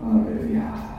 ハレルヤ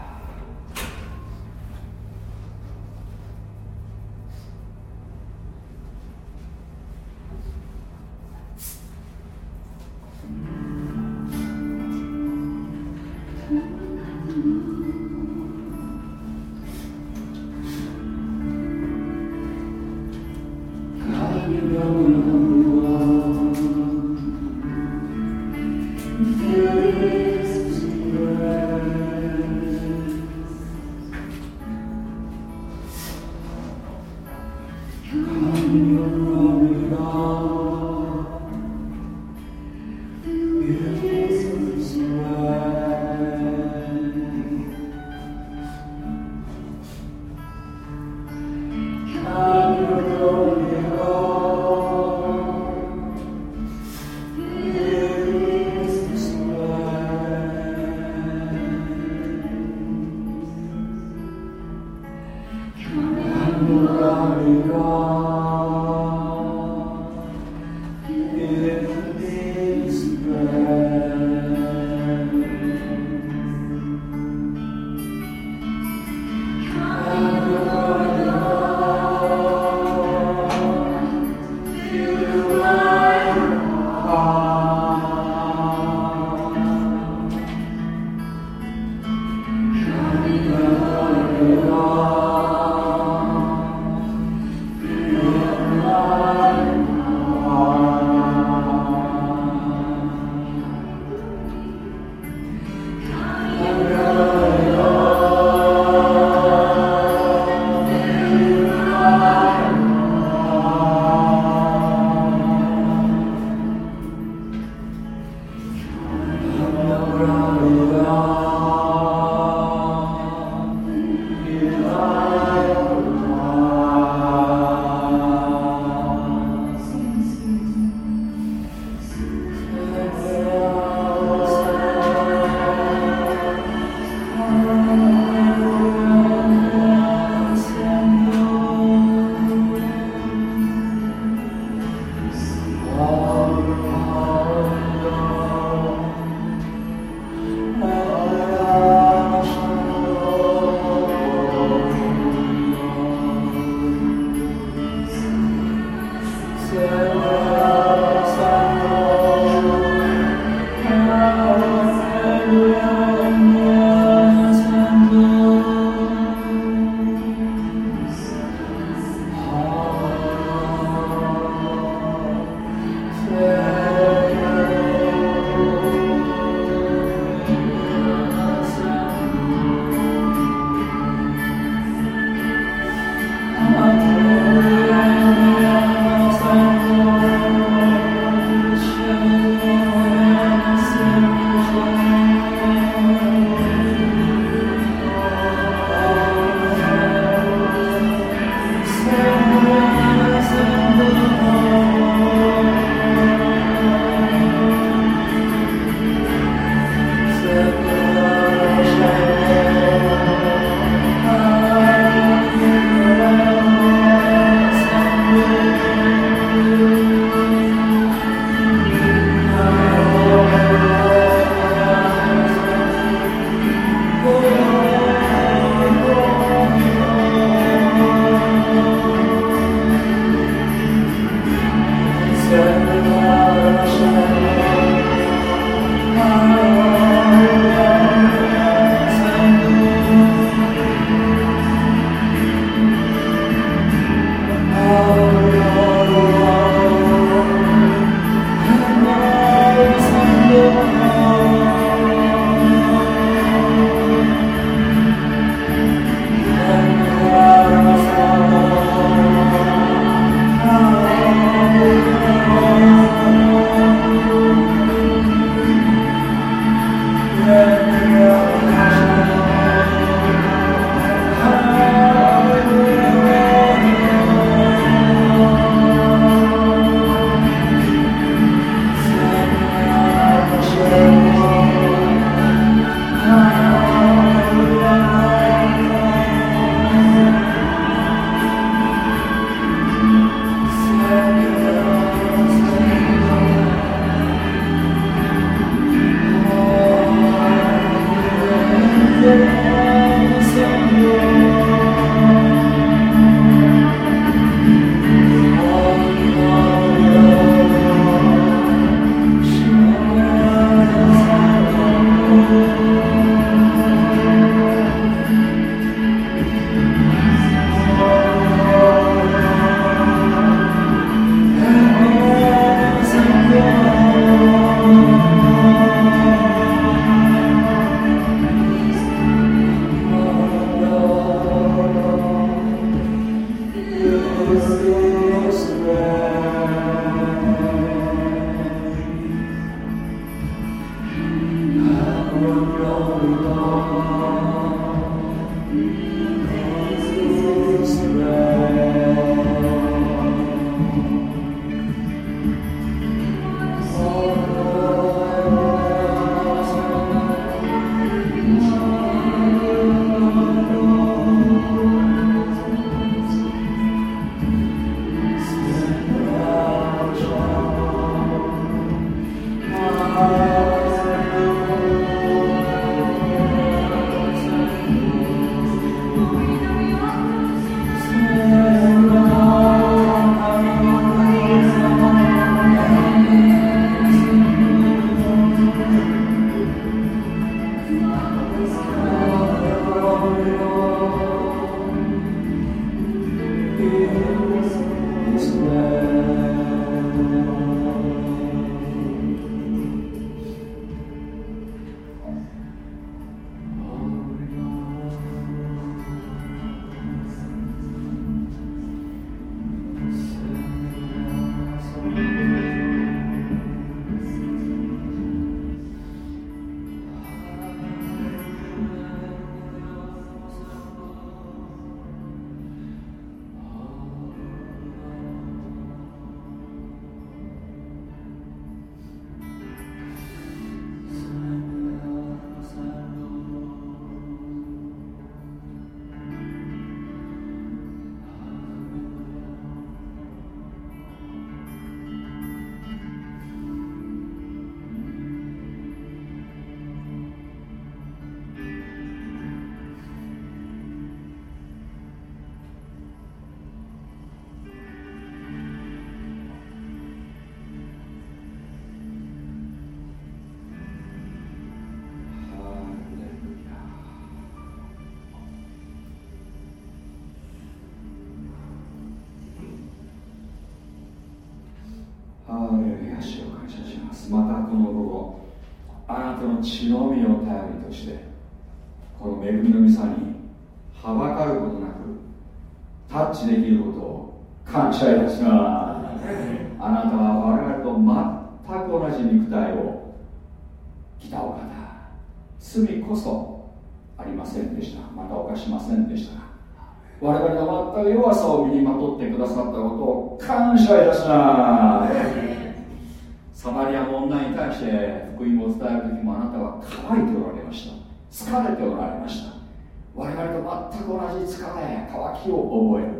木を覚える。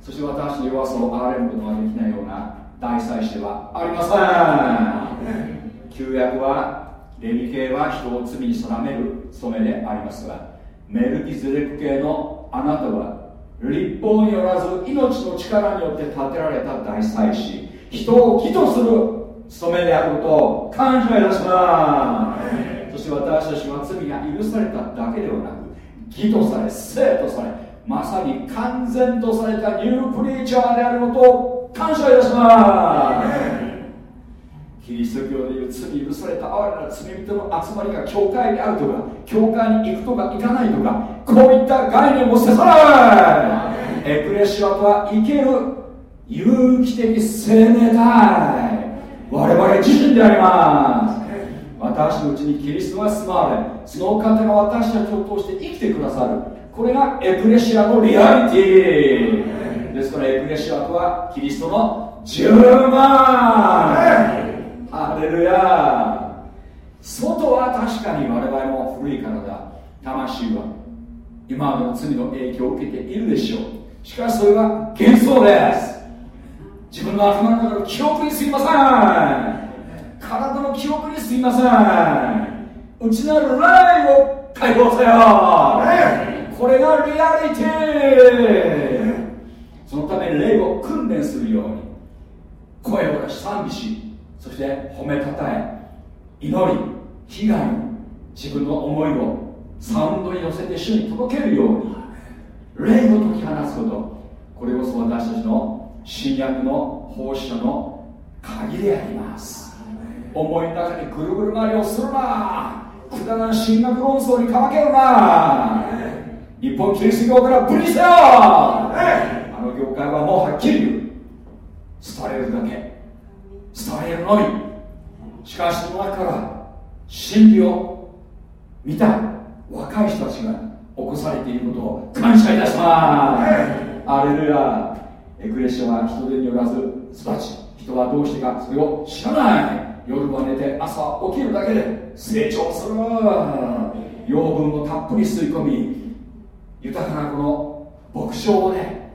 そして私にはその憐れることができないような大祭司ではありません。旧約はレビ系は人を罪に定める染めでありますがメルキゼレク系のあなたは立法によらず命の力によって建てられた大祭司人を義とする染めであることを感謝いたします。そして私たちは罪が許されただけではなく義とされ生とされまさに完全とされたニュープリーチャーであることを感謝いたします。キリスト教でいう罪許された哀れな罪人の集まりが教会にあるとか教会に行くとか行かないとかこういった概念もせさないエクレシアとは生ける有機的生命体。我々自身であります。私のうちにキリストが住まわれそのお方が私たちを通して生きてくださるこれがエクレシアのリアリティ。ですからエクレシアとはキリストの10万。ハレルヤ。外は確かに我々も古い体魂は今の罪の影響を受けているでしょう。しかしそれは幻想です。自分の頭の中の記憶にすぎません。体の記憶にすぎません。内なる霊を解放せよ。これがリアリティ。そのために霊を訓練するように声を出し賛美しそして褒めたたえ祈り被害自分の思いをサウンドに乗せて主に届けるように。霊を解き放つことこれこそ私たちの新約の奉仕者の鍵であります。思いの中にぐるぐる回りをするな。くだらん進学論争にかまけるな。日本キリスト教から分離せよあの業界はもうはっきり言う伝えるだけ伝えるのみしかしその中から真理を見た若い人たちが起こされていることを感謝いたします。アレルヤエクレシアは人手によらず育ち人はどうしてかそれを知らない夜は寝て朝起きるだけで成長する養分をたっぷり吸い込み豊かなこの牧場をね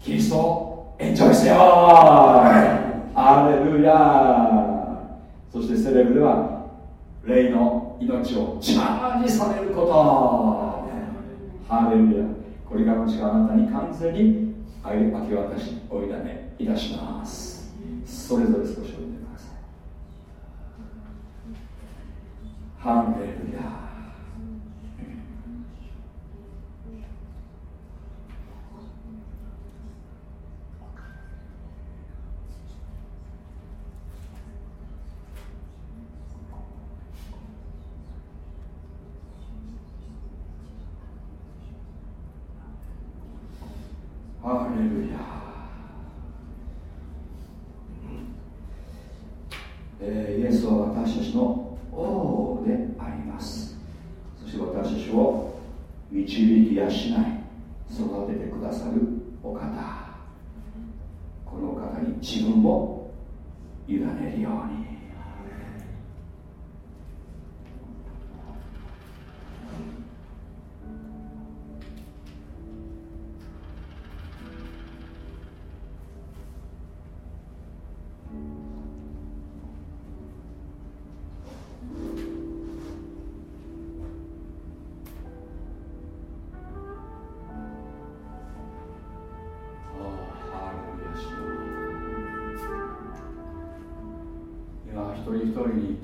キリストをエンジョイせよ。アレルヤそしてセレブでは霊の命をチャージされること。ハレルヤこれからの時間あなたに完全に明け渡しお委ねいたします。それぞれ少しおいでください。ハレルヤ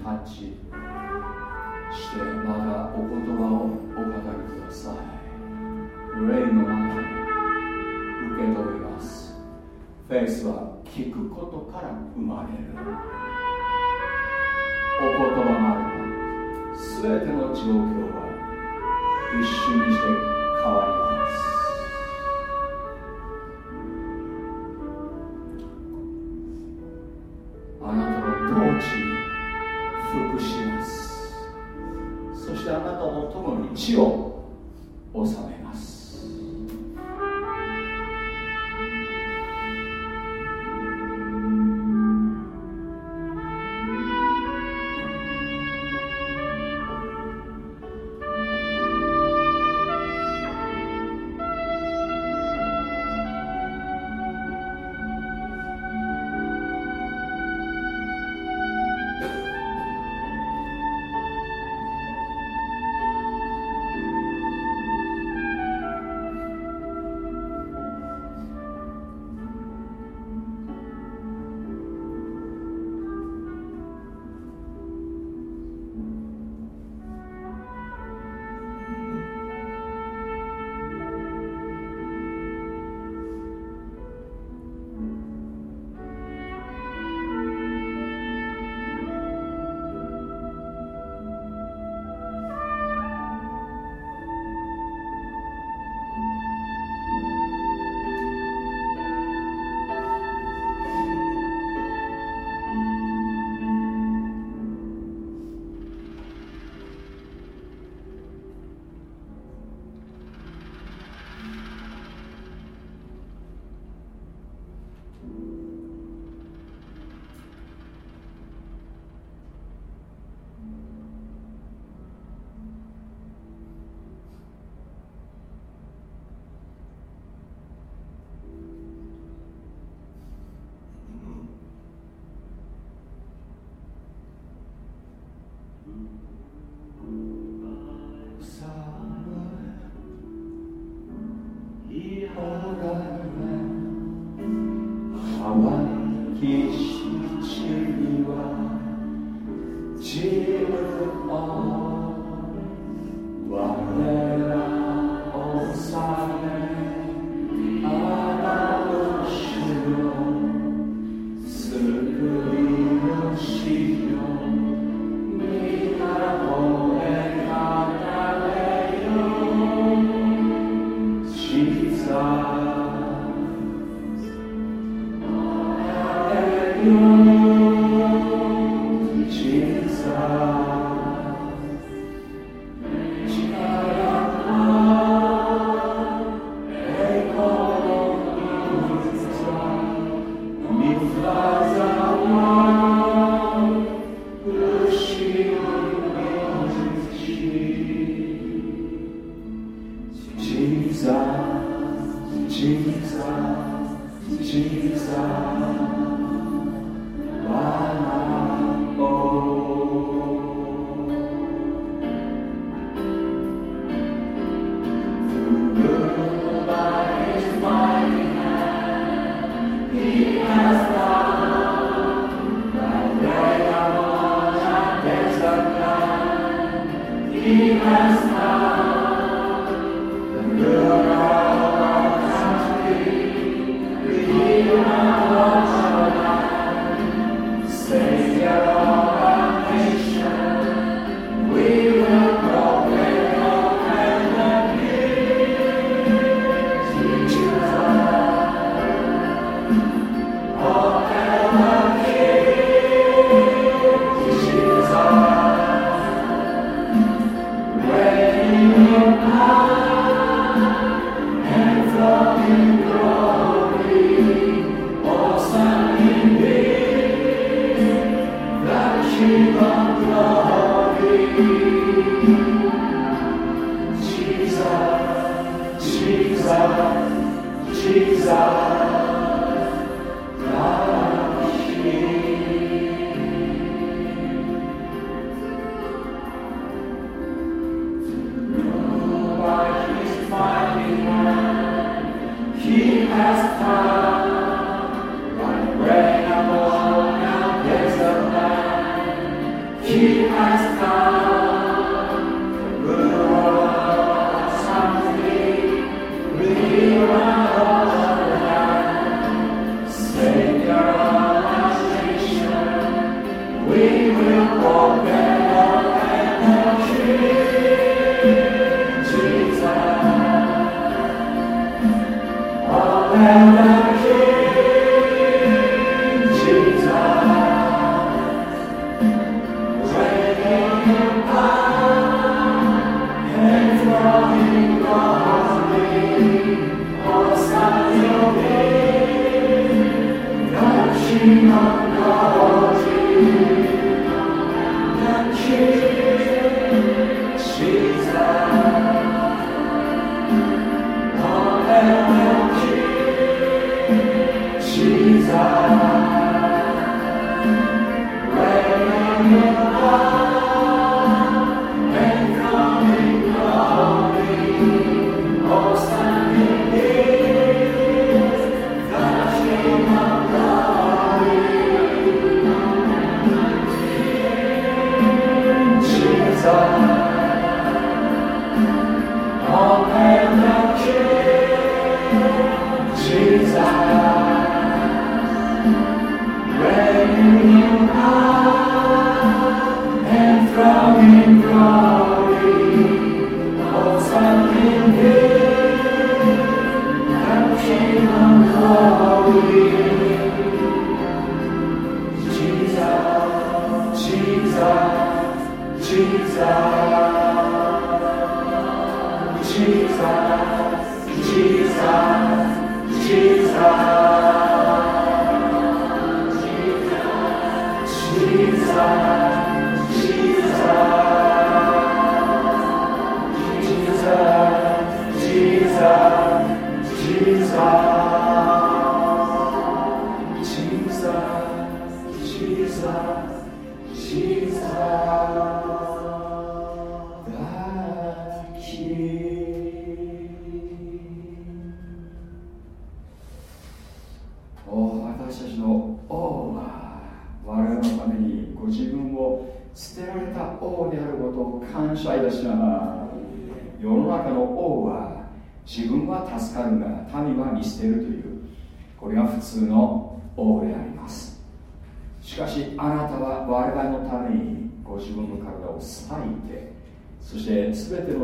感じ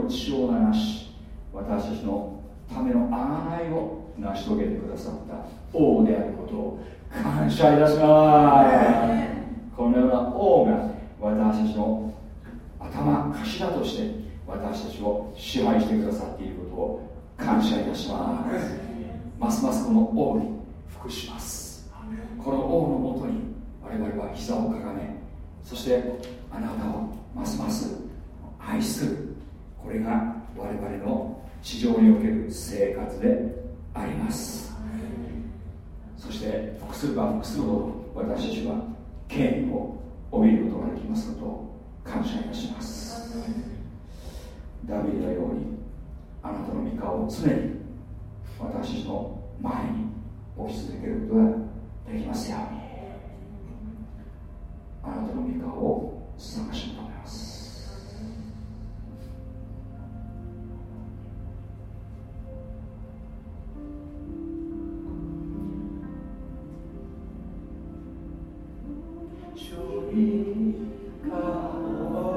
血を流し私たちのための贖いを成し遂げてくださった王であることを感謝いたします。このような王が私たちの頭頭として私たちを支配してくださっていることを感謝いたしますますますこの王に服しますこの王のもとに我々は膝をかがめそしてあなたをますます愛するこれが我々の地上における生活であります。そして複数は複数ほど私たちは権威を帯びることができますことを感謝いたします。ダビデのようにあなたの御顔を常に私の前に置き続けることができますように。あなたの御顔を探し求めます。Lord.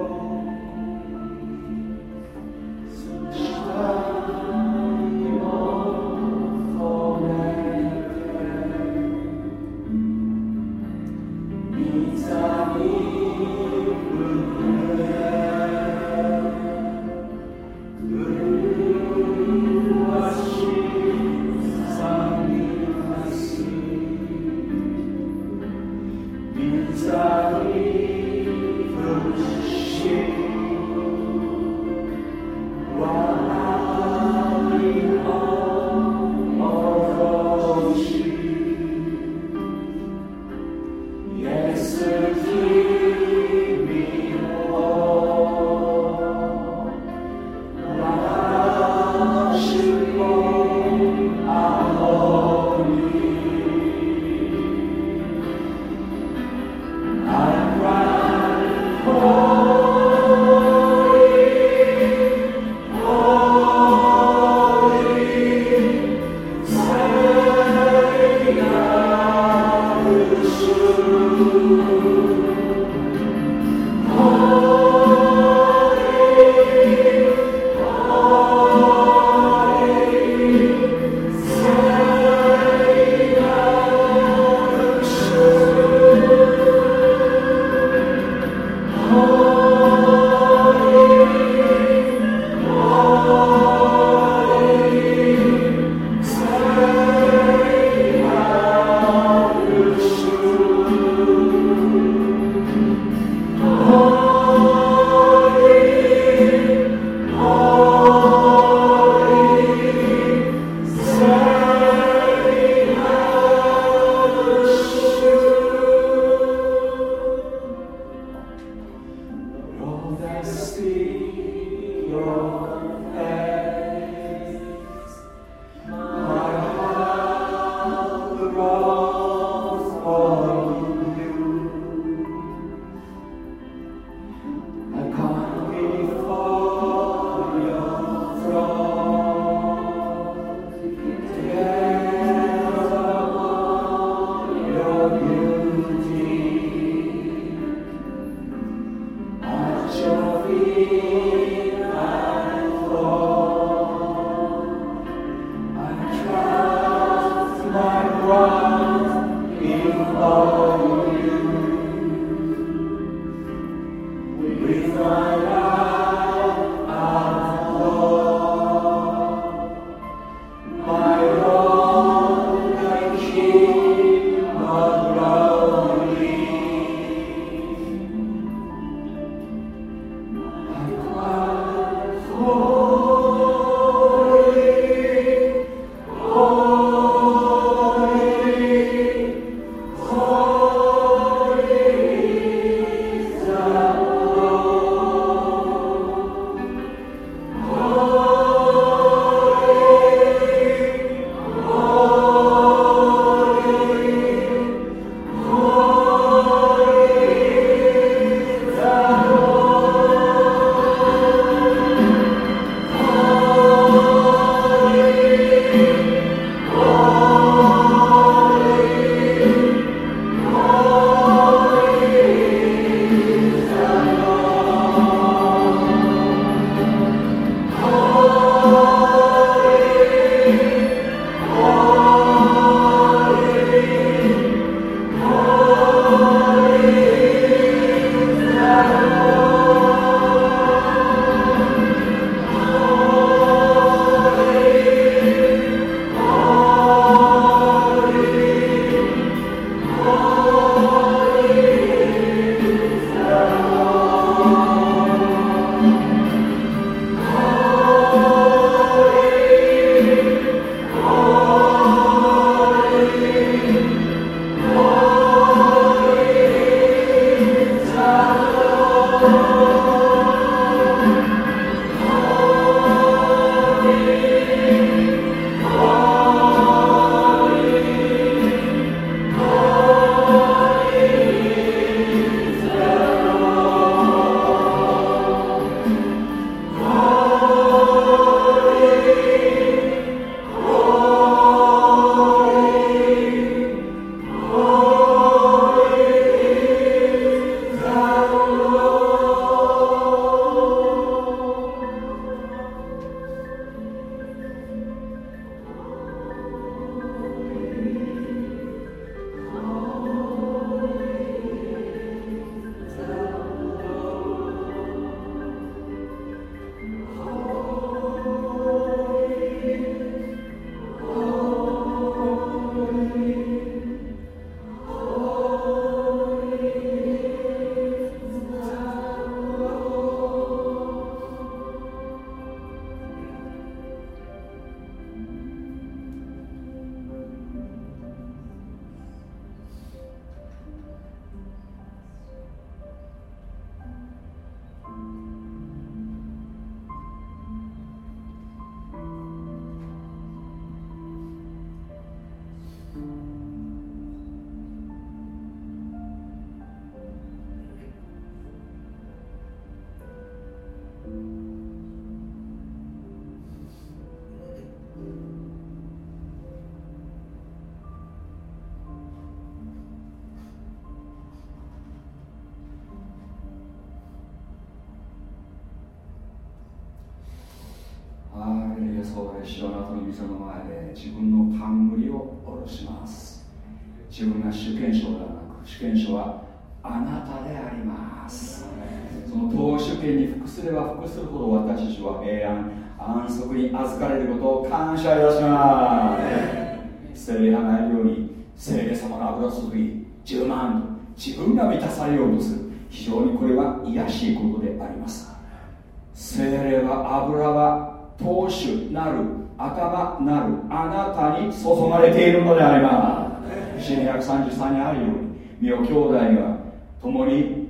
は投手なる頭なるあなたに注がれているのであります新133にあるように身を兄弟が共に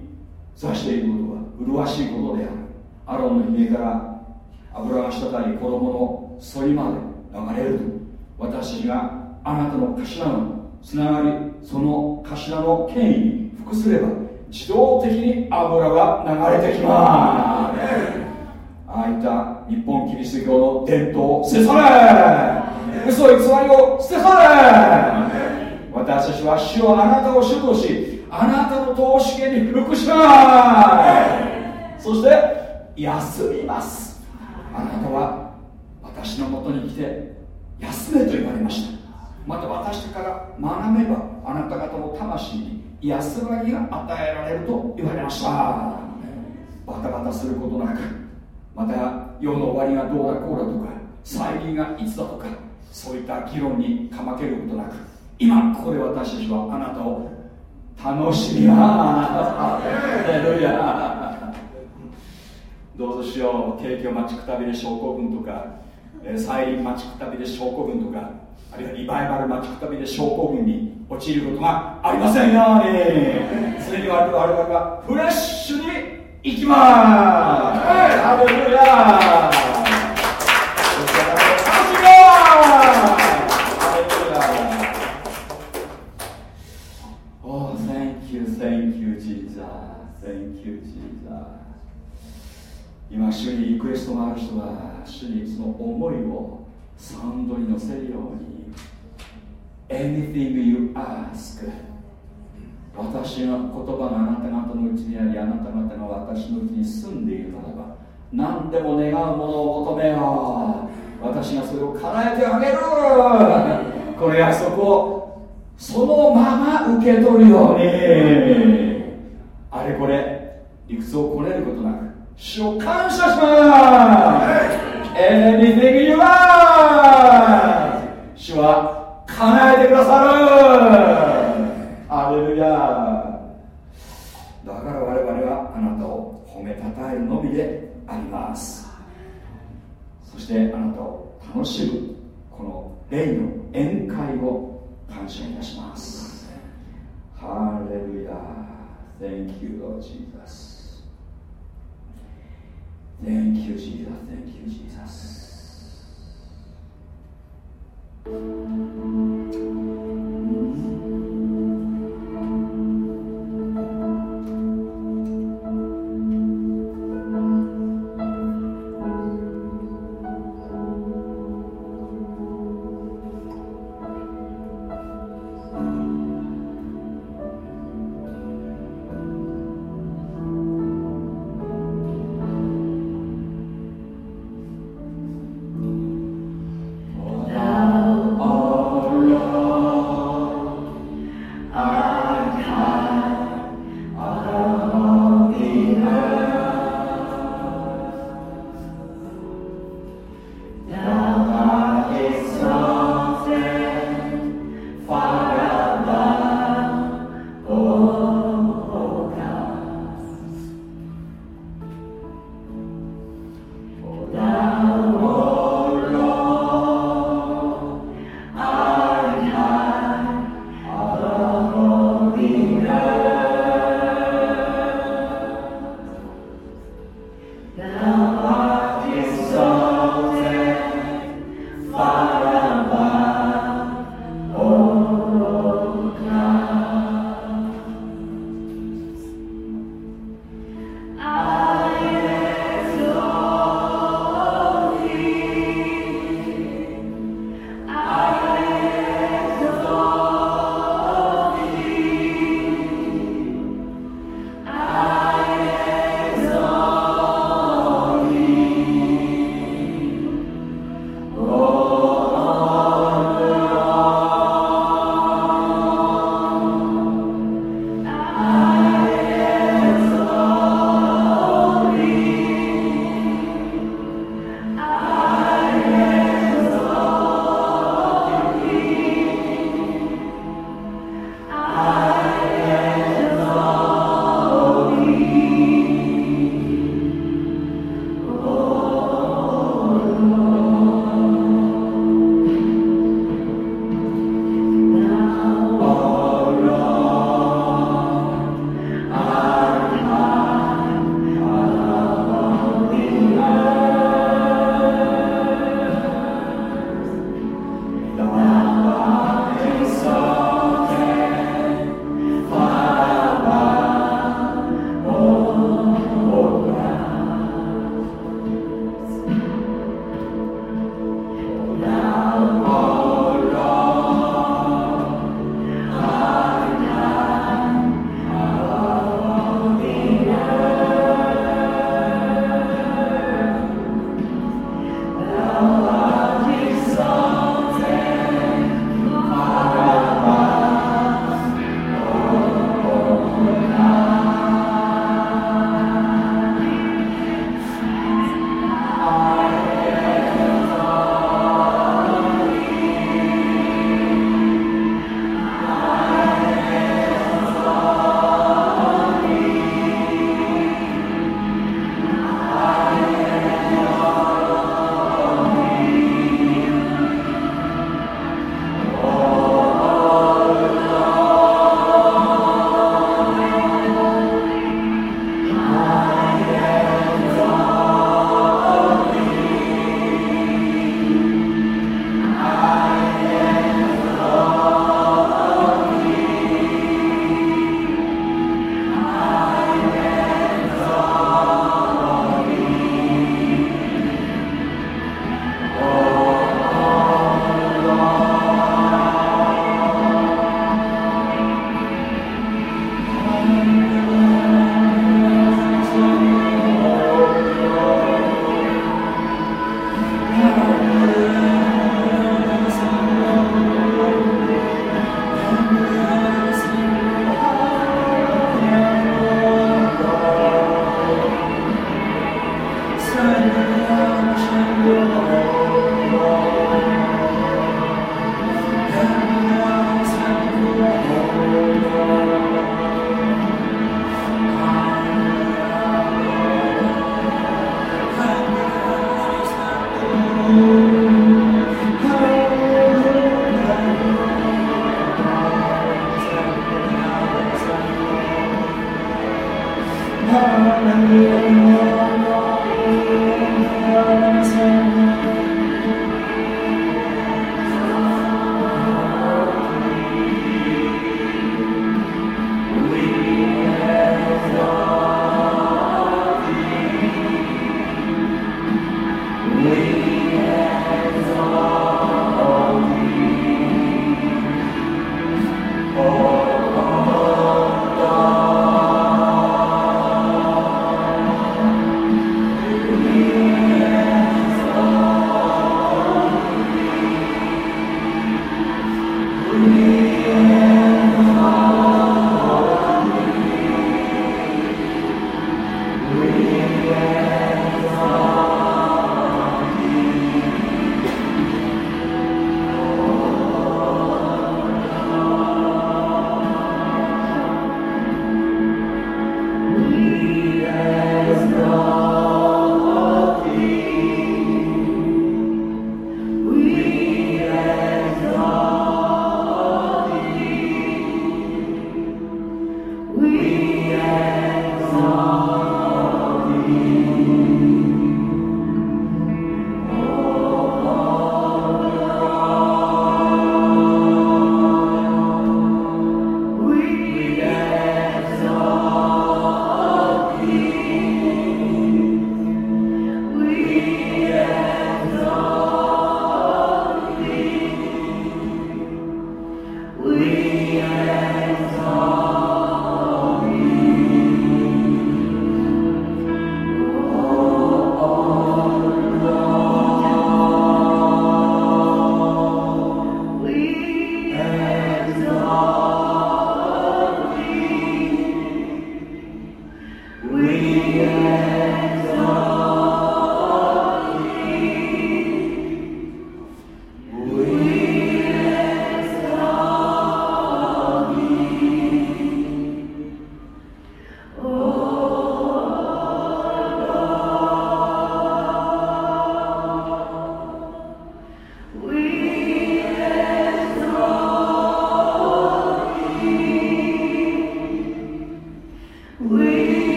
座していることは麗しいことであるアロンの姫から油が滴り子供の反りまで流れると私があなたの頭のつながりその頭の権威に服すれば自動的に油が流れてきますああいった日本キリスト教の伝統を捨て去れ。嘘偽りを捨て去れ。私たちは主をあなたを主としあなたの投資権に服しますそして休みます。あなたは私のもとに来て休めと言われました。また私から学べばあなた方の魂に安らぎが与えられると言われました。バタバタすることなくまた世の終わりがどうだこうだとか再臨がいつだとかそういった議論にかまけることなく今ここで私たちはあなたを楽しみます。どうぞしよう。景気を待ちくたびれ症候群とか再臨待ちくたびれ症候群とかあるいはリバイバル待ちくたびれ症候群に陥ることがありませんように。常に我々はフレッシュにいきまーす、アレルヤーーおお、Thank you, thank you, Jesus. 今、主にリクエストのある人は、主にその思いをサウンドに乗せるように、Anything you ask. 私の言葉があなた方のうちにありあなた方が私のうちに住んでいるならば何でも願うものを求めよう。私がそれを叶えてあげる。この約束をそのまま受け取るように。あれこれ理屈をこねることなく主を感謝します。Anything you want 主は叶えてくださる。ハレルヤだから我々はあなたを褒めたたえるのみであります。そしてあなたを楽しむこの霊の宴会を感謝いたします。ハレルヤ Thank you Lord Jesus. Thank you Jesus. Thank you Jesus. うん。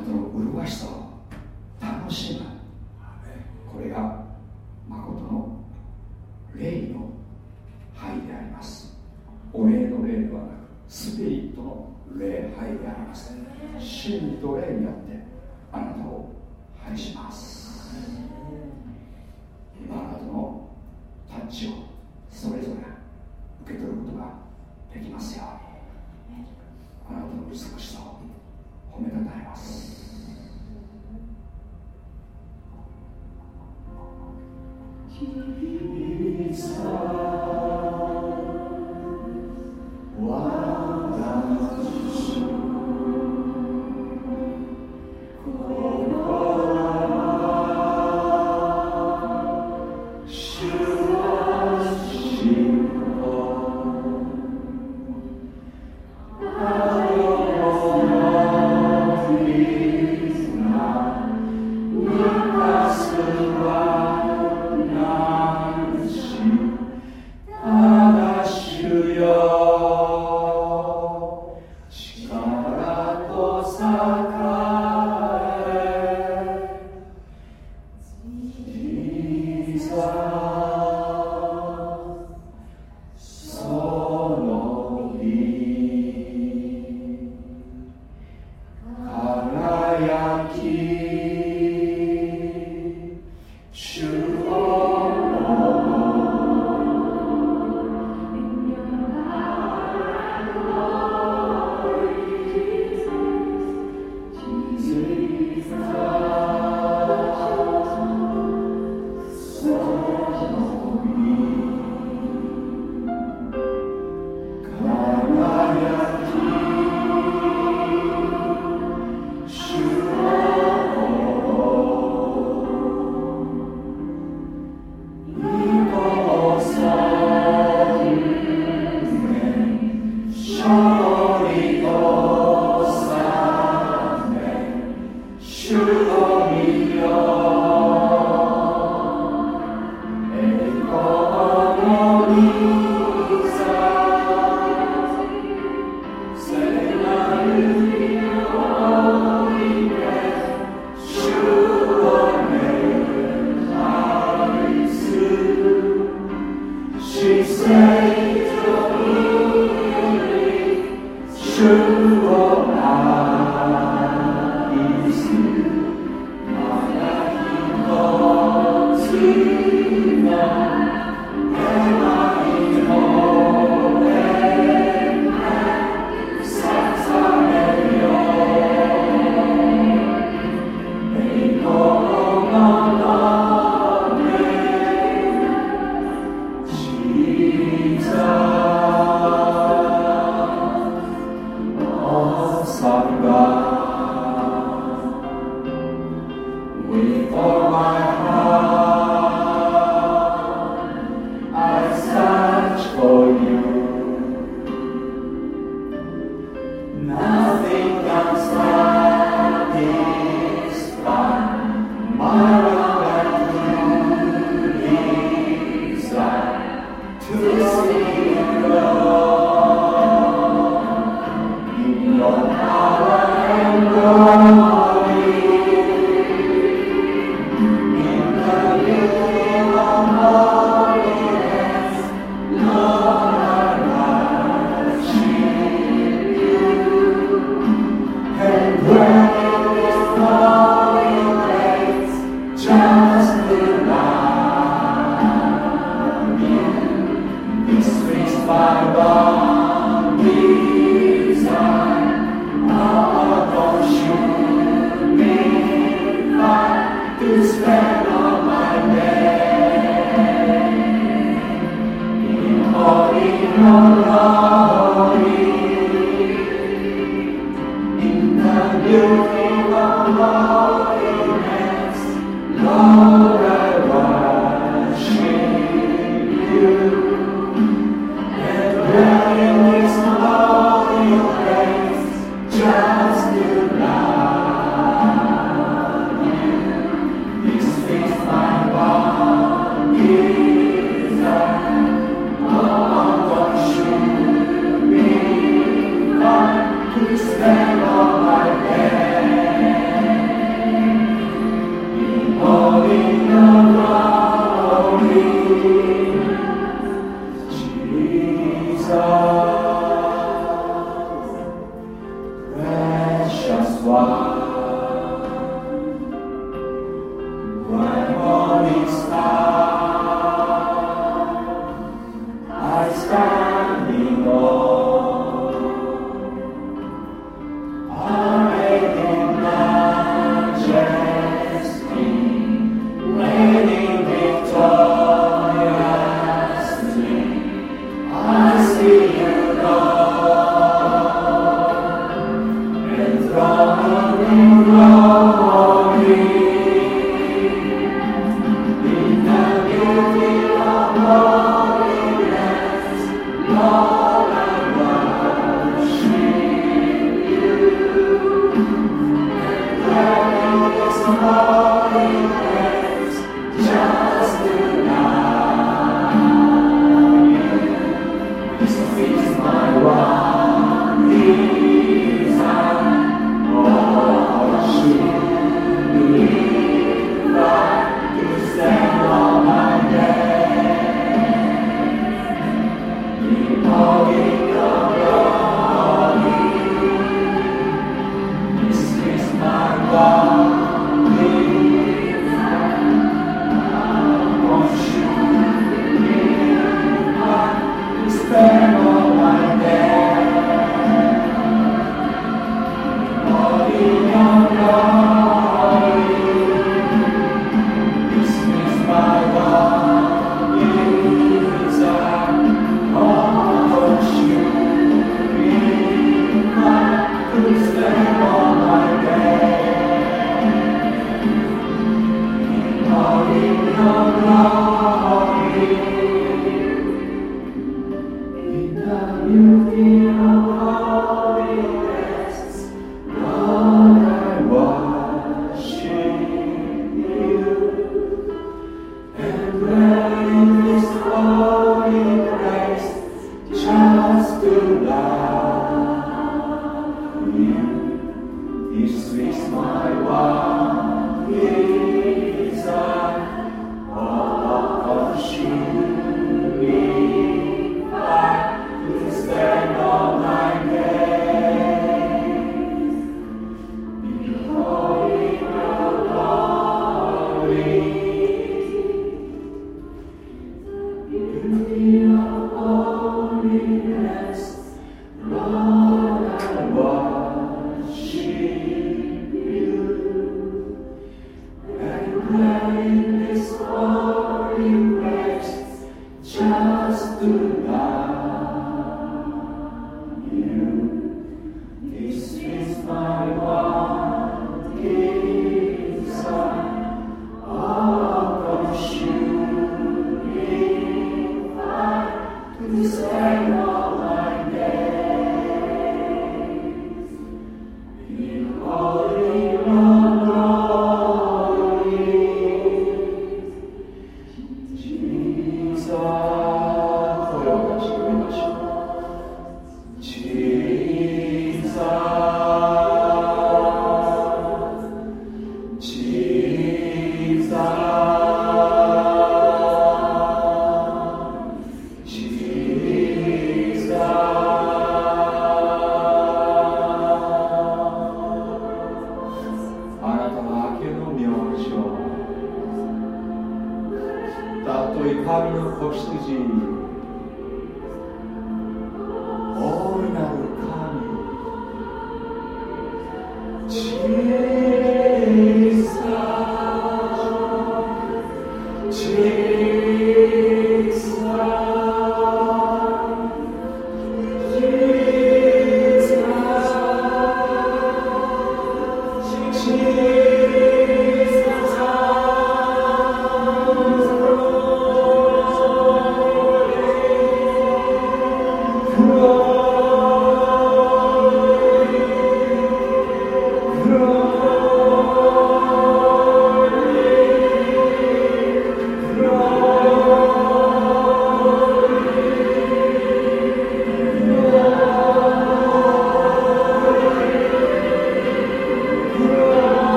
あなたの麗しさを楽しむこれが誠の霊の愛であります。お霊の霊ではなくスピリットの礼拝であります。真と霊によってあなたを拝します。今あなたのタッチをそれぞれ受け取ることができますように。あなたの美しさを褒めたえます。さ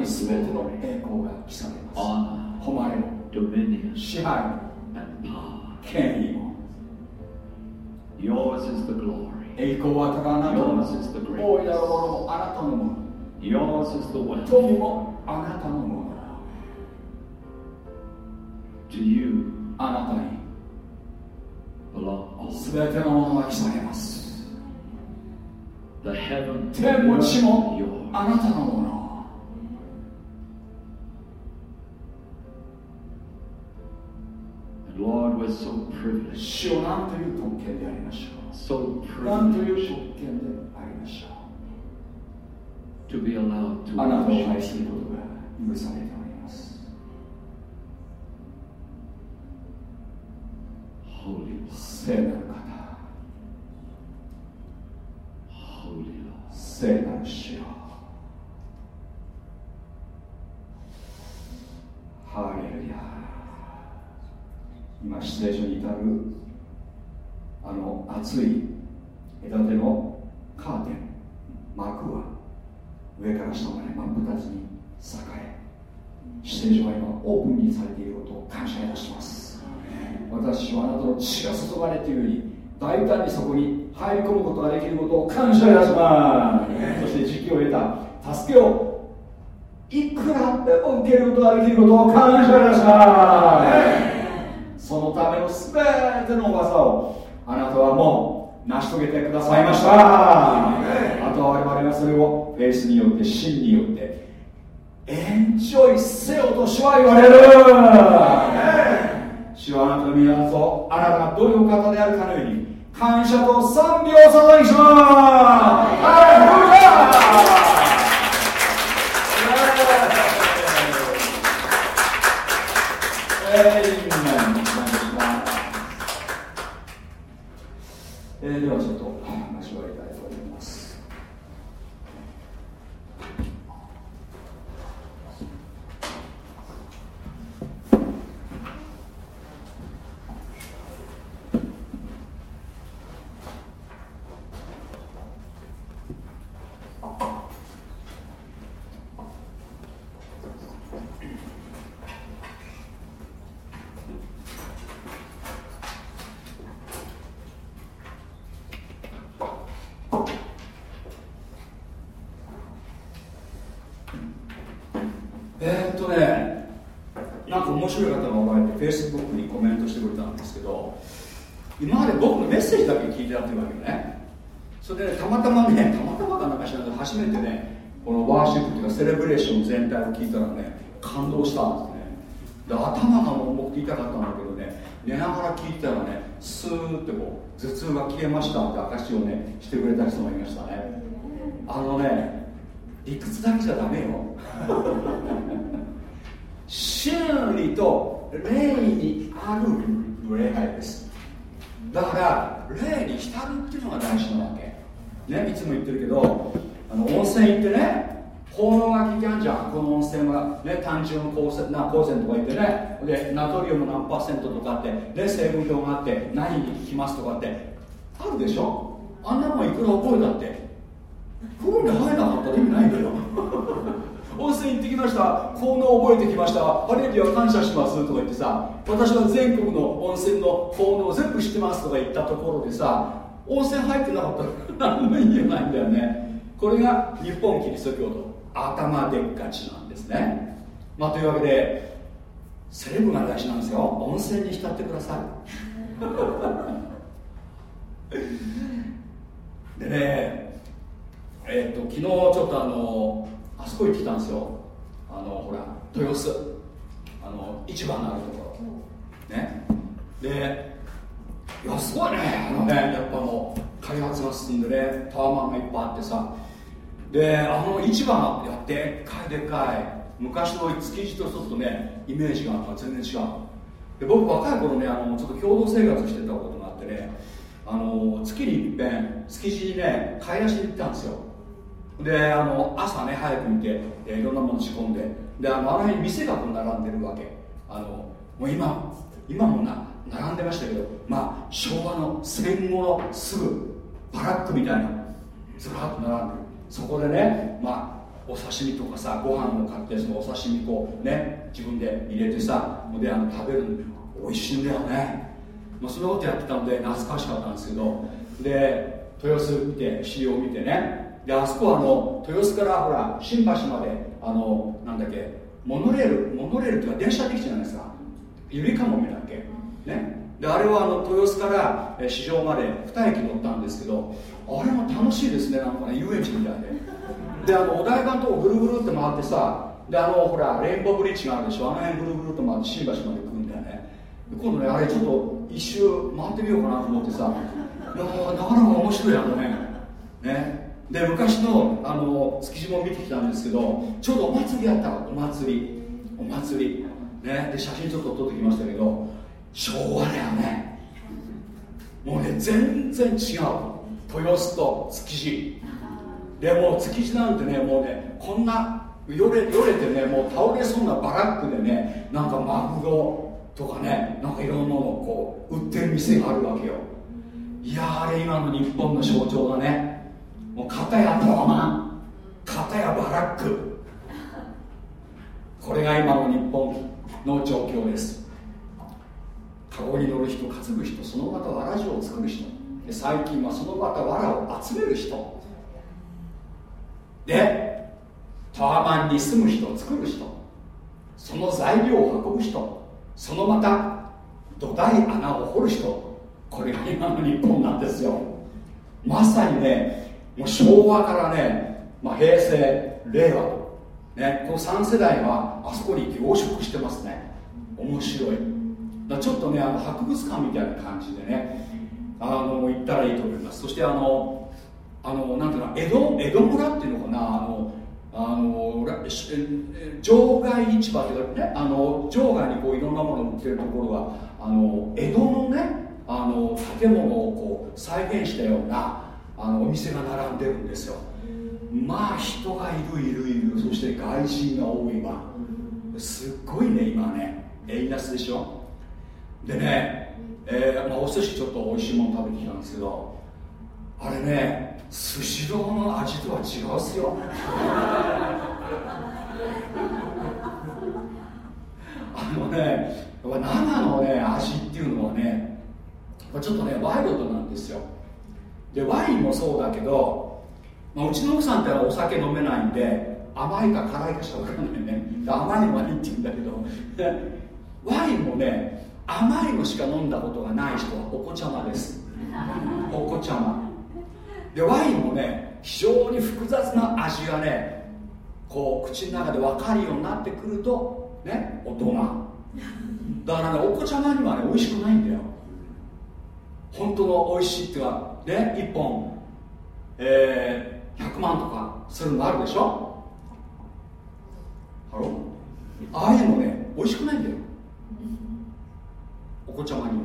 に全ての栄光が刻まます誉れも支配も権威も Yours is the glory. 栄光はたなた。大いなるものもあなたのもの。Yours is the wealth. 富もあなたのもの。To you あなたに全てのものが刻まます。The heaven 天も地もあなたのもの。Lord, we're so privileged. so privileged to be allowed to う。あなたを愛 worship することが許されております。Holy Lord, 聖なる方、Holy Lord. Hallelujah. 今聖所に至るあの熱い枝手のカーテン幕は上から下まで真っ二つに栄え聖書は今オープンにされていることを感謝いたします。私はあなたの血が注がれているように大胆にそこに入り込むことができることを感謝いたします。そして時期を得た助けをい。くらでも受けることができることを感謝いたしますそのための全ての技をあなたはもう成し遂げてくださいました。あとは我々がそれをフェイスによって真によってエンジョイせよと主は言われる。主はあなたの皆とあなたがどういう方であるかのように感謝と賛美を捧げします。えー、ではちょっと話を終わりたいと思います。しい方がおられて Facebook にコメントしてくれたんですけど今まで僕のメッセージだけ聞いてやってるわけよね。それで、ね、たまたまねたまたまかなんか知らない初めてねこのワーシップっていうかセレブレーション全体を聞いたらね感動したんですね。で頭が重くて痛いたかったんだけどね寝ながら聞いたらねスーッてこう頭痛が消えましたって証をねしてくれた人もいましたね。あのね理屈だけじゃダメよ。真理と霊にある礼拝です。だから霊に浸るっていうのが大事なわけ。ねいつも言ってるけどあの温泉行ってね効能が効いてあるじゃん。この温泉は、ね、単純光線な光線とか言ってねでナトリウム何パーセントとかってで成分表があって何に効きますとかってあるでしょ？あんなもんいくら覚えたって。風呂に入らなかったら意味ないんだよ。温泉行ってきました。効能覚えてきました。ハレルヤ感謝します。とか言ってさ私は全国の温泉の効能全部知ってます。とか言ったところでさ温泉入ってなかったら 何も意味ないんだよね。これが日本キリスト教徒頭でっかちなんですね。まあというわけでセレブが大事なんですよ。温泉に浸ってください。でねえ、っと昨日ちょっとあのあそこ行ってきたんですよ。あのほら豊洲。あの市場のあるところ。ね。でいやすごいね。あのねやっぱもう開発が進んでねタワマンがいっぱいあってさ。であの市場やでっかいでっかい。昔の築地とちょっとねイメージが全然違う。で僕若い頃ねあのちょっと共同生活してたことがあってねあの月にいっぺん築地にね買い出しに行ったんですよであの朝ね早く見てえいろんなもの仕込んでであのあの辺に店がこう並んでるわけ。あのもう今今もな並んでましたけどまあ昭和の戦後のすぐバラックみたいなずらっと並んでる。そこでねまあお刺身とかさご飯を買ってそのお刺身こうね自分で入れてさであの食べるの美味しいんだよね、まあ、そんなことやってたので懐かしかったんですけどで豊洲見て資料を見てねであそこはあの豊洲からほら新橋まであのなんだっけモノレールモノレールっていうか電車できてないですか。ゆりかもめだっけ。ね。であれはあの豊洲から市場まで2駅乗ったんですけどあれも楽しいですね。なんかね遊園地みたいで。であのお台場のとこぐるぐるって回ってさであのほらレインボーブリッジがあるでしょ。あの辺ぐるぐるっと回って新橋まで来るんだよね。今度ねあれちょっと一周回ってみようかなと思ってさ。いやなかなか面白いあのね。ね。で昔のあの築地も見てきたんですけどちょうどお祭りやったお祭り。お祭り。ね。で写真ちょっと撮ってきましたけど昭和だよね。もうね全然違う。豊洲と築地。でも築地なんてねもうねこんなよれよれてねもう倒れそうなバラックでねなんかマグロとかねなんかいろんなのをこう売ってる店があるわけよ。いやあれ今の日本の象徴だね。もう片やタワマン片やバラック。これが今の日本の状況です。カゴに乗る人担ぐ人そのまたわらじを作る人。で最近はそのまた藁を集める人。でタワマンに住む人作る人。その材料を運ぶ人。そのまた土台穴を掘る人。これが今の日本なんですよ。まさにねもう昭和からね、まあ、平成令和と、ね、この3世代はあそこに凝縮してますね。面白い。だちょっとねあの博物館みたいな感じでねあの行ったらいいと思います。そしてあのあのなんていうの江戸江戸村っていうのかなあのあの場外市場っていうかねあの場外にこういろんなものを売ってるところがあの江戸のねあの建物をこう再現したようなあのお店が並んでるんですよ。まあ人がいるいるいる。そして外人が多い。わすっごいね今ね。円安でしょ？でね、えーまあ、お寿司ちょっと美味しいもの食べてきたんですけどあれねスシローの味とは違うっすよ。あのね生のね味っていうのはねちょっとねワイルドなんですよ。でワインもそうだけど、まあ、うちの奥さんってお酒飲めないんで甘いか辛いかしか分からないね。甘いワインって言うんだけど ワインもね甘いのしか飲んだことがない人はお子ちゃまです。お子ちゃま。でワインもね非常に複雑な味がねこう口の中で分かるようになってくるとね大人。だからねお子ちゃまにはね美味しくないんだよ。本当の美味しいっていうかね1本えー、100万とかするのあるでしょ？ハロああいうのね美味しくないんだよ。お子ちゃまには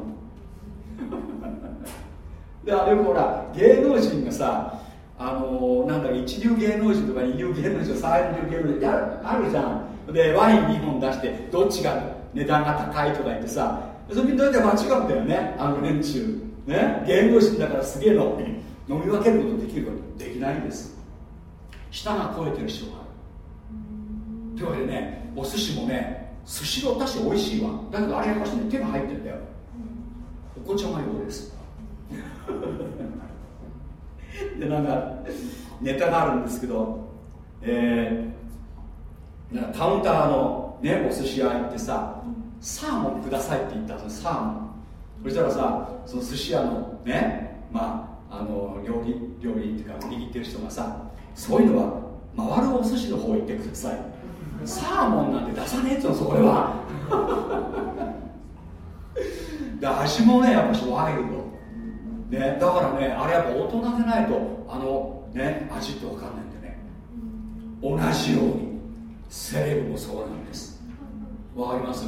であれもほら芸能人がさあのー、なんだろ一流芸能人とか二流芸能人三流芸能人あるじゃん。でワイン2本出してどっちが値段が高いとか言ってさそれみんなで間違うんだよねあの連中。ね芸能人だからすげえの。飲み分けることできるかできないんです。舌が肥えてる人がある。というわけでねお寿司もね寿司ロ確か美味しいわ。だけどあれやっぱしね手が入ってんだよ。お子ちゃま用です。でなんかネタがあるんですけどえー、カウンターのねお寿司屋行ってさサーモンくださいって言ったんですサーモン。そしたらさその寿司屋のねまああの料理料理っていうか握ってる人がさそういうのは回るお寿司の方行ってください。サーモンなんて出さねえっつうのそこでは。で味もねやっぱしワイルド、ね、だからねあれやっぱ大人でないとあのね味って分かんないんでね。同じようにセレブもそうなんです。わかります？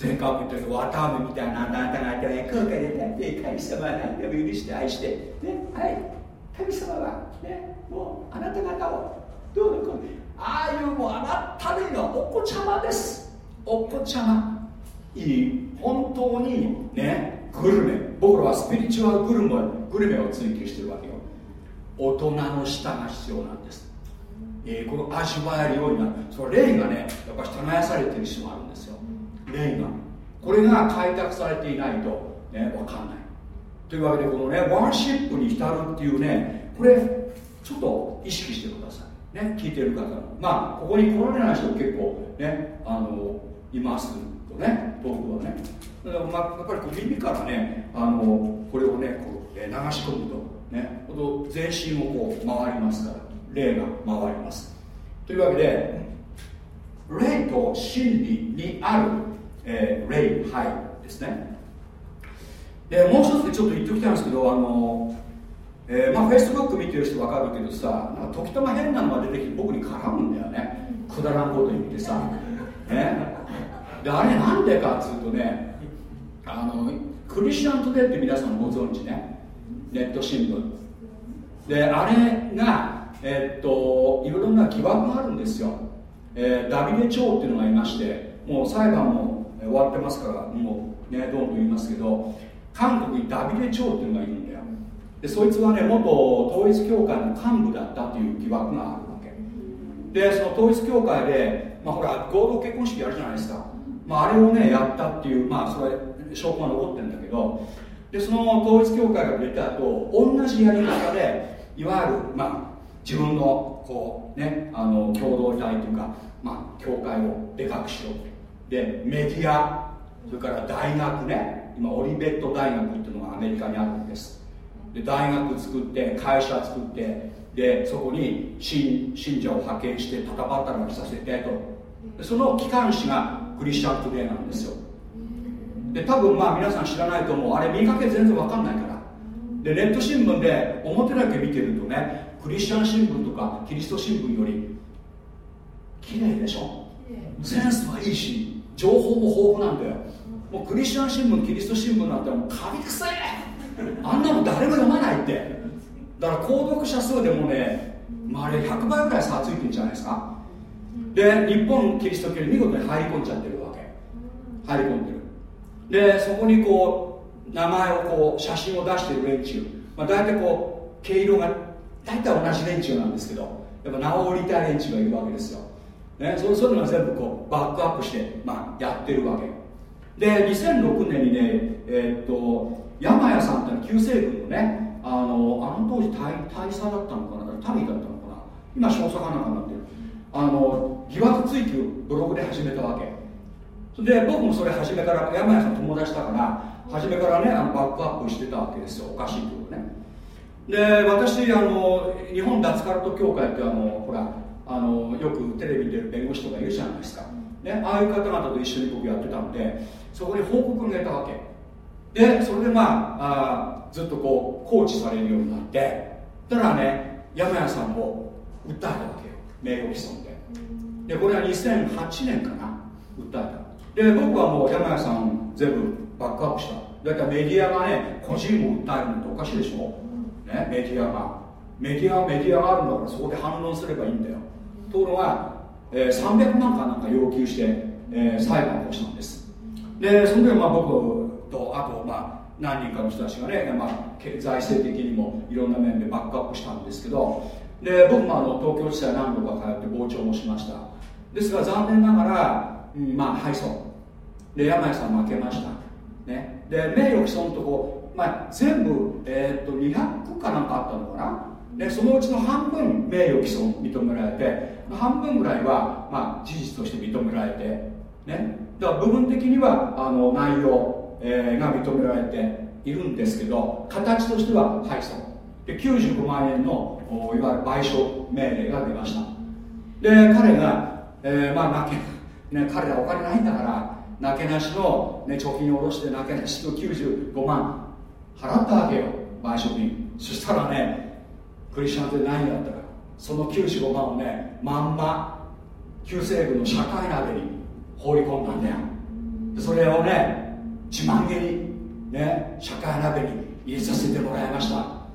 前回も言ったけど綿あめみたいなあなたがいてね空海で立って神様は何でも許して愛してねはい。神様はねもうあなた方をどうのこうああいうもうあなたのがお子ちゃまです。お子ちゃま。いい。本当にねグルメ。僕らはスピリチュアルグルメグルメを追求してるわけよ。大人の舌が必要なんです、えー、この味わえるようになる。その霊がねやっぱり耕されてる人もあるんですよ。霊がこれが開拓されていないとね分かんない。というわけでこのねワンシップに浸るっていうねこれちょっと意識してください。ね聞いてる方まあここに来られない人結構ねあのいますとね僕はね。だからまあやっぱりこう耳からねあのこれをねこう、流し込むとね全身をこう回りますから霊が回ります。というわけで霊と真理にあるえー、レイハイですね。でもう一つちょっと言っておきたいんですけどあの、えー、まあフェイスブック見てる人分かるけどさなんか時たま変なのが出てきて僕に絡むんだよね。くだらんこと言ってさ。ね。であれなんでかっつうとねあのクリスチャントデーって皆さんご存知ね。ネット新聞。であれがえー、っといろいろな疑惑があるんですよ、えー、ダビデ長っていうのがいましてもう裁判も終わってますからもうねどんどん言いますけど韓国にダビデ長っていうのがいるんだよ。でそいつはね元統一教会の幹部だったという疑惑があるわけ。でその統一教会で、まあ、ほら合同結婚式やるじゃないですか、まあ、あれをねやったっていうまあそれ証拠が残ってるんだけど。でその統一教会が出た後同じやり方でいわゆるまあ自分のこうねあの共同体というかまあ教会をでかくしようでメディアそれから大学ね今オリベット大学っていうのがアメリカにあるんです。で大学作って会社作ってでそこに信信者を派遣して戦ったりさせてと。その機関紙がクリスチャントデーなんですよ。で多分まあ皆さん知らないと思う。あれ見かけ全然わかんないから。でネット新聞で表だけ見てるとねクリスチャン新聞とかキリスト新聞より綺麗でしょ？センスはいいし情報も豊富なんだよ。もうクリスチャン新聞キリスト新聞なんてもうカビくせえあんなの誰も読まないって。だから購読者数でもね、まあ、あれ100倍ぐらい差ついてるんじゃないですか。で日本キリスト教に見事に入り込んじゃってるわけ。入り込んでる。でそこにこう名前をこう写真を出してる連中、まあ、大体こう毛色が大体同じ連中なんですけどやっぱ名を売りたい連中がいるわけですよ、ね、そうそういうのが全部こうバックアップして、まあ、やってるわけ。で2006年にねえー、っと山谷さんってのは旧西軍のねあのあの当時大大佐だったのかな民だったのかな今少佐かなんかになってる。あの疑惑追及ブログで始めたわけ。で僕もそれ初めから山谷さん友達だから初めからねあのバックアップしてたわけですよおかしいってことね。で私あの日本脱カルト協会ってあのほらあのよくテレビに出る弁護士とかいるじゃないですか、ね、ああいう方々と一緒に僕やってたんでそこに報告がいたわけ。でそれでまああずっとこうコーチされるようになって。だからね山谷さんを訴えたわけよ。名誉毀損で。でこれは2008年かな。訴えた。で僕はもう山谷さん全部バックアップした。だからメディアがね個人を訴えるのっておかしいでしょ、ね、メディアが。メディアはメディアがあるんだからそこで反論すればいいんだよ。ところが、えー、300万かなんか要求して、えー、裁判をしたんです。でその時はまあ僕とあとまあ何人かの人たちがね、まあ、財政的にもいろんな面でバックアップしたんですけどで僕もあの東京地裁何度か通って傍聴もしました。ですが残念ながら、うん、まあ敗訴。で山谷さん負けました、ね、で名誉毀損とこ、まあ、全部、えー、っと200かなんかあったのかなでそのうちの半分名誉毀損認められて半分ぐらいは、まあ、事実として認められて、ね、だから部分的にはあの内容、えー、が認められているんですけど形としては敗訴で95万円のいわゆる賠償命令が出ました。で彼が、えー、まあ負け、ね、彼らお金ないんだからなけなしの、ね、貯金を下ろしてなけなしの95万払ったわけよ。賠償金。そしたらねクリスチャンって何やったかその95万をねまんま旧西部の社会鍋に放り込んだんだよ。それをね自慢げにね社会鍋に入れさせてもらいました。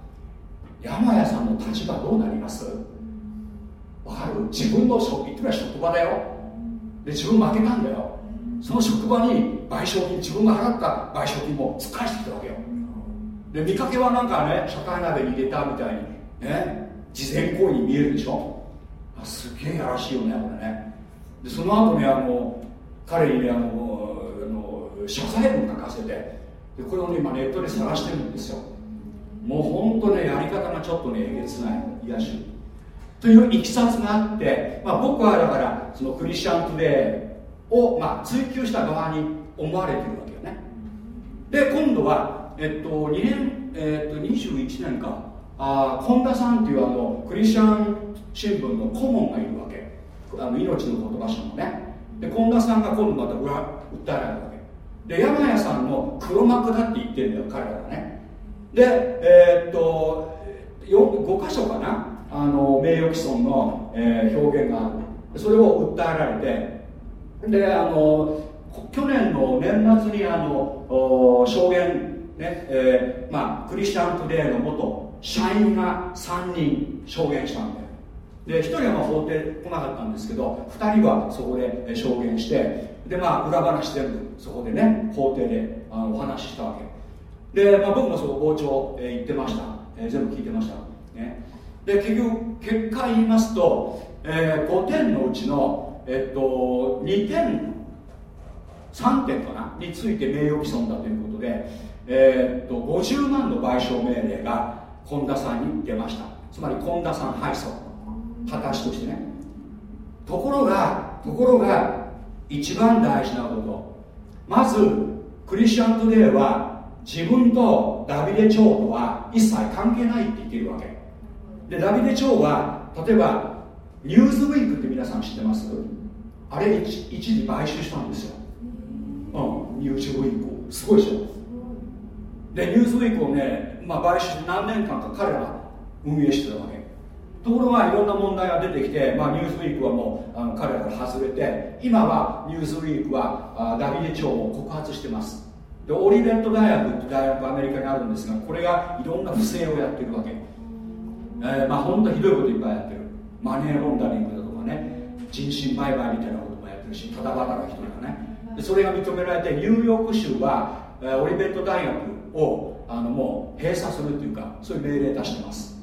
山谷さんの立場どうなります？わかる？自分の職言ってみ職場だよ。で自分負けたんだよ。その職場に賠償金自分が払った賠償金も突っ返してきたわけよ。で見かけはなんかね社会鍋に入れたみたいにね事前行為に見えるでしょ？あすげえやらしいよねこれね。でその後ねあの彼にねあのあの謝罪文書かせてでこれをね今ネットで探してるんですよ。もうほんとねやり方がちょっとねえげつない癒し。といういきさつがあって、まあ、僕はだからそのクリスチャントでを、まあ、追求した側に思われてるわけよね。で今度は、えっと、2年、えっと、21年か。あ本田さんっていうあのクリスチャン新聞の顧問がいるわけ。あの命の言葉社のね。で本田さんが今度また裏訴えられるわけ。で山谷さんの黒幕だって言ってるんだよ彼らがね。でえー、っと5箇所かな。あの名誉毀損の、えー、表現がある。それを訴えられて。であの去年の年末にあの証言ね、えー、まあ、クリスチャントゥデーの元社員が3人証言したんでで1人はまあ法廷来なかったんですけど2人はそこで証言してでまあ裏話全部そこでね法廷であのお話ししたわけ。で、まあ、僕もそこ傍聴、えー、言ってました、えー、全部聞いてました、ね、で結局結果言いますと、えー、5点のうちのえっと、2点3点かな？について名誉毀損だということで、えー、っと50万の賠償命令が本田さんに出ました。つまり本田さん敗訴。形としてね。ところがところが一番大事なこと。まずクリスチャントデーは自分とダビデ長とは一切関係ないって言ってるわけ。でダビデ長は例えばニューズウィークって皆さん知ってます？あれ一一時買収したんですよ。うんニューズウィークすごいでしょ？でニューズウィークをね、まあ、買収して何年間か彼ら運営してたわけ。ところがいろんな問題が出てきて、まあ、ニュースウィークはもうあの彼らから外れて今はニュースウィークはあダビデ長を告発してます。でオリベット大学って大学アメリカにあるんですがこれがいろんな不正をやってるわけ、えー、まあ本当ひどいこといっぱいやってる。マネーロンダリングだとかね。人身売買みたいなこともやってるしただ働きとかね。でそれが認められてニューヨーク州は、えー、オリベット大学をあのもう閉鎖するっていうかそういう命令出してます。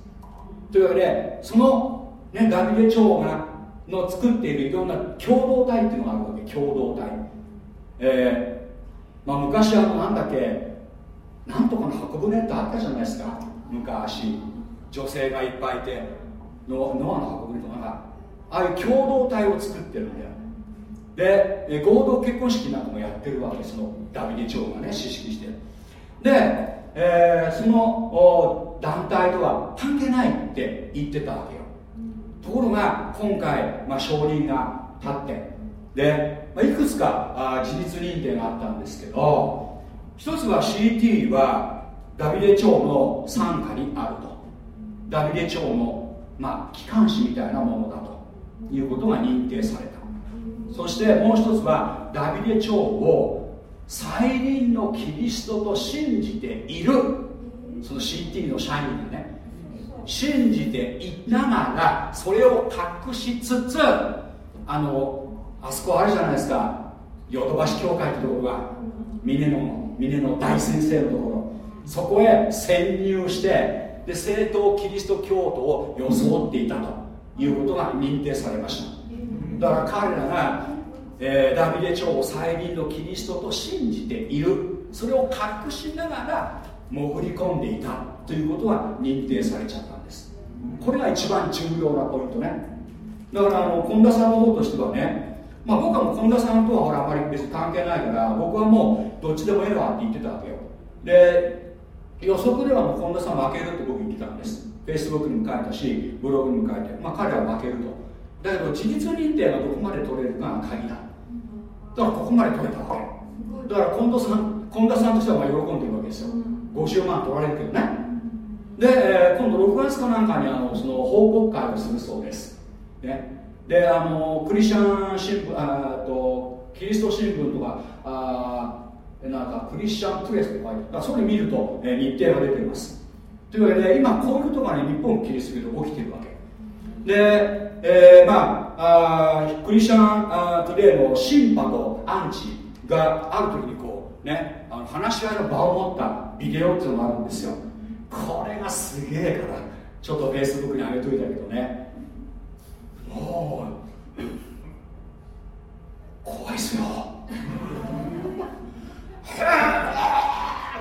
というわけでその、ね、ダビデ長がの作っているいろんな共同体っていうのがあるわけ共同体。えー、まあ、昔あのなんだっけなんとかの箱舟ってあったじゃないですか。昔女性がいっぱいいてノノアの箱舟とかああいう共同体を作ってるんだよ。で合同結婚式なんかもやってるわけそのダビデ長がね指揮して。でえー、その団体とは関係ないって言ってたわけよ。ところが今回、まあ、承認が立って。で、まあ、いくつかあ事実認定があったんですけど一つは CT はダビデ朝の傘下にあると。ダビデ朝の、まあ、機関紙みたいなものだということが認定された。そしてもう一つはダビデ朝を再臨のキリストと信じている。その CT の社員がね。信じていながらそれを隠しつつあのあそこあるじゃないですか。ヨドバシ教会ってところが。峰の峰の大先生のところ。そこへ潜入してで正統キリスト教徒を装っていたということが認定されました。だから彼らがえー、ダビデ朝を再臨のキリストと信じている。それを隠しながら潜り込んでいたということは認定されちゃったんです。これが一番重要なポイントね。だからあの本田さんの方としてはね、まあ、僕はもう本田さんとはほらあまり別に関係ないから僕はもうどっちでもええわって言ってたわけよ。で予測ではもう本田さん負けるって僕言ってたんです。Facebook にも書いたしブログにも書いて、まあ、彼は負けると。だけど事実認定がどこまで取れるかが鍵だ。だからここまで取れたわけ。だから近藤さん近田さんとしてはまあ喜んでるわけですよ。50万取られるけどね。で、えー、今度6月かなんかにあのその報告会をするそうです、ね、であのクリスチャン新聞あとキリスト新聞とかあなんかクリスチャンプレスとかだそれ見ると、えー、日程が出ています。というわけで今こういうことがね日本キリスト教で起きてるわけ。で、えー、まああクリスチャンあトゥデイのシンパとアンチがある時にこうねあの話し合いの場を持ったビデオっていうのがあるんですよ。これがすげえからちょっとフェイスブックに上げといたけどね。もう怖いっすよ。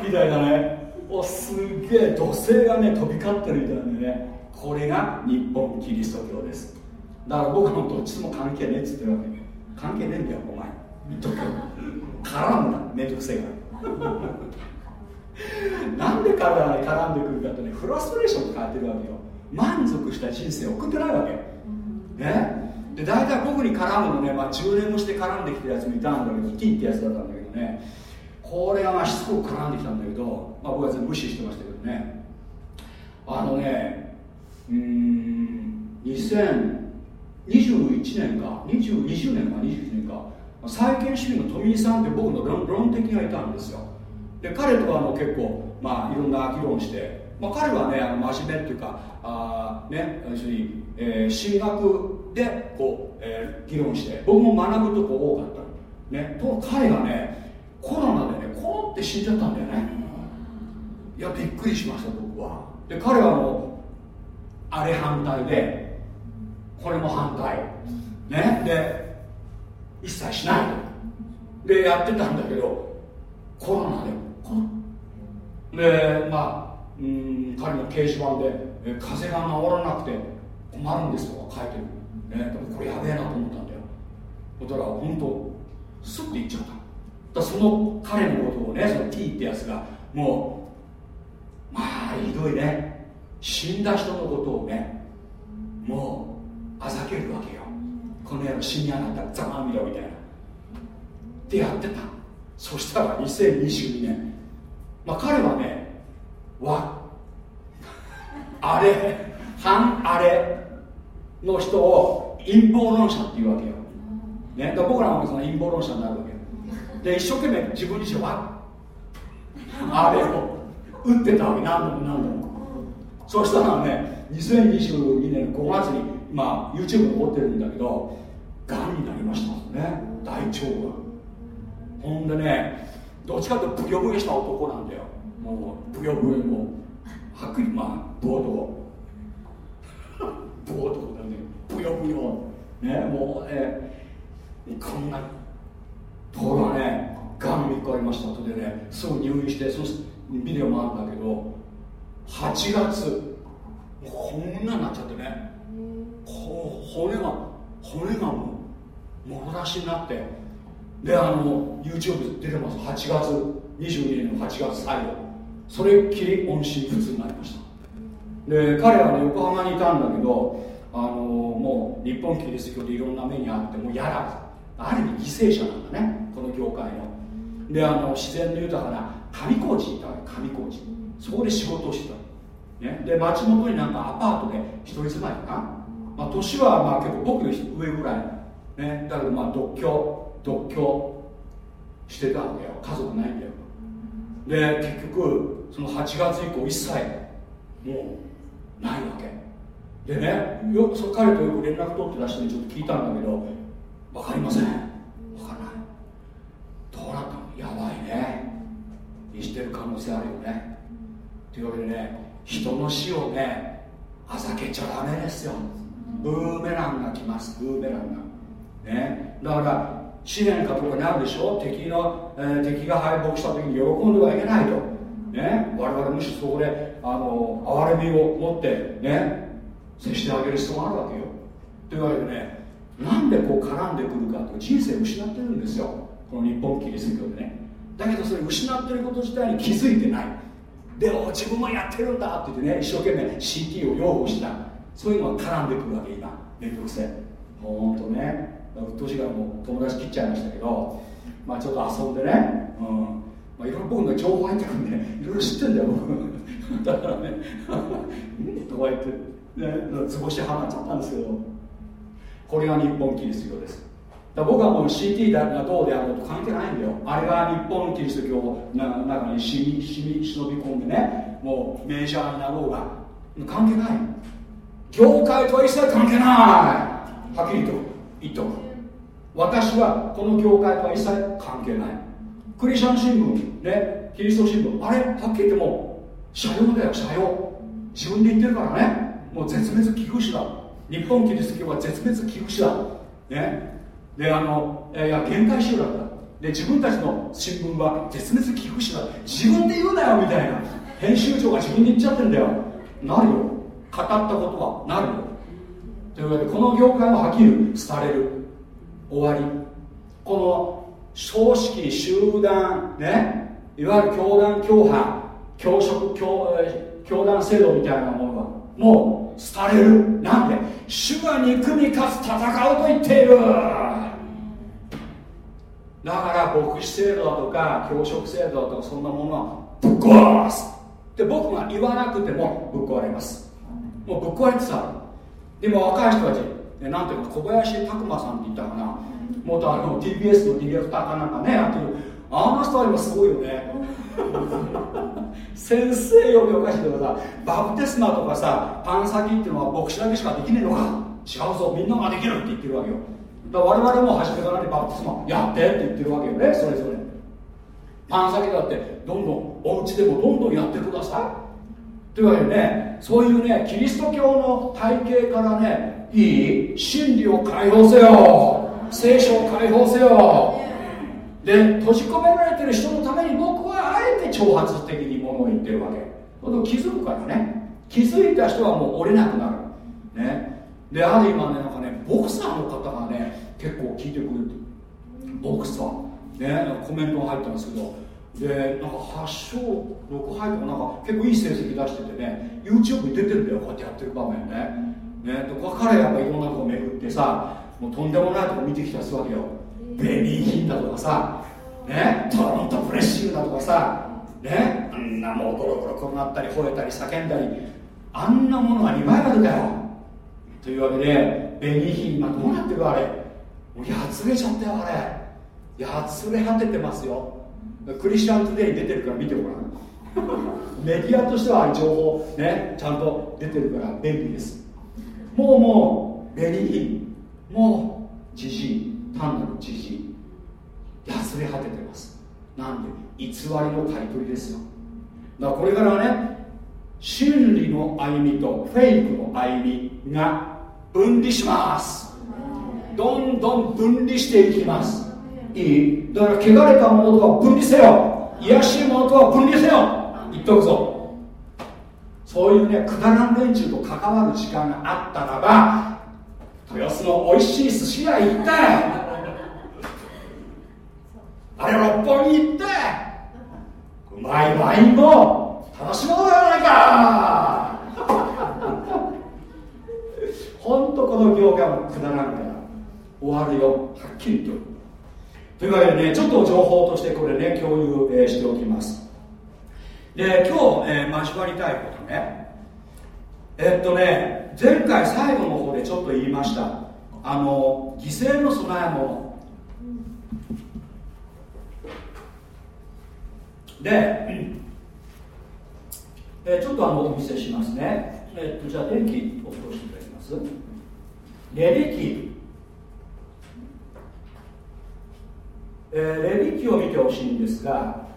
みたいなね。おすげえ土星がね飛び交ってるみたいなね。これが日本キリスト教です。だから僕もどっちも関係ねえっつってるわけ。関係ねえんだよお前。言っとく絡むなめんどくせえから。なんで彼が絡んでくるかってねフラストレーションと変えてるわけよ。満足した人生を送ってないわけ。ね。で大体僕に絡むのね、まあ、10年もして絡んできたやつもいたんだけど T ってやつだったんだけどね。これがまあしつこく絡んできたんだけど、まあ、僕は全部無視してましたけどね。あのねうん2000 21年か20 20年か21年か債権主義の富井さんって僕の論論的がいたんですよ。で彼とはもう結構、まあ、いろんな議論して、まあ、彼はねあの真面目っていうかあ、ね、要するに、えー、進学でこう、えー、議論して僕も学ぶとこ多かった。ねと彼がねコロナでねコロって死んじゃったんだよね。いやびっくりしました僕は。で彼はもうあれ反対でこれも反対。ね？で一切しない。でやってたんだけどコロナで。コロでまあうん彼の掲示板で風が治らなくて困るんですとか書いてる、ね、これやべえなと思ったんだよ。だから本当スッて言っちゃった。だその彼のことをねその T ってやつがもうまあひどいね。死んだ人のことをねもうあざけるわけよ。この野郎死に上がったらざまみろみたいな。ってやってた。そしたら2022年まあ彼はねわ。あれ。反あれ。の人を陰謀論者っていうわけよ、ね、だ僕らもその陰謀論者になるわけよ。で一生懸命自分自身はあれを打ってたわけ。何度も何度も。そしたらね2022年5月にまあ YouTube 残ってるんだけどがんになりましたね。大腸が。ほんでねどっちかっていうとブヨブヨした男なんだよ。もうブヨブヨも。はっきりまあ冒頭冒頭だね。ブヨブヨ。ねもうねこんなところがねがん3日ありました後でねすぐ入院してそのビデオもあるんだけど8月こんなになっちゃってね。骨が骨がもうもろ出しになってであの YouTube 出てます8月22年の8月最後それっきり音信不通になりましたで彼はね横浜にいたんだけどあのもう日本キリスト教でいろんな目にあってもう嫌だある意味犠牲者なんだねこの業界のであの自然の豊かな上高地にいた上高地そこで仕事をしてた、ね、で町元になんかアパートで一人住まいかな、まあ、年はまあ結構僕より上ぐらい、ね、だけどまあ独居独居してたわけよ。家族ないんだよ。で結局その8月以降一切もうないわけ。でねよそ彼とよく連絡取ってらしてちょっと聞いたんだけど分かりません。分からない。どうなったの？やばいね。にしてる可能性あるよね。というわけでね人の死をねあざけちゃダメですよ。ブーメランが来ます。ブーメランが。ね。だから試練かとかになるでしょ？敵の、えー、敵が敗北した時に喜んではいけないと。ね。我々むしろそこであの憐れみを持ってね。接してあげる必要があるわけよ。というわけでねなんでこう絡んでくるかと人生失ってるんですよ。この日本キリスト教でね。だけどそれ失ってること自体に気づいてない。でも自分もやってるんだって言ってね一生懸命 CT を擁護した。そういうのが絡んでくるわけ今面倒くせほんとね。うっとうしいからもう友達切っちゃいましたけどまあちょっと遊んでね。うん。まあ、いろいろ僕の情報入ってくるんでいろいろ知ってんだよ僕。だからね。とか言ってね図星はまっちゃったんですけど。これが日本キリスト教です。だ僕はもう CT だがどうであろうと関係ないんだよ。あれが日本キリスト教の中にしみしみ忍び込んでねもうメジャーになろうが関係ない。業界とは一切関係ない。はっきりと言っとく。私はこの業界とは一切関係ない。クリスチャン新聞ねキリスト新聞。あれ？はっきり言っても社用だよ社用。自分で言ってるからね。もう絶滅危惧種だ。日本キリスト教は絶滅危惧種だ。ね。であのいや限界集団だ。で自分たちの新聞は絶滅危惧種だ。自分で言うなよみたいな。編集長が自分で言っちゃってるんだよ。なるよ。語ったことはなるというわけでこの業界ははっきり廃れる。終わり。この葬式集団ねいわゆる教団教派教職教教団制度みたいなものはもう廃れる。なんで主が憎みかつ戦うと言っている。だから牧師制度だとか教職制度だとかそんなものはぶっ壊す。で僕が言わなくてもぶっ壊れます。もうぶっ壊れてさでも若い人たちなんていうか小林拓磨さんって言ったかな。元あの TBS のディレクターかなんかねやってるあの人は今すごいよね。先生呼びおかしいけどさバプテスマとかさパン先っていうのは牧師だけしかできねえのか。違うぞみんなができるって言ってるわけよ。だから我々も初めからねバプテスマやってって言ってるわけよねそれぞれ。パン先だってどんどんお家でもどんどんやってくださいというわけでねそういうねキリスト教の体系からねいい真理を解放せよ聖書を解放せよ。で閉じ込められてる人のために僕はあえて挑発的にものを言ってるわけ。気づくからね。気づいた人はもう折れなくなる。ね。である今ねなんかねボクサーの方がね結構聞いてくれる。ボクサー。ねコメントが入ってますけどでなんか8勝6敗とかなんか結構いい成績出しててね YouTube に出てるんだよこうやってやってる場面ね。ねで彼やっぱいろんなとこ巡ってさもうとんでもないとこ見てきたりするわけよベビーヒンだとかさねトロントプレッシングだとかさねあんなもうゴロゴロ転がったり吠えたり叫んだりあんなものが2倍までだよ。というわけでベニーヒン今どうなってるあれ？もうやつれちゃったよあれ。やつれ果ててますよクリスチャントゥデイに出てるから見てごらん。メディアとしては情報ねちゃんと出てるから便利です。もうもうベニーもうじじい単なるじじい。やつれ果ててます。なんで偽りの買い取りですよ。だからこれからはね真理の歩みとフェイクの歩みが分離します。どんどん分離していきます。いいだから汚れたものとは分離せよ癒しいものとは分離せよ言っとくぞそういうねくだらん連中と関わる時間があったらば豊洲の美味しい寿司屋行ってあれ六本木行ってうまいワインも楽しもうじゃないかほんとこの業界もくだらんから終わるよはっきり言っとというわけでねちょっと情報としてこれね共有、えー、しておきます。で今日、えー、交わりたいことね。えっとね前回最後の方でちょっと言いました。あの犠牲の備え物。で、え、ちょっとあのお見せしますね、えっとじゃあ電気を通していただきます。レビキ、えー、レビキを見てほしいんですが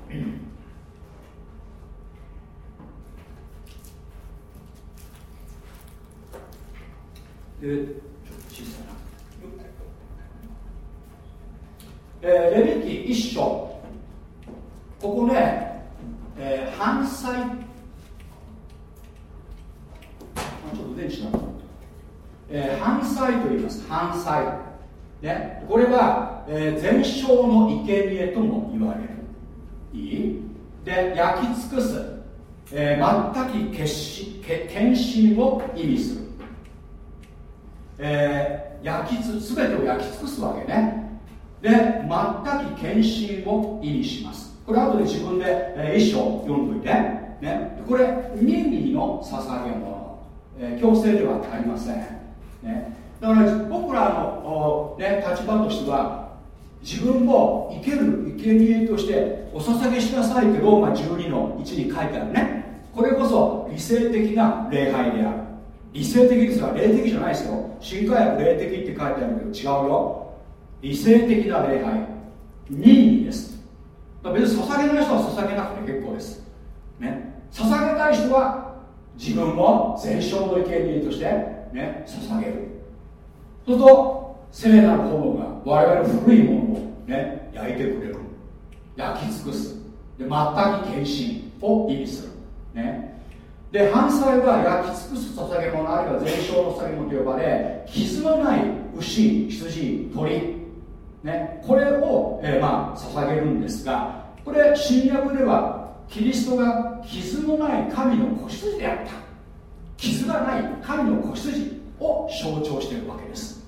えー、ちょっと小さな、えー、レビキ一章。ここね、えー、反対ちょっと電池なのえー、反対と言います。反対ね、これは、えー、全焼の生贄とも言われる。いい？で焼き尽くす、えー、全く決し献身を意味する、えー、焼きつ全てを焼き尽くすわけね。で全く献身を意味します。これ後で自分で、えー、一章読んどいて、ね、これ任意の捧げ物、えー、強制ではありません、ね、だから僕らの、ね、立場としては自分も生ける生贄としてお捧げしなさいってローマ12の1に書いてあるね。これこそ理性的な礼拝である。理性的ですから霊的じゃないですよ。新科学霊的って書いてあるけど違うよ。理性的な礼拝。任意です。別に捧げない人は捧げなくて結構です、ね、捧げたい人は自分も全焼の生贄として、ね、捧げる。そうすると聖なる炎が我々の古いものを、ね、焼いてくれる。焼き尽くす。で全く献身を意味する、ね、で反対は焼き尽くす捧げ物あるいは全焼の捧げ物と呼ばれ傷のない牛羊鳥。ね、これを、えー、まあ捧げるんですがこれ新約ではキリストが傷のない神の子羊であった。傷がない神の子羊。を象徴しているわけです。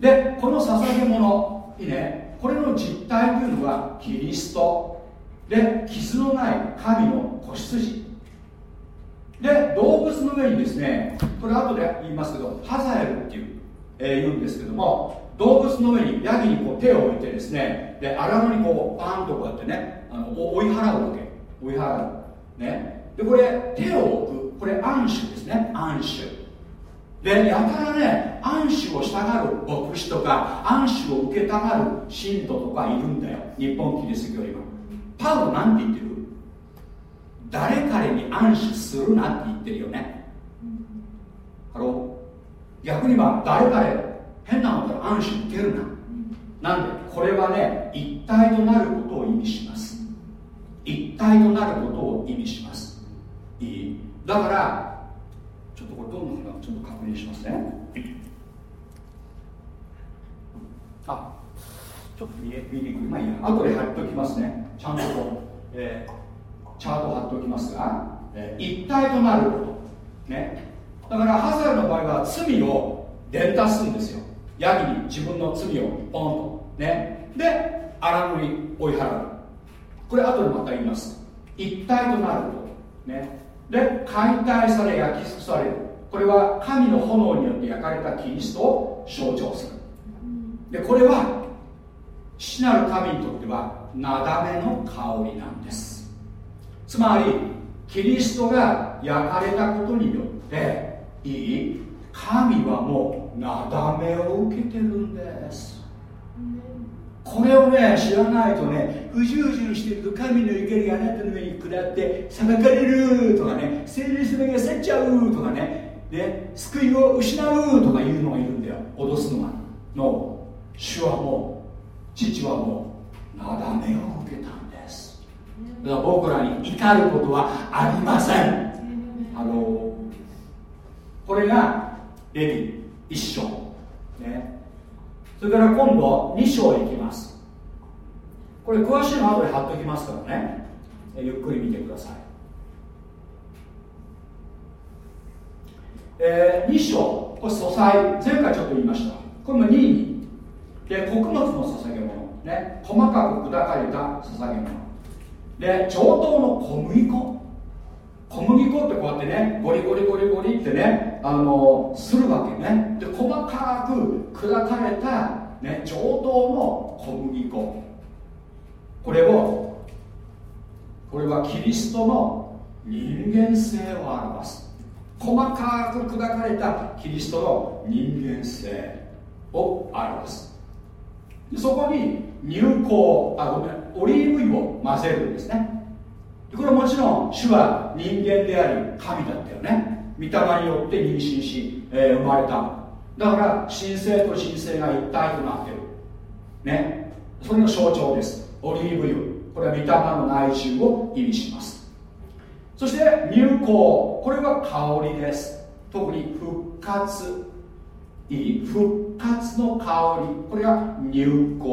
でこの捧げ物いいね。これの実態というのはキリスト。で傷のない神の子羊。で動物の上にですねこれ後で言いますけどハザエルっていう、えー、言うんですけども動物の上にヤギにこう手を置いてですねで荒野にこうパンとこうやってねあの追い払うわけ。追い払う。ね。でこれ手を置く。これ暗守ですね。暗守でやたらね暗守を従う牧師とか暗守を受けたがる信徒とかいるんだよ。日本キリスト教には。パウロなんて言ってる？誰彼に按手するなって言ってるよね。 Hello。逆には誰彼変なのから按手受けるな。なんで？これはね一体となることを意味します。一体となることを意味します。いい？だからちょっとこれどんなのかちょっと確認しますね。あちょっと見え見にくい。まあいいや。後で貼っておきますね。ちゃんとこう、えー、チャート貼っておきますが、えー、一体となること。ね。だからハザエルの場合は罪を伝達するんですよ。ヤギに自分の罪をポンと。ね。で荒乗り追い払う。これ後でまた言います。一体となること。ね。で解体され焼き尽くされる。これは神の炎によって焼かれたキリストを象徴する。でこれは父なる神にとってはなだめの香りなんです。つまりキリストが焼かれたことによっていい神はもうなだめを受けてるんです。これをね知らないとねうじうじうしてると神の怒りがあなたの上に下って裁かれるとかね聖霊の目が去っちゃうとかねね救いを失うとかいうのがいるんだよ。脅すのがの主はもう父はもうなだめを受けたんです。だから僕らに怒ることはありません。あのこれがレビ一章。ね。それから今度2章へ行きます。これ詳しいの後で貼っておきますからね。ゆっくり見てください。えー、2章。これ素材。前回ちょっと言いました。これも2位で穀物の捧げ物。ね。細かく砕かれた捧げ物。で上等の小麦粉。小麦粉ってこうやってねゴリゴリゴリゴリってねあのするわけね。で細かく砕かれた、ね、上等の小麦粉。これをこれはキリストの人間性を表す。細かく砕かれたキリストの人間性を表す。そこに乳香あごめんオリーブ油を混ぜるんですね。これはもちろん主は人間であり神だったよね。御霊によって妊娠し、えー、生まれた。だから神聖と神聖が一体となってる。ね。それの象徴です。オリーブ油。これは御霊の内中を意味します。そして乳香。これは香りです。特に復活。いい？復活の香り。これが乳香。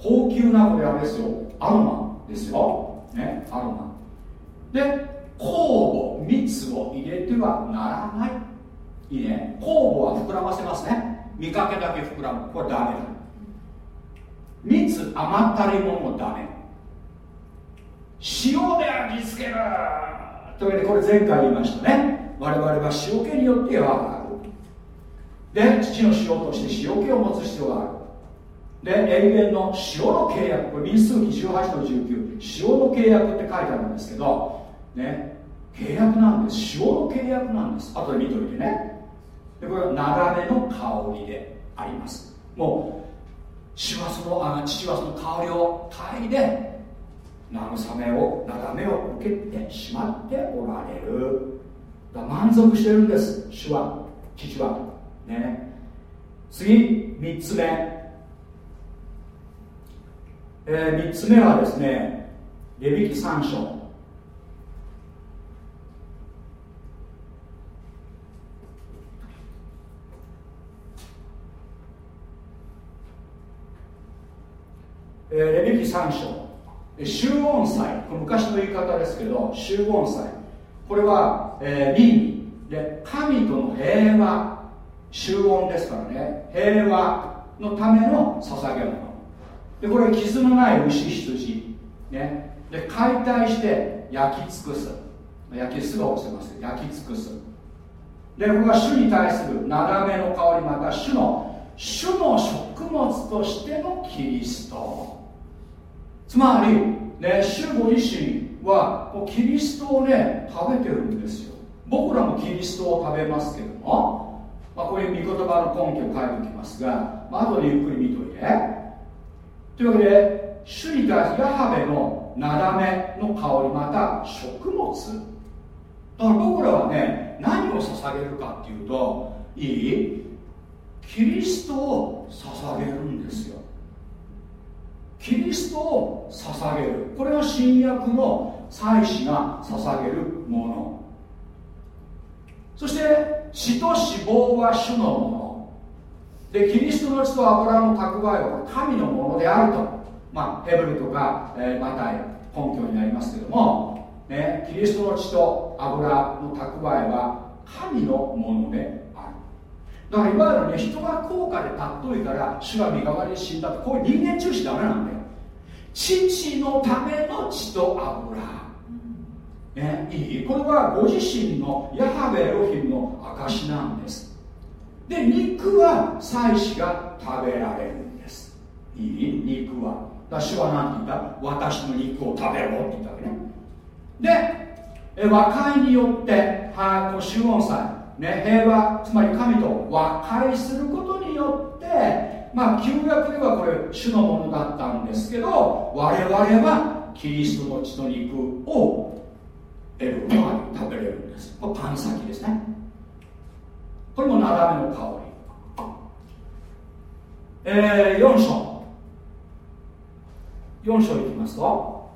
高級なこれあれですよ。アロマ。ですよ、ね、アロマで酵母蜜を入れてはならない。いいね。酵母は膨らませますね。見かけだけ膨らむ。これダメだ。蜜甘ったるいものもダメ。塩で味付ける。というわけでこれ前回言いましたね。我々は塩気によって柔らかくで父の塩として塩気を持つ必要がある。で永遠の塩の契約これ民数記18の19塩の契約って書いてあるんですけどね契約なんです。塩の契約なんです。後で見といてね。でこれはなだめの香りであります。もう主はそのあ父はその香りを嗅いで慰めをなだめを受けてしまっておられる。満足してるんです主は父は。ね。次3つ目。えー、3つ目はですねレビキ3章。えー、レビキ3章。集音祭。これ昔の言い方ですけど集音祭。これは、えー、倫理で神との平和。集音ですからね。平和のための捧げ物。でこれ傷のない牛羊。ね。で解体して焼き尽くす。焼きすが押せます。焼き尽くす。でこれは主に対する斜めの香りまた主の主の食物としてのキリスト。つまり、ね、主ご自身はもうキリストをね食べてるんですよ。僕らもキリストを食べますけども、まあ、こういう御言葉の根拠を書いておきますが、ま後でゆっくり見といて。というわけで主に対するヤハベのなだめの香りまた食物。だから僕らはね何を捧げるかっていうといい？キリストを捧げるんですよ。キリストを捧げる。これが新約の祭司が捧げるもの。そして血と脂肪は主のもの。でキリストの血と油の蓄えは神のものであると。まあヘブルとか、えー、マタイ根拠になりますけども、ね、キリストの血と油の蓄えは神のものである。だからいわゆるね人が高価で尊いから主が身代わりに死んだとこういう人間中止ダメなんだよ。父のための血と油ね、いい。これはご自身のヤハベエロヒムの証なんです。で肉は祭司が食べられるんです。いい？肉は。だ主は何て言った？私の肉を食べろって言ったわけね。で和解によってはいこ主音祭ね、平和つまり神と和解することによってまあ旧約ではこれ主のものだったんですけど我々はキリストの血と肉を得ることが食べれるんです。これパン先ですね。これも斜めの香り。えー、4章。4章いきますと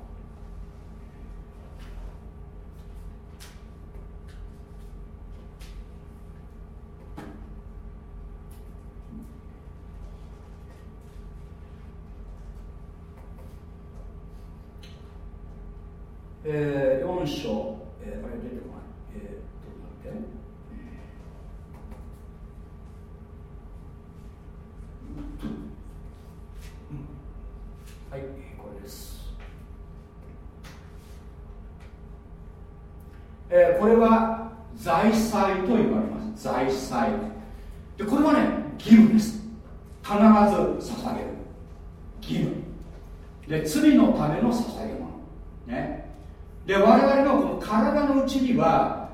えー、4章、えー、あれ出てこない、えー、ちょっと待って。はい、これです。えー、ここれは財祭と言われます。財祭。で、これはね、義務です。必ず捧げる。義務。で、罪のための捧げ物。ね。で我々のこの体のうちには、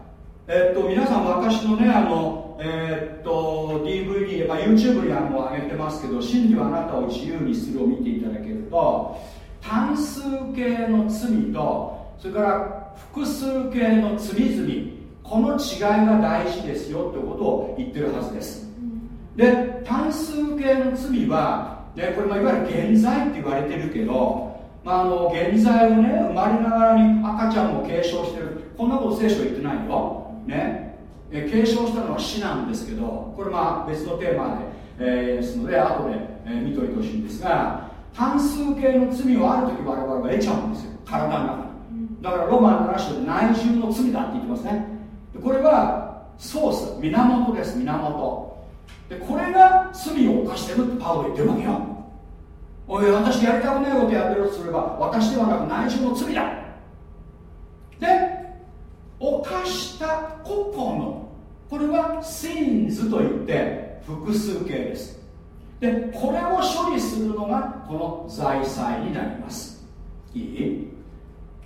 えっと皆さん私のねあの、えっと DVD、まあ、YouTube にあの上げてますけど「真理はあなたを自由にする」を見ていただけると単数形の罪とそれから複数形の罪々この違いが大事ですよということを言ってるはずです。で単数形の罪は、ね、これもいわゆる現在って言われてるけどまあ、あの現在をね生まれながらに赤ちゃんも継承してる。こんなこと聖書言ってないよ、ね、え継承したのは死なんですけどこれまあ別のテーマで、えー、ですので後で、えー、見といてほしいんですが単数形の罪をある時我々は得ちゃうんですよ。体の中にだからロマン7章で内住の罪だって言ってますね。これはソース源です源。でこれが罪を犯してるってパウロ言ってるわけよ。おい私やりたくないことやってるとすれば私ではなく内緒の罪だ。で犯した個々のこれはシーンズといって複数形です。でこれを処理するのがこの財祭になります。いい？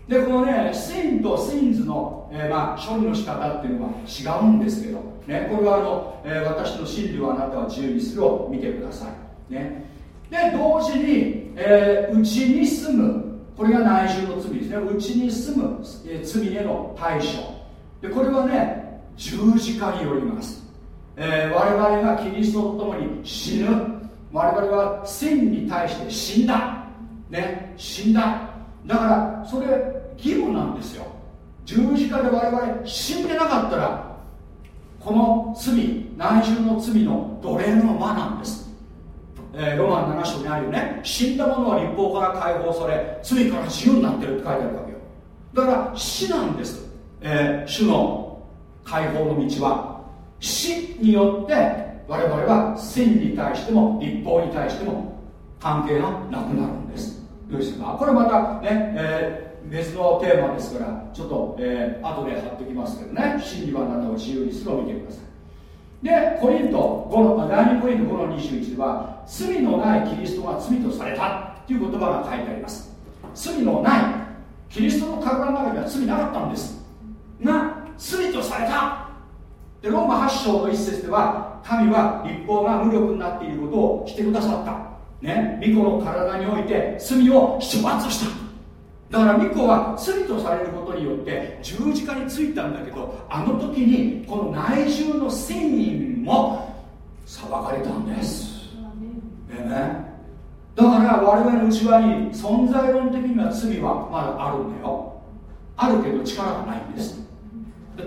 でこのねシンとシンズの、えー、まあ、処理の仕方っていうのは違うんですけど、ね、これはあの、えー、私の真理をあなたは自由にするを見てください、ね、で同時に、えー、内に住むこれが内住の罪ですね。内に住む、え、罪への対処。でこれはね十字架によります、え、我々がキリストと共に死ぬ。我々は sin に対して死んだ。ね。死んだ。だからそれ義務なんですよ。十字架で我々死んでなかったらこの罪内住の罪の奴隷のままなんです。えー、ロマン7章にあるよね。死んだ者は立法から解放され罪から自由になってるって書いてあるわけよ。だから死なんです、えー、主の解放の道は。死によって我々は sin に対しても立法に対しても関係がなくなるんです。どうですかこれまたね、えー、別のテーマですからちょっと、えー、後で貼っておきますけどね。真理はあなたを自由にするを見てください。でコリント5の第2コリント5の21では罪のないキリストが罪とされたという言葉が書いてあります。罪のないキリストの体の中には罪なかったんです。が罪とされた。でローマ8章の一節では神は立法が無力になっていることをしてくださった。ね巫女の体において罪を処罰した。だから巫女は罪とされることによって十字架についたんだけどあの時にこの内住の繊維も裁かれたんです。ねだから我々の内側に存在論的には罪はまだあるんだよ。あるけど力がないんです。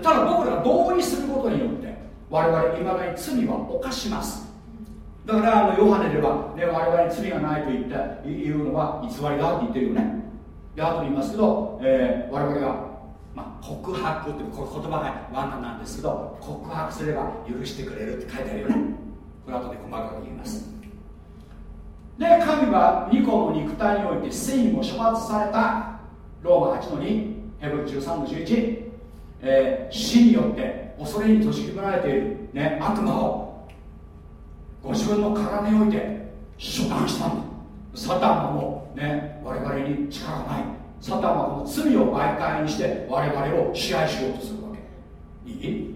ただ僕ら同意することによって我々いまだに罪は犯します。だからあのヨハネでは、ね、我々に罪がないと言った言うのは偽りだって言ってるよね。で後で言いますけど、えー、我々が、まあ、告白っていう言葉が罠なんですけど告白すれば許してくれるって書いてあるよね。これ後で細かく言います。で神は2個の肉体において繊維を処罰されたローマ8の2ヘブル13の11、えー、死によって恐れに閉じ込められている、ね、悪魔をご自分の体において処断したんだ。サタンはもうね我々に力がない。サタンはこの罪を媒介にして我々を支配しようとするわけ。いい？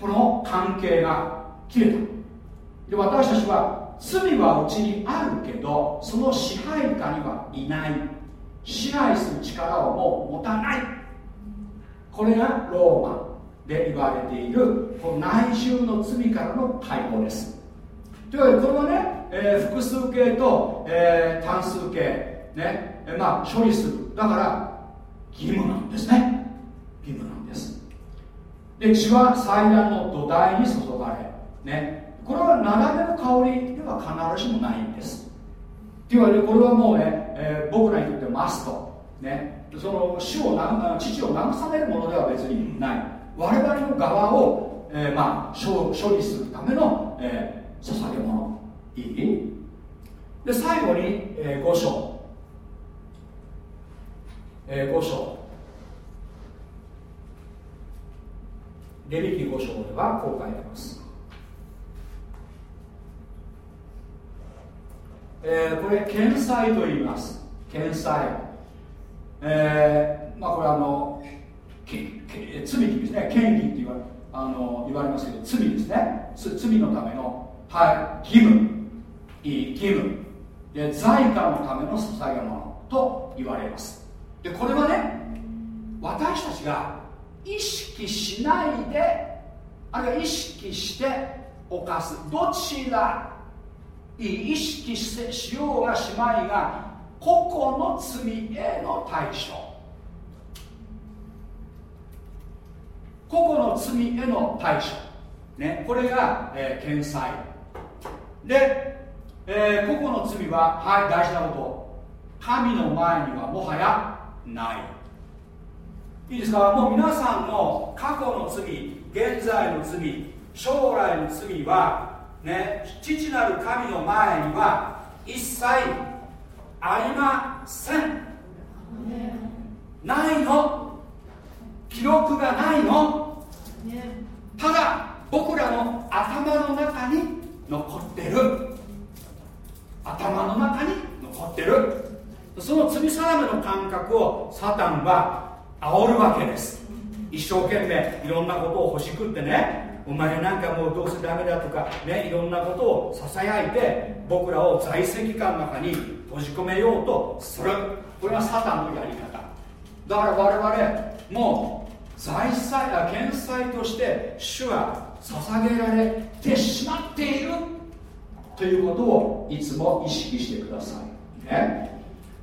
この関係が切れた。で私たちは罪はうちにあるけどその支配下にはいない。支配する力をもう持たない。これがローマで言われているこの内住の罪からの解放です。というわけでこれはね、えー、複数形と、えー、単数形ね、え、まあ処理する。だから義務なんですね。義務なんです。で血は祭壇の土台に注がれね。これは斜めの香りでは必ずしもないんです。っていうわけでこれはもうね、えー、僕らにとってマストね。その死を父を慰めるものでは別にない。我々の側を、えー、まあ処処理するための、えー、捧げ物。いい？で最後に、えー、5章、えー、5章。レビキ5章ではこう書いてます、えー、これ検済と言います。検済えー、まあこれあの罪ですね。権利って言わあの言われますけど罪ですね。罪のための、はい、義務。いい義務。で財貨のための捧げ物と言われます。でこれはね私たちが意識しないであるいは意識して犯す。どちら意識ししようがしまいが個々の罪への対処。個々の罪への対処、ね、これが、えー、検済で、えー、個々の罪ははい大事なこと。神の前にはもはやない。いいですか？もう皆さんの過去の罪現在の罪将来の罪はね父なる神の前には一切ありません。ないの。記録がないの、ただ僕らの頭の中に残ってる。頭の中に残ってる。その罪定めの感覚をサタンは煽るわけです。一生懸命いろんなことを欲しくってね。お前なんかもうどうせダメだとかねいろんなことをささやいて僕らを在籍感の中に閉じ込めようとする。これはサタンのやり方。だから我々もう財産や検済として主は捧げられてしまっている。ということをいつも意識してください、ね、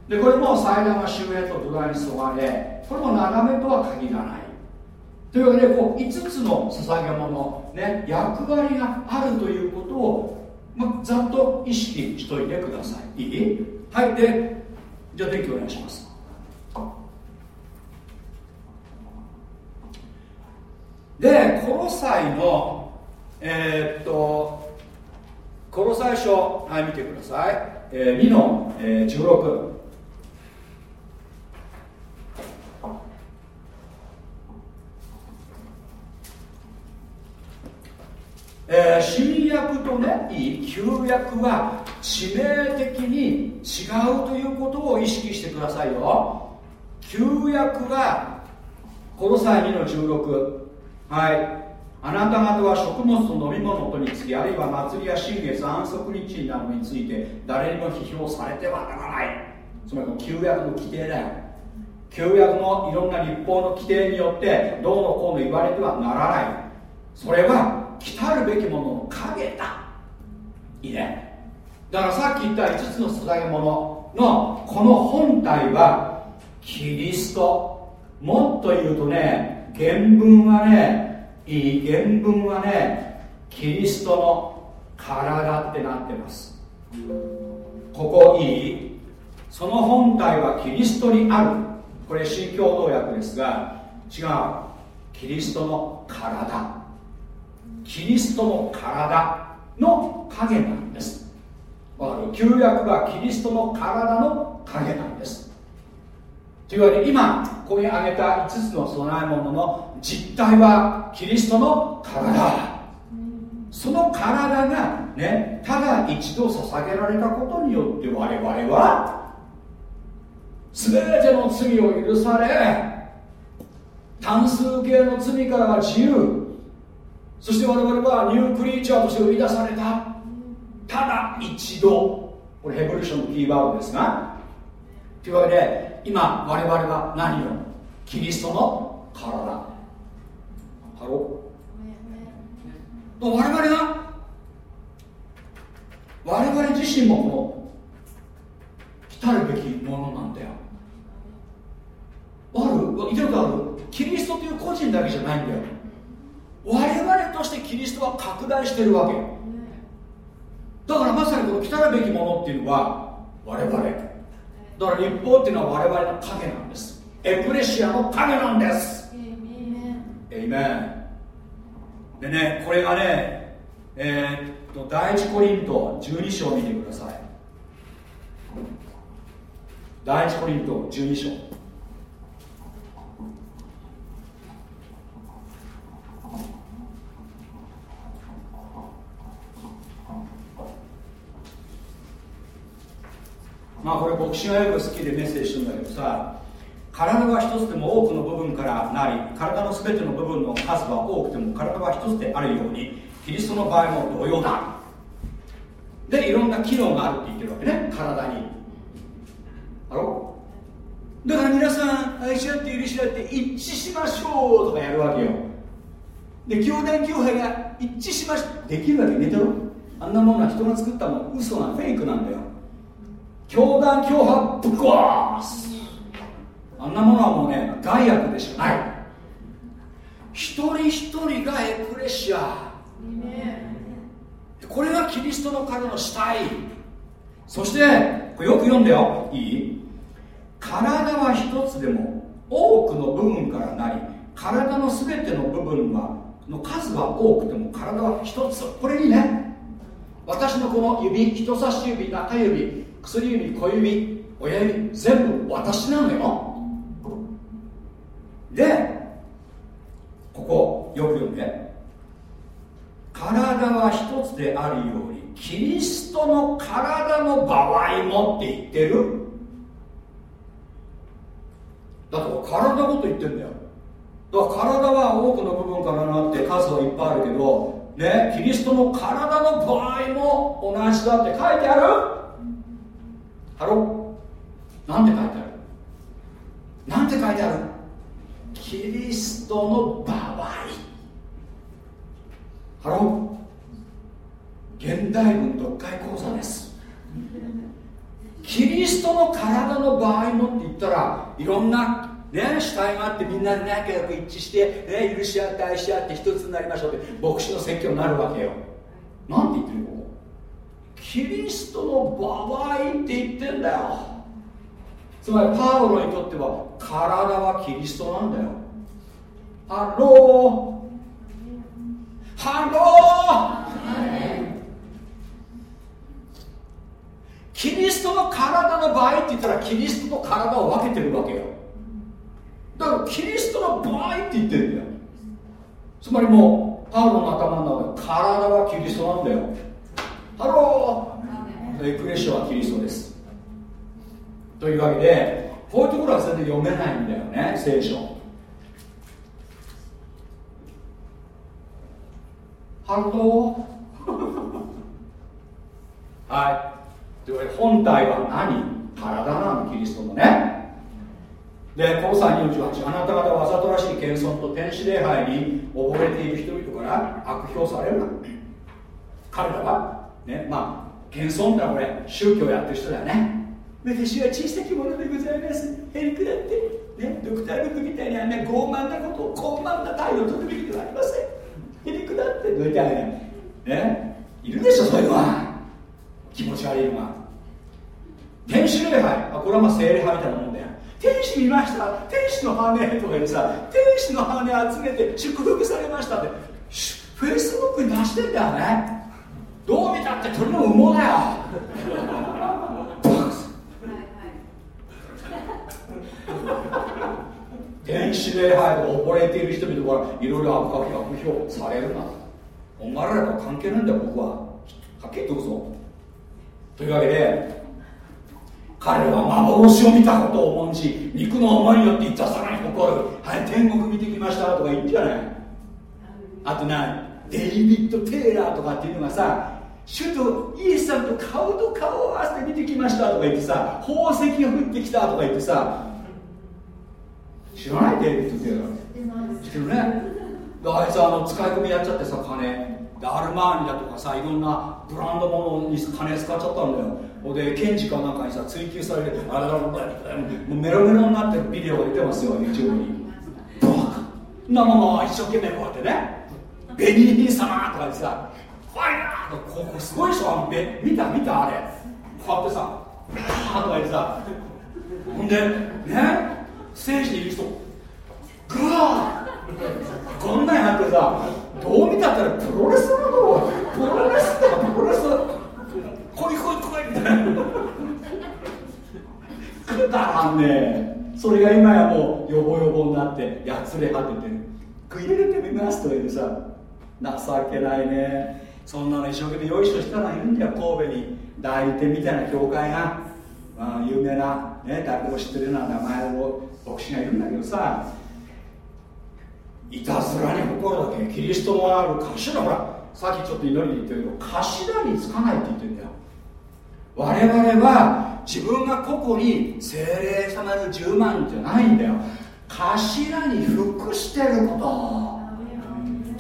でこれも祭壇は主へと土台に沿われこれも斜めとは限らない。というわけでこう5つの捧げ物、ね、役割があるということを、まざっと意識しといてください。いい？はい。でじゃあ電気お願いします。でこの際のえー、っとこの最初はい見てください、えー、2の、えー、16えー、新約とね旧約は致命的に違うということを意識してくださいよ。旧約はこの際2の16はい。あなた方は食物と飲み物とにつきあるいは祭りや新月安息日などについて誰にも批評されてはならない。つまり旧約の規定だよ。旧約のいろんな立法の規定によってどうのこうの言われてはならない。それは来たるべきものの影だ。いいね。だからさっき言った5つの捧げ物のこの本体はキリスト。もっと言うとね原文はねいい原文はねキリストの体ってなってます。ここいい？その本体はキリストにある。これ新共同訳ですが違う。キリストの体。キリストの体の影なんです。わかる？旧約はキリストの体の影なんです。というわけで今ここに挙げた5つの供え物の実体はキリストの体。その体がねただ一度捧げられたことによって我々は全ての罪を許され単数形の罪からは自由そして我々はニュークリーチャーとして生み出された。ただ一度。これヘブル書のキーワードですが。というわけで今我々は何をキリストの体。ハロ我々が我々自身もこの来るべきものなんだよ。ある？言ってることある？キリストという個人だけじゃないんだよ。我々としてキリストは拡大してるわけ。だからまさにこの来たるべきものっていうのは我々だから立法っていうのは我々の影なんです。エクレシアの影なんです。エイメンでねこれがねえー、っと第一コリント12章を見てください。第一コリント12章まあこれ牧師がよく好きでメッセージするんだけどさ体は一つでも多くの部分からなり体の全ての部分の数は多くても体は一つであるようにキリストの場合も同様だ。でいろんな機能があるって言ってるわけね体に。あろ？だから皆さん愛し合って許し合って一致しましょうとかやるわけよ。で教団教会が一致しましょうできるわけねえだろ。あんなものは人が作ったもん嘘なフェイクなんだよ。教団教派ぶっ壊すあんなものはもうね害悪でしかない。一人一人がエクレシア。これがキリストの体の死体そしてこれよく読んでよ。いい？体は一つでも多くの部分からなり体の全ての部分はの数は多くても体は一つ。これにね。私のこの指人差し指中指薬指小指親指全部私なのよ。でここよく読んで。体は一つであるようにキリストの体の場合もって言ってる。だから体のこと言ってんだよ。だから体は多くの部分からなって数はいっぱいあるけどねキリストの体の場合も同じだって書いてある。ハローなんて書いてある？なんて書いてある？キリストの場合。ハロー現代文読解講座です。キリストの体の場合もって言ったらいろんなね、主体があってみんなで仲良く一致して、ね、許し合って愛し合って一つになりましょうって牧師の説教になるわけよ。なんて言ってるの？キリストの場合って言ってんだよ。つまりパウロにとっては体はキリストなんだよ。 Hello。Hello。キリストの体の場合って言ったらキリストと体を分けてるわけよ。だからキリストの場合って言ってるんだよ。つまりもうパウロの頭の中で体はキリストなんだよ。Hello。エクレッションはキリストです。というわけでこういうところは全然読めないんだよね聖書。ハローはい。というわけで本体は何？体なの？キリストのね。で、この際28、あなた方はわざとらしい謙遜と天使礼拝に溺れている人々から悪評されるな。彼らはねまあ謙遜ってのはこれ。宗教やってる人だよね。私は小さきものでございます。へりくだってねドクター・ルクみたいにあんな傲慢なことを傲慢な態度を取るべきではありません。へりくだって。どういったねねいるでしょそういうのは。気持ち悪いのが天使礼拝。あこれはまあ精霊派みたいなもんだよ。天使見ました？天使の羽とか言ってさ天使の羽集めて祝福されましたって。フェイスブックに出してんだよねどう見たって鳥の羽毛だよ。天使礼拝と溺れている人々からいろいろ悪化悪評されるな。お前らと関係ないんだよ僕は。はっきり言うぞというわけで彼は幻を見たことを重んじ肉の思いによっていたさらに誇る。はい天国見てきましたとか言ってじゃないあとなデイビッド・テイラーとかっていうのがさ主とイエスさんと顔と顔を合わせて見てきましたとか言ってさ宝石が降ってきたとか言ってさ知らないデイビッド・テイラー知ってるね。あいつあの使い込みやっちゃってさ金。でアルマーニだとかさいろんなブランド物に金使っちゃったんだよ。ほで検事かなんかにさ追及されてあれだもうメロメロになってるビデオが出てますよ YouTube に。バカ。なまま一生懸命こうやってねベニー様とかでさファイヤーここすごいでしょあのベ見た見たあれ。こうやってさーとか言ってさ。ほんでねステージにいる人グワー。こんなんやってさどう見たったらプロレスなの？プロレスとかプロレス。こいこいこいみたいな。くだらんね。それが今やもうヨボヨボになってやつれ果ててる食い入れてみますと言ってさ情けないね。そんなの一生懸命よいしょしたらいるんだよ。神戸に代理店みたいな教会が、まあ、有名な、ね、誰でも知ってるような名前の牧師がいるんだけどさ。いたずらに誇るだけキリストのある頭ほらさっきちょっと祈りに言ったけど頭につかないって言ってるんだよ。我々は自分が個々に精霊様の10万じゃないんだよ。頭に服してること。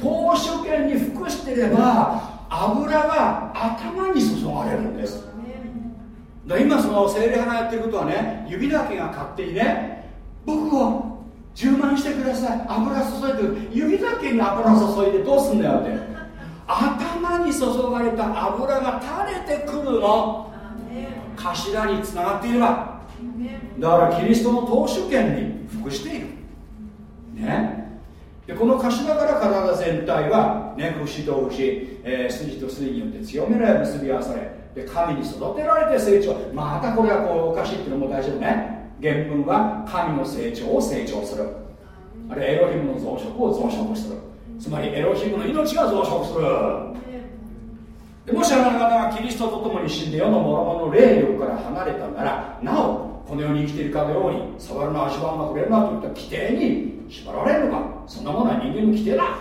投手権に服してれば油が頭に注がれるんです。だ今その精霊派がやってることはね指だけが勝手にね僕を充満してください。油注いで指だけに油注いでどうすんだよって。頭に注がれた油が垂れてくるの。頭につながっていればだからキリストの。投手権に服しているねでこの頭から体全体は、ね、節と節、えー、筋と筋によって強められ結び合わされで神に育てられて成長。またこれはこうおかしいっていうのも大丈夫ね。原文は神の成長を成長する。あるいはエロヒムの増殖を増殖する。つまりエロヒムの命が増殖する。でもしあなた方がキリストと共に死んで世の諸々の霊力から離れたならなおこの世に生きているかのように触るな足場が触れるなといった規定に縛られるのか？そんなものは人間の規定だ。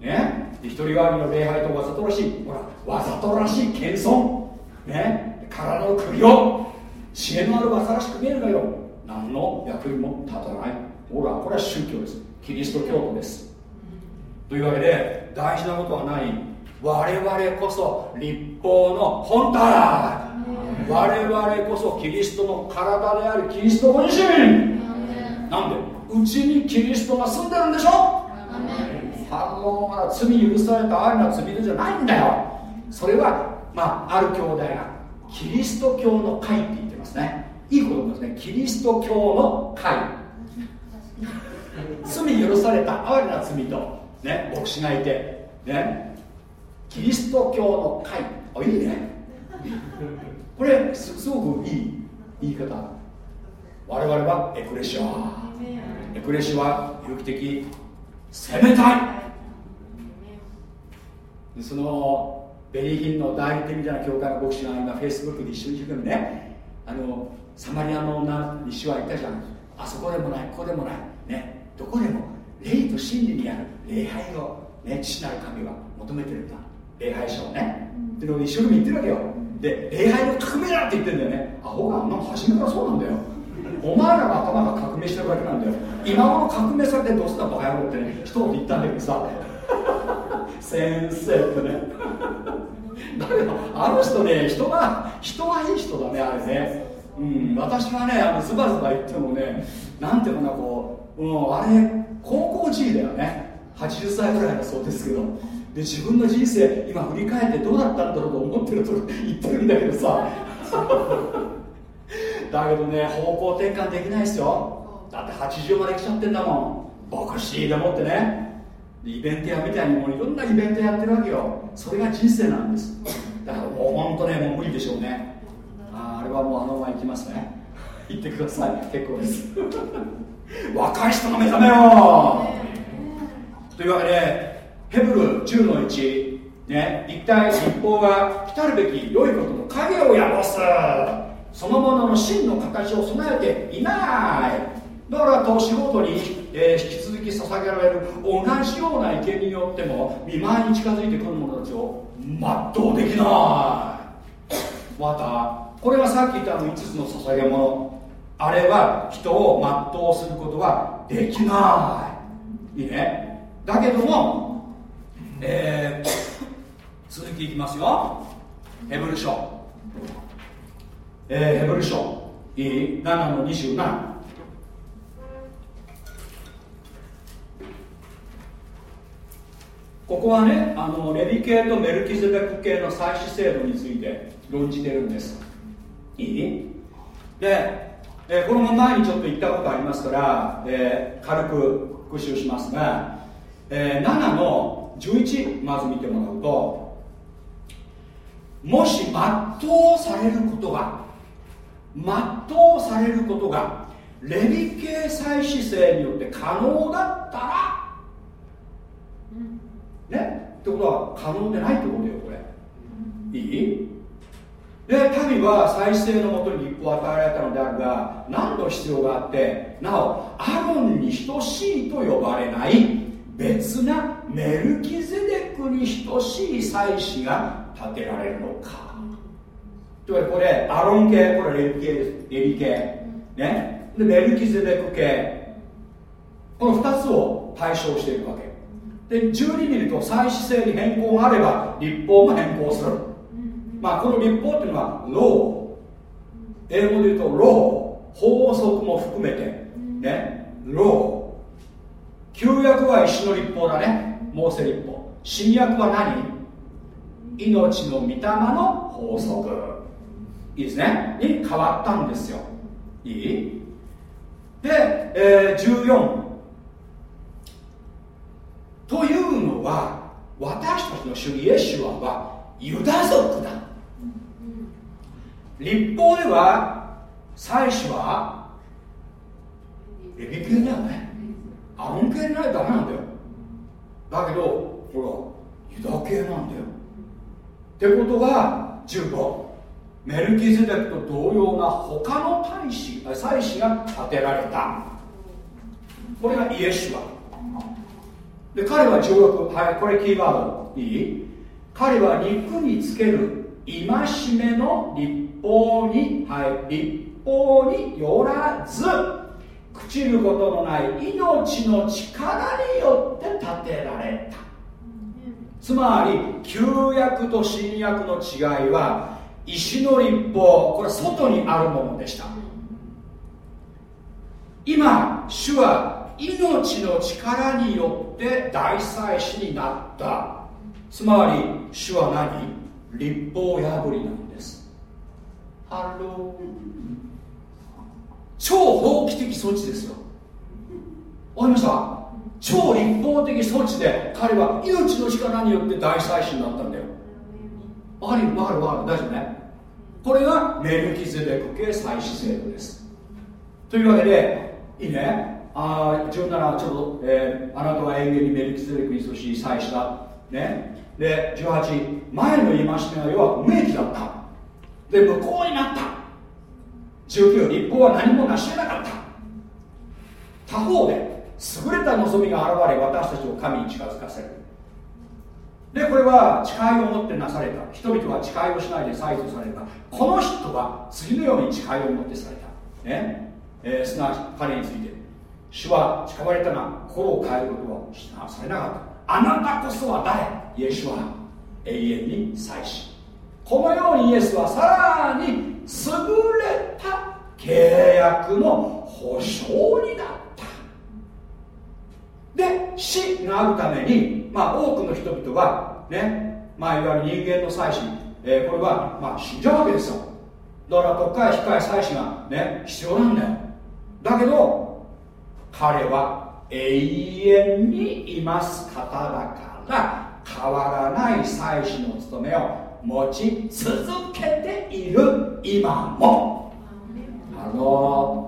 ね？一人代わりの礼拝とわざとらしい。ほらわざとらしい謙遜。ね？体の首を知恵のある技らしく見えるのよ。何の役にも立たない。ほらこれは宗教です。キリスト教徒です。というわけで大事なことはない。我々こそ立法の本体。我々こそキリストの体であるキリストご自身なんで？うちにキリストが住んでるんでしょ？反応が罪許された愛な罪人じゃないんだよ。それはまあある兄弟がキリスト教の会って言ってますね。いいことですね。キリスト教の会。罪許された哀れな罪とね牧師がいてね。キリスト教の会。あいいね。これすごくいい言い方。我々はエクレシアエクレシは有機的。攻めたい。そのベリーヒンの代理店みたいな教会の牧師が今フェイスブックで一緒に一生懸命ねあのサマリアの女に主は言ったじゃん。あそこでもないここでもない。ねどこでも霊と真理にある。礼拝を、ね、父なる神は求めてるんだ。礼拝者をね。っていうのを一生懸命言ってるわけよ。で礼拝の革命だって言ってるんだよね。アホがあんな初めからそうなんだよ。お前らの頭が革命してるだけなんだよ。今頃革命されてどうすんだバカ野郎って。ね一言言ったんだけどさ。先生ってね。だけどあの人ね人が人がいい人だねあれね。うん私はねあのズバズバ言ってもねなんていうかなこう、うん、あれ高校 G だよね。80歳ぐらいだそうですけど。で自分の人生今振り返ってどうだったんだろうと思ってると言ってるんだけどさ。だけどね方向転換できないですよ。だって80まで来ちゃってんだもん。牧師でもってね。イベント屋みたいにもういろんなイベントやってるわけよ。それが人生なんです。だからもう本当ねもう無理でしょうね。ああれはもうあのまま行きますね。行ってください。結構です。若い人が目覚めよ。というわけでヘブル10の1ね一体立法が来たるべき良いことの影を宿す。そのものの真の形を備えていない。だから年ごとに、えー、引き続き捧げられる同じような意見によっても見舞いに近づいてくる者たちを全うできない。またこれはさっき言ったあの5つの捧げ物。あれは人を全うすることはできない。いいね。だけども、えー、続きいきますよ。ヘブル書。えー、ヘブル書いい？7の27ここはねあのレビ系とメルキゼベック系の祭祀制度について論じてるんです。いい？で、えー、この前にちょっと言ったことありますから、えー、軽く復習しますが、えー、7の11まず見てもらうともし全うされることが全うされることがレビ系祭祀制によって可能だったら、ね？ってことは可能でないってことよこれ、いい？で民は祭祀制のもとに立法を与えられたのであるが何の必要があってなおアロンに等しいと呼ばれない別なメルキゼデクに等しい祭司が建てられるのかというわけでこれアロン系これレビ系です。レビ系。ね。でメルキゼデク系。この2つを対象しているわけ。で12見ると祭祀制に変更があれば立法も変更する。まあこの立法っていうのはロー英語で言うとロー法則も含めて。ね。ロー旧約は石の立法だね。モーセ立法。新約は何？命の御霊の法則いいですね？に変わったんですよ。いい？で、えー、14というのは私たちの主義イエシュアはユダ族だ。立法では祭司はレビ系だよね。アロン系ないとダメなんだよ。だけどほらユダ系なんだよ。ってことが15メルキゼデクと同様な他の大使祭司が建てられた。これがイエシュアで彼は条約はいこれキーワードいい？彼は肉につける戒めの立法にはい立法によらず朽ちることのない命の力によって建てられた。つまり旧約と新約の違いは石の律法。これ外にあるものでした。今主は命の力によって大祭司になった。つまり主は何？律法破りなんです。 Hello。超法規的措置ですよ。わかりました？超立法的措置で彼は命の力によって大祭司になったんだよ。わかるわかるわかる。大丈夫ね。これがメルキゼデク系祭祀制度です。というわけでいいね。あ17ちょっと、えー、あなたは永遠にメルキゼデクに等しい祭司だ。ね。で18前の戒めは要は無益だった。で無効になった。19立法は何も成し得なかった。他方で優れた望みが現れ私たちを神に近づかせる。でこれは誓いを持ってなされた。人々は誓いをしないで採取された。この人は次のように誓いを持ってされた、ね。えー、すなわち彼について主は誓われたが心を変えることをされなかった。あなたこそは誰？イエスは永遠に祭司。このようにイエスはさらに優れた契約の保証になった。で死があるために、まあ、多くの人々はね、まあ、いわゆる人間の祭司、えー、これは、まあ、死んじゃうわけですよだから特会控え祭司がね必要なんだよ。だけど彼は永遠にいます方だから変わらない祭司の務めを持ち続けている今も。あの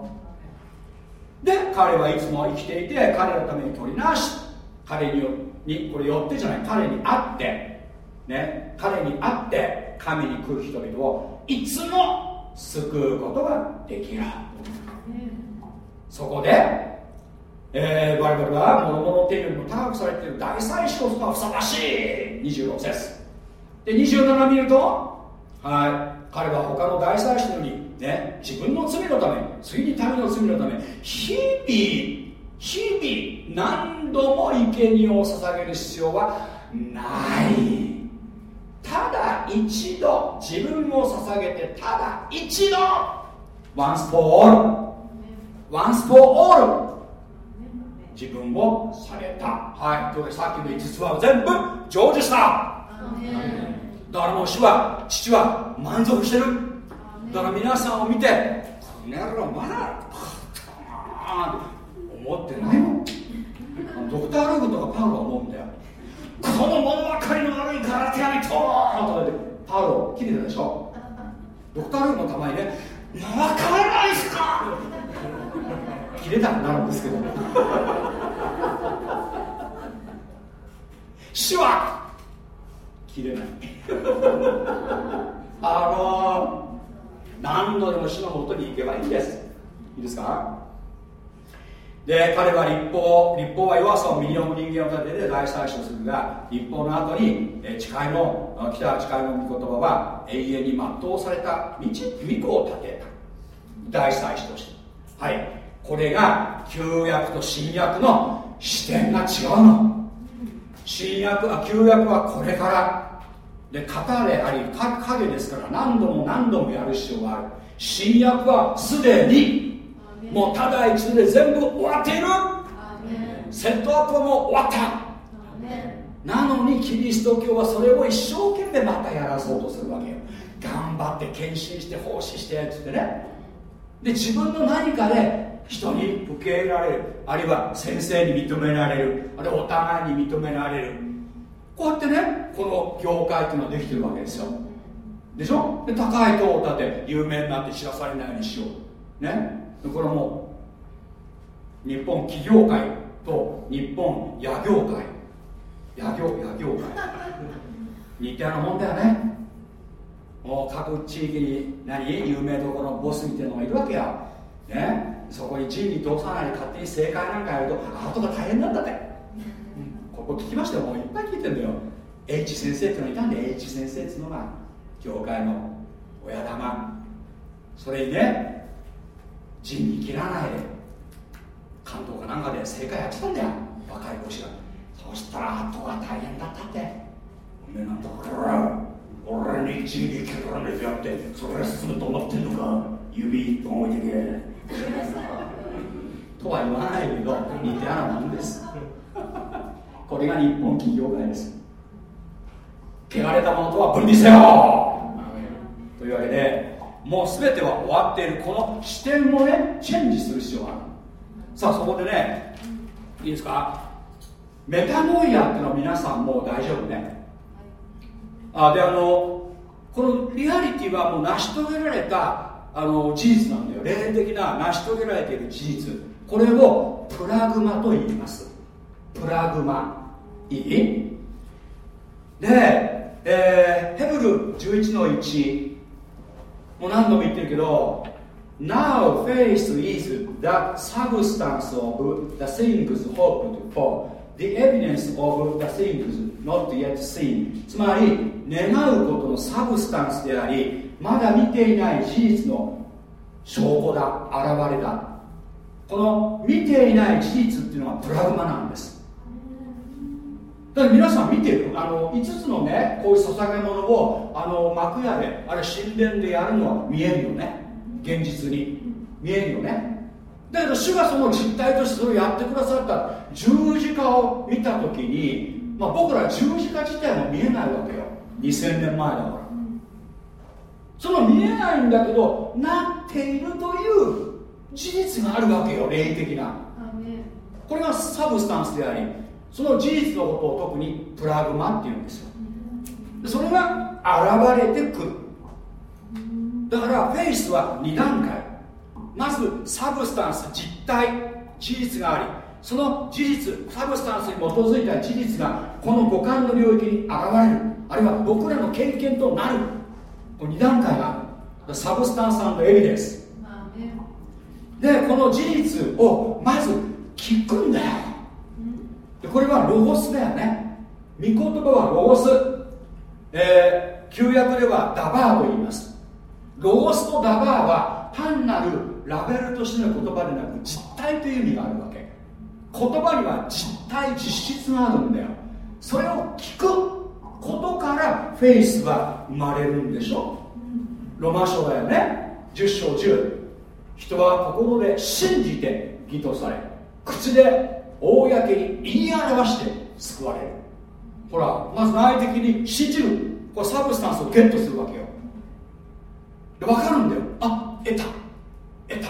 で彼はいつも生きていて彼のために取りなし。彼ににこれよってじゃない。彼に会って。ね。彼に会って神に来る人々をいつも救うことができる。そこで、えー、我々は諸々の手よりも高くされている。大祭司こそがふさわしい。26節。で27見るとはい彼は他の大祭司のようにね自分の罪のため次に民の罪のため日々日々何度も生贄を捧げる必要はない。ただ一度自分を捧げてただ一度 once for all once for all 自分をされた。はいというわけでさっきの5つは全部成就した。だからもう主は父は満足してる。だから皆さんを見てこの野郎まだ思ってないの。ドクター・ルーグとかパウロは思うんだよ。この物分かりの悪いガラテヤにととかでパウロ切れたでしょ。ドクター・ルーグのたまにね分からないっすか切れたくなるんですけど。主は切れない。あの何度でも主のもとに行けばいいんです。いいですか？で彼は立法。立法は弱さを身に置く人間を立てて大祭司をするが立法の後に誓いの来た誓いの御言葉は永遠に全うされた道御子を立てた。大祭司として。はい。これが旧約と新約の視点が違うの。新約は旧約はこれから。で語れあり影ですから何度も何度もやる必要がある。新約はすでにもうただ一度で全部終わっている。セットアップはもう終わった。なのにキリスト教はそれを一生懸命またやらそうとするわけよ。頑張って献身して奉仕してっつってね。で自分の何かで人に受け入れられる。あるいは先生に認められる。あるいはお互いに認められるこうやってねこの業界っていうのはできてるわけですよ。でしょ？で高い塔を建て有名になって知らされないようにしよう。ね？これはもう日本企業界と日本野業界野業野業界 似たようなもんだよね。もう各地域に何有名どころのボスみたいなのがいるわけや。ね？そこに人に通さないで勝手に正解なんかやると後が大変なんだって、うん、ここ聞きましたよもういっぱい聞いてんだよ。H 先生ってのいたんで H 先生っていうのが業界の親玉。それにね仁に切らないで。関東かなんかで正解やってたんだよ。若い子がそしたら後が大変だったって。おめえなんだから俺に仁に切らないでやって。それが進むと思ってんのか。指一本置いてけ。とは言わないけど似たようなもんですこれが日本企業界です。汚れたものとは分離せよ。というわけでもう全ては終わっているこの視点をねチェンジする必要がある。さあそこでねいいですか？メタノイアっていうのは皆さんもう大丈夫ね。あであのこのリアリティはもう成し遂げられたあの事実なんだよ。霊的な成し遂げられている事実。これをプラグマと言います。プラグマ。いい？で、えー、ヘブル11の1もう何度も言ってるけど Now faith is the substance of the things hoped for. The evidence of the things not yet seen. つまり願うことのサブスタンスでありまだ見ていない事実の証拠だ現れだ。この見ていない事実っていうのはプラグマなんです。だから皆さん見てるあの5つのねこういう捧げ物をあの幕屋であれ神殿でやるのは見えるよね。現実に。見えるよね。だけど主がその実態としてそれをやってくださった。十字架を見た時に、まあ、僕ら十字架自体も見えないわけよ。2000年前だから。その見えないんだけどなっているという事実があるわけよ霊的な。これが substance でありその事実のことを特に pragma っていうんですよ。それが現れてくる。だからフェイスは2段階。まず substance 実体事実があり。その事実 substance に基づいた事実がこの五感の領域に現れる。あるいは僕らの経験となる。この2段階がある。サブスタンスエビデンス。でこの事実をまず聞くんだよ。でこれはロゴスだよね。御言葉はロゴス、えー、旧約ではダバーと言います。ロゴスとダバーは単なるラベルとしての言葉でなく実体という意味があるわけ。言葉には実体実質があるんだよ。それを聞くことからフェイスは生まれるんでしょ。ロマ書だよね。10章10人は心で信じて義とされ口で公に言い表して救われる。ほらまず内的に信じる。これサブスタンスをゲットするわけよ。で分かるんだよ。あ得た。得た。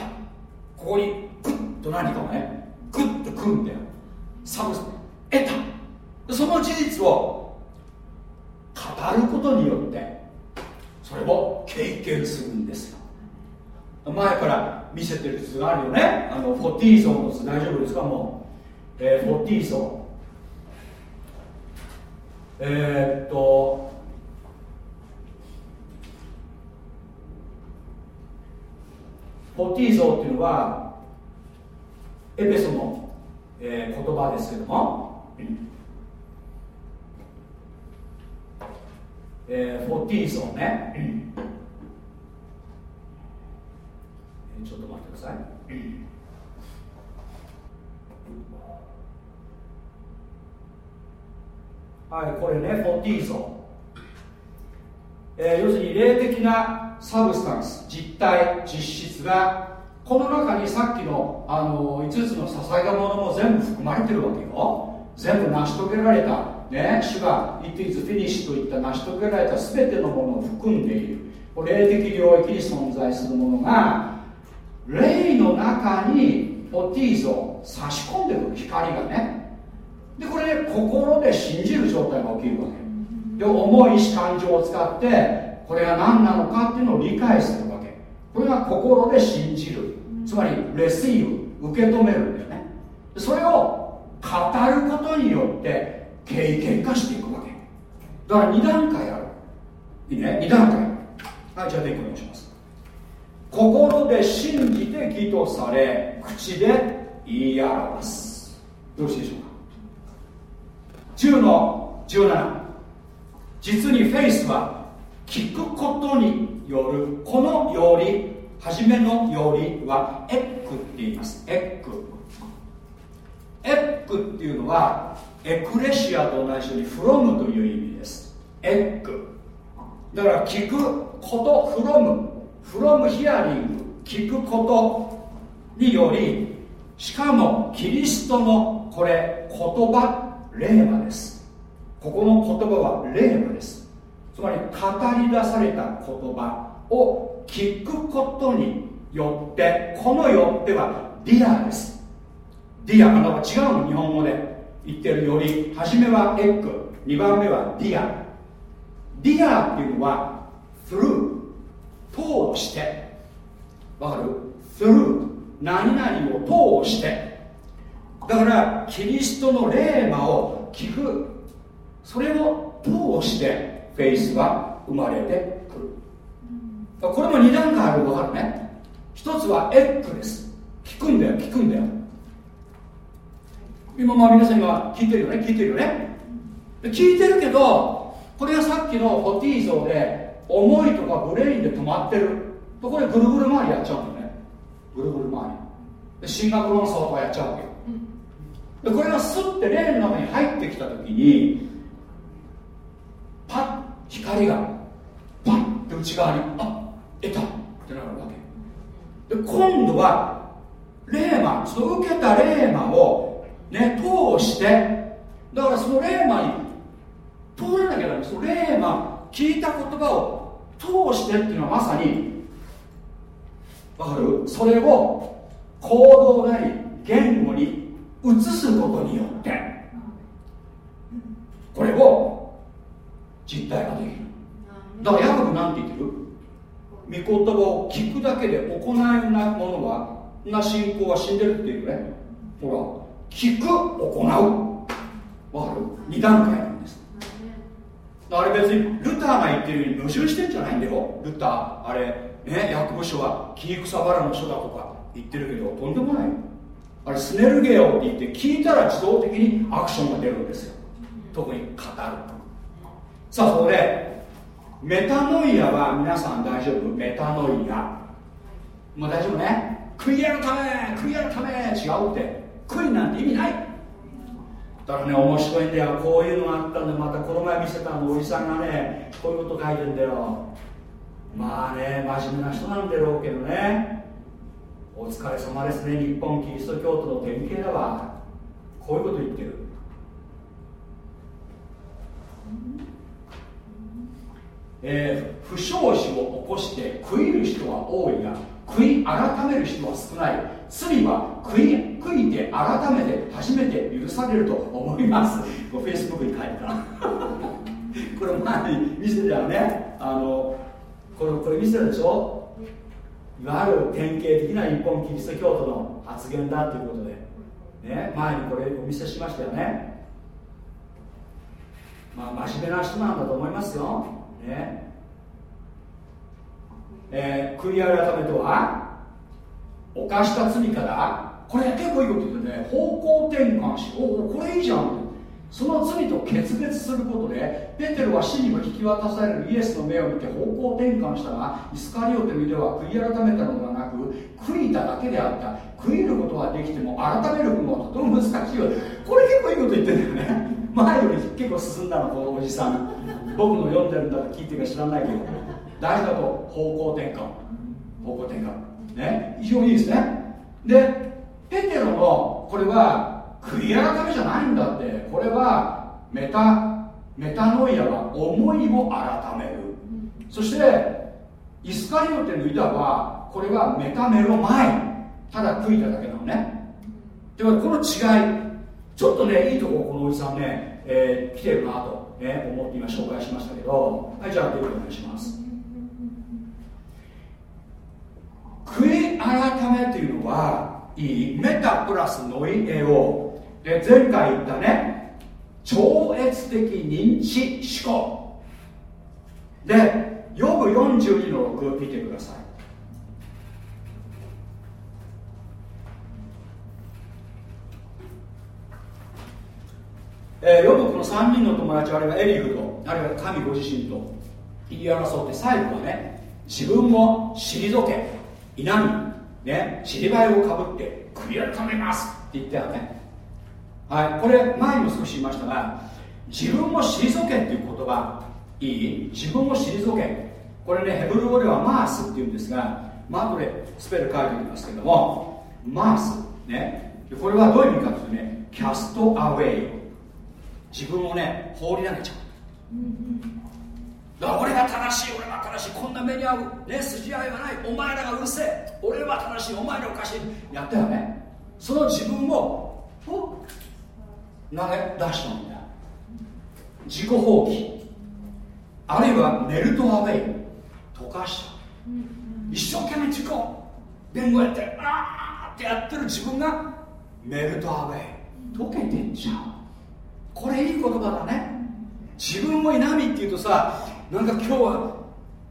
ここにグッと何かをねグッとくんだよ。サブスタンス。得た。その事実を語ることによってそれを経験するんですよ。前から見せてる図があるよね。あのフォティーゾンの図。大丈夫ですか？もう、えー、フォティーゾえー、っとフォティーゾっていうのはエペソの、えー、言葉ですけども、えー、フォティーゾね、ちょっと待ってください。はいこれねフォティーゾ、えー、要するに霊的なサブスタンス実体実質がこの中にさっきのあの5つの捧げ物も全部含まれてるわけよ。全部成し遂げられた、ね、主が It is finished といった成し遂げられた全てのものを含んでいる。霊的領域に存在するものが霊の中にポティーズを差し込んでくる光がね。でこれで心で信じる状態が起きるわけ。で重い意志感情を使ってこれが何なのかっていうのを理解するわけ。これが心で信じる。つまりレシーブ受け止めるんだよね。それを語ることによって経験化していくわけ。だから2段階ある。いいね？2段階。はいじゃあでお願いします。心で信じて義とされ口で言い表す。よろしいでしょうか？10の17実にフェイスは聞くことによるこのより初めのよりはエックって言います。エック。エックっていうのはエクレシアと同じようにフロムという意味です。エック。だから聞くことフロム。from hearing 聞くことによりしかもキリストのこれ言葉rhema です。ここの言葉は rhema です。つまり語り出された言葉を聞くことによってこのよっては dia です。 dia あの違うの日本語で言ってるより初めはエッグ。2番目は dia。 dia っていうのは through 通して。わかる？through 何々を通して。だからキリストの rhema を聞く。それを通してフェイスが生まれてくる。これも2段階ある分かるね。一つはエッグです。聞くんだよ聞くんだよ。今まあ皆さん今聞いてるよね？聞いてるよね？聞いてるけどこれがさっきのホティー像で思いとかブレインで止まってる。ところでぐるぐる回りやっちゃうのね。ぐるぐる回り。で進学論争とかやっちゃうわけ。でこれがスッてレーンの中に入ってきた時にパッ光がパッて内側にあ得たってなるわけ。で今度はレーマその受けたレーマをね通してだからそのレーマに通らなきゃダメ。そのレーマ聞いた言葉を通してっていうのはまさにわかる？それを行動なり言語に移すことによってこれを実体化できる。だからヤコブなんて言ってる？御言葉を聞くだけで行えないものはな信仰は死んでるっていうね。ほら聞く行う。わかる？二段階なんです。あれ別にルターが言ってるように矛盾してんじゃないんだよ。ルターあれねヤコブ書は木草原の書だとか言ってるけどとんでもないあれスネルゲオって言って聞いたら自動的にアクションが出るんですよ。特に語るさあそこでメタノイアは皆さん大丈夫？メタノイア。もう大丈夫ね。悔い改め悔い改め違うって。悔いなんて意味ない。だからね面白いんだよ。こういうのがあったんでまたこの前見せたのおじさんがねこういうこと書いてんだよ。まあね真面目な人なんだろうけどね。お疲れ様ですね日本キリスト教徒の典型だわ。こういうこと言ってる。えー、不祥事を起こして悔いる人は多いが悔い改める人は少ない。罪は悔い悔いて改めて初めて許されると思います。フェイスブックに書いてた。これ前に見せたよね。あのこれこれ見せたでしょ？いわゆる典型的な日本キリスト教徒の発言だということで、ね、前にこれお見せしましたよね。まあ真面目な人なんだと思いますよ。ね。えー、悔い改めとは犯した罪からこれ結構いいこと言ってね方向転換しおおこれいいじゃんその罪と決別することでペテロは死にも引き渡されるイエスの目を見て方向転換したがイスカリオテのでは悔い改めたのではなく悔いただけであった。悔いることはできても改めるのはとても難しいよこれ結構いいこと言ってるんだよね。前より結構進んだのこのおじさん。僕の読んでるんだって聞いてるか知らないけど。大事だと方向転換？方向転換。ね？非常にいいですね。でペテロのこれは悔い改めじゃないんだって。これはメタメタノイアは思いを改める。そしてイスカリオテのユダはこれはメタメロ前。ただ悔いただけなのね。ではこの違いちょっとねいいとここのおじさんね、えー、来てるなと、ね、思って今紹介しましたけど。はいじゃあデお願いします。悔い改めというのはいい。メタプラスノイエオ。で前回言ったね。超越的認知思考。でヨブ42の6見てください。えー、ヨブこの3人の友達あるいはエリフとあるいは神ご自身と言い争って最後はね自分も退け否みね尻りばいをかぶって悔い改めますって言ったよね。はい、これ前にも少し言いましたが自分を退けっていう言葉いい？自分を退け。これねヘブル語ではマースっていうんですがマートでスペル書いておきますけどもマース。ね。これはどういう意味かというとねキャストアウェイ。自分をね放り投げちゃう。だから俺が正しい俺が正しい。こんな目に遭う。ね筋合いはない。お前らがうるせえ。俺は正しい。お前らおかしい。やったよね。その自分を投げ出したんだよ自己放棄。あるいはメルトアウェイ。溶かした。一生懸命自己。弁護やってあーってやってる自分がメルトアウェイ。溶けてんじゃんこれいい言葉だね。自分を否みっていうとさなんか今日は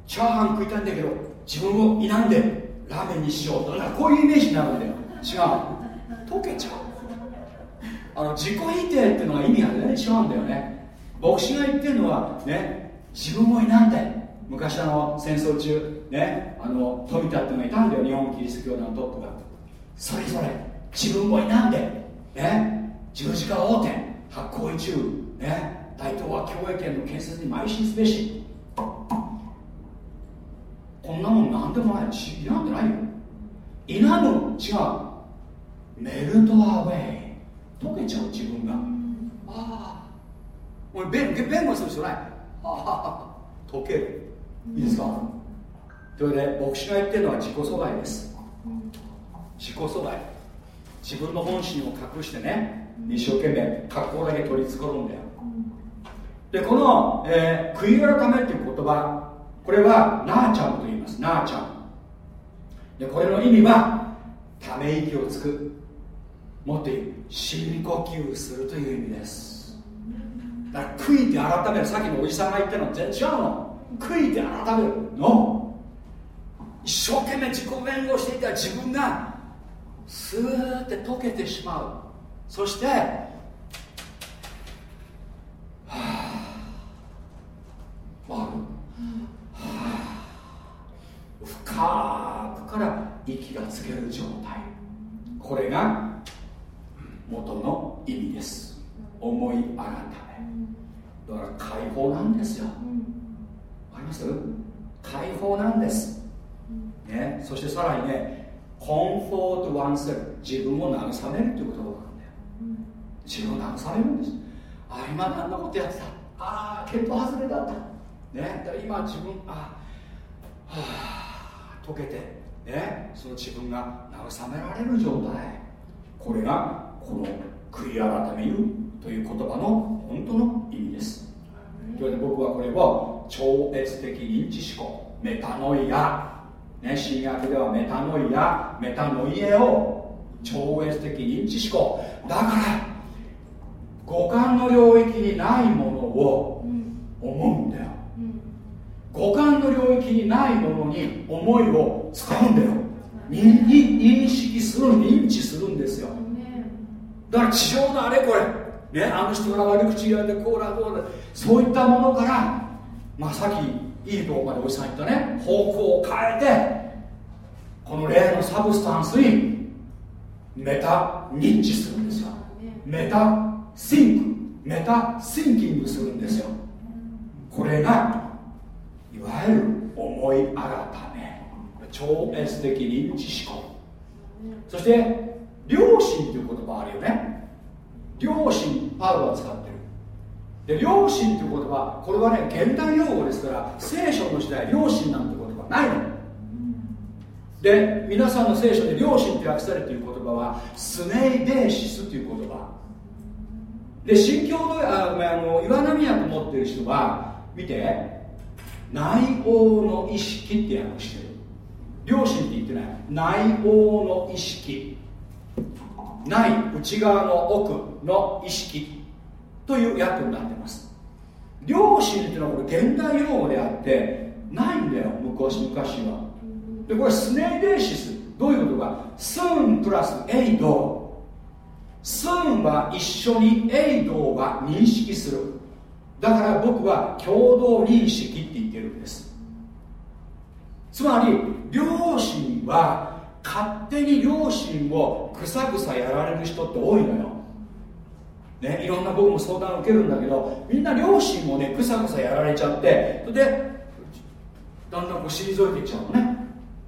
チャーハン食いたいんだけど自分を否んでラーメンにしようとかこういうイメージになるんだよ。違う。溶けちゃうあの自己否定っていうのは意味が全然違うんだよね。牧師が言ってるのはね自分を否んで昔あの戦争中ねあの富田っていうのがいたんだよ。日本キリスト教団のトップが。それぞれ自分を否んでね。十字架横転発行一中ね。大東亜共栄圏の建設に邁進すべし。こんなもん何でもない。否んでないよ。否む違う。メルトアウェイ。溶けちゃう自分が。ああ。俺弁弁護する必要ない。ああ。溶ける。いいですか？というわけで牧師が言ってるのは自己阻害です。自己阻害。自分の本心を隠してね一生懸命格好だけ取り繕うんだよ。でこの、えー、悔い改めっていう言葉これはナーチャムと言います。ナーチャムでこれの意味はため息をつくもっと言う深呼吸するという意味です。だから悔いて改める。さっきのおじさんが言ったの全然違うの。悔いて改める。の。一生懸命自己弁護していた自分がスーッて溶けてしまう。そして思い改めだから解放なんですよ。わかります解放なんです。ね？そしてさらにねコンフォートワンセル自分を慰めるっていうことなんだよ。自分を慰めるんです。あ今何のことやってた？ああ結構外れだった。ね？だ今自分あはあ溶けてね？その自分が慰められる状態。これがこの悔い改めるという言葉の本当の意味です。というわけで僕はこれを超越的認知思考メタノイア、ね、新約ではメタノイアメタノイエを超越的認知思考。だから五感の領域にないものを思うんだよ、五感の領域にないものに思いを使うんだよ。認識する認知するんですよ。だから地上のあれこれ、ね、あの人が悪口言われてこうだこうだそういったものから、まあ、さっきいいとこまでおじさん言ったね方向を変えてこの例のサブスタンスにメタ認知するんですよ。 meta think meta thinking するんですよ。これがいわゆる思い改め超越的認知思考。そして良心という言葉あるよね。良心パウロは使ってる。で良心という言葉これはね現代用語ですから聖書の時代良心なんて言葉ないの。で皆さんの聖書で良心って訳されている言葉はスネイデーシスという言葉。で新教のああの岩波訳持ってる人は見て内応の意識って訳してる。良心って言ってない。内応の意識。ない内側の奥の意識という訳になってます。良心っていうのはこれ現代用語であってないんだよ昔昔は。でこれスネイデーシス。どういうことか。スンプラスエイド。スンは一緒にエイドが認識する。だから僕は共同認識って言ってるんです。つまり両親は勝手に両親をぐさぐさやられる人って多いのよ。ね、いろんな僕も相談を受けるんだけどみんな両親もねぐさぐさやられちゃってでだんだんこう退いていっちゃうのね。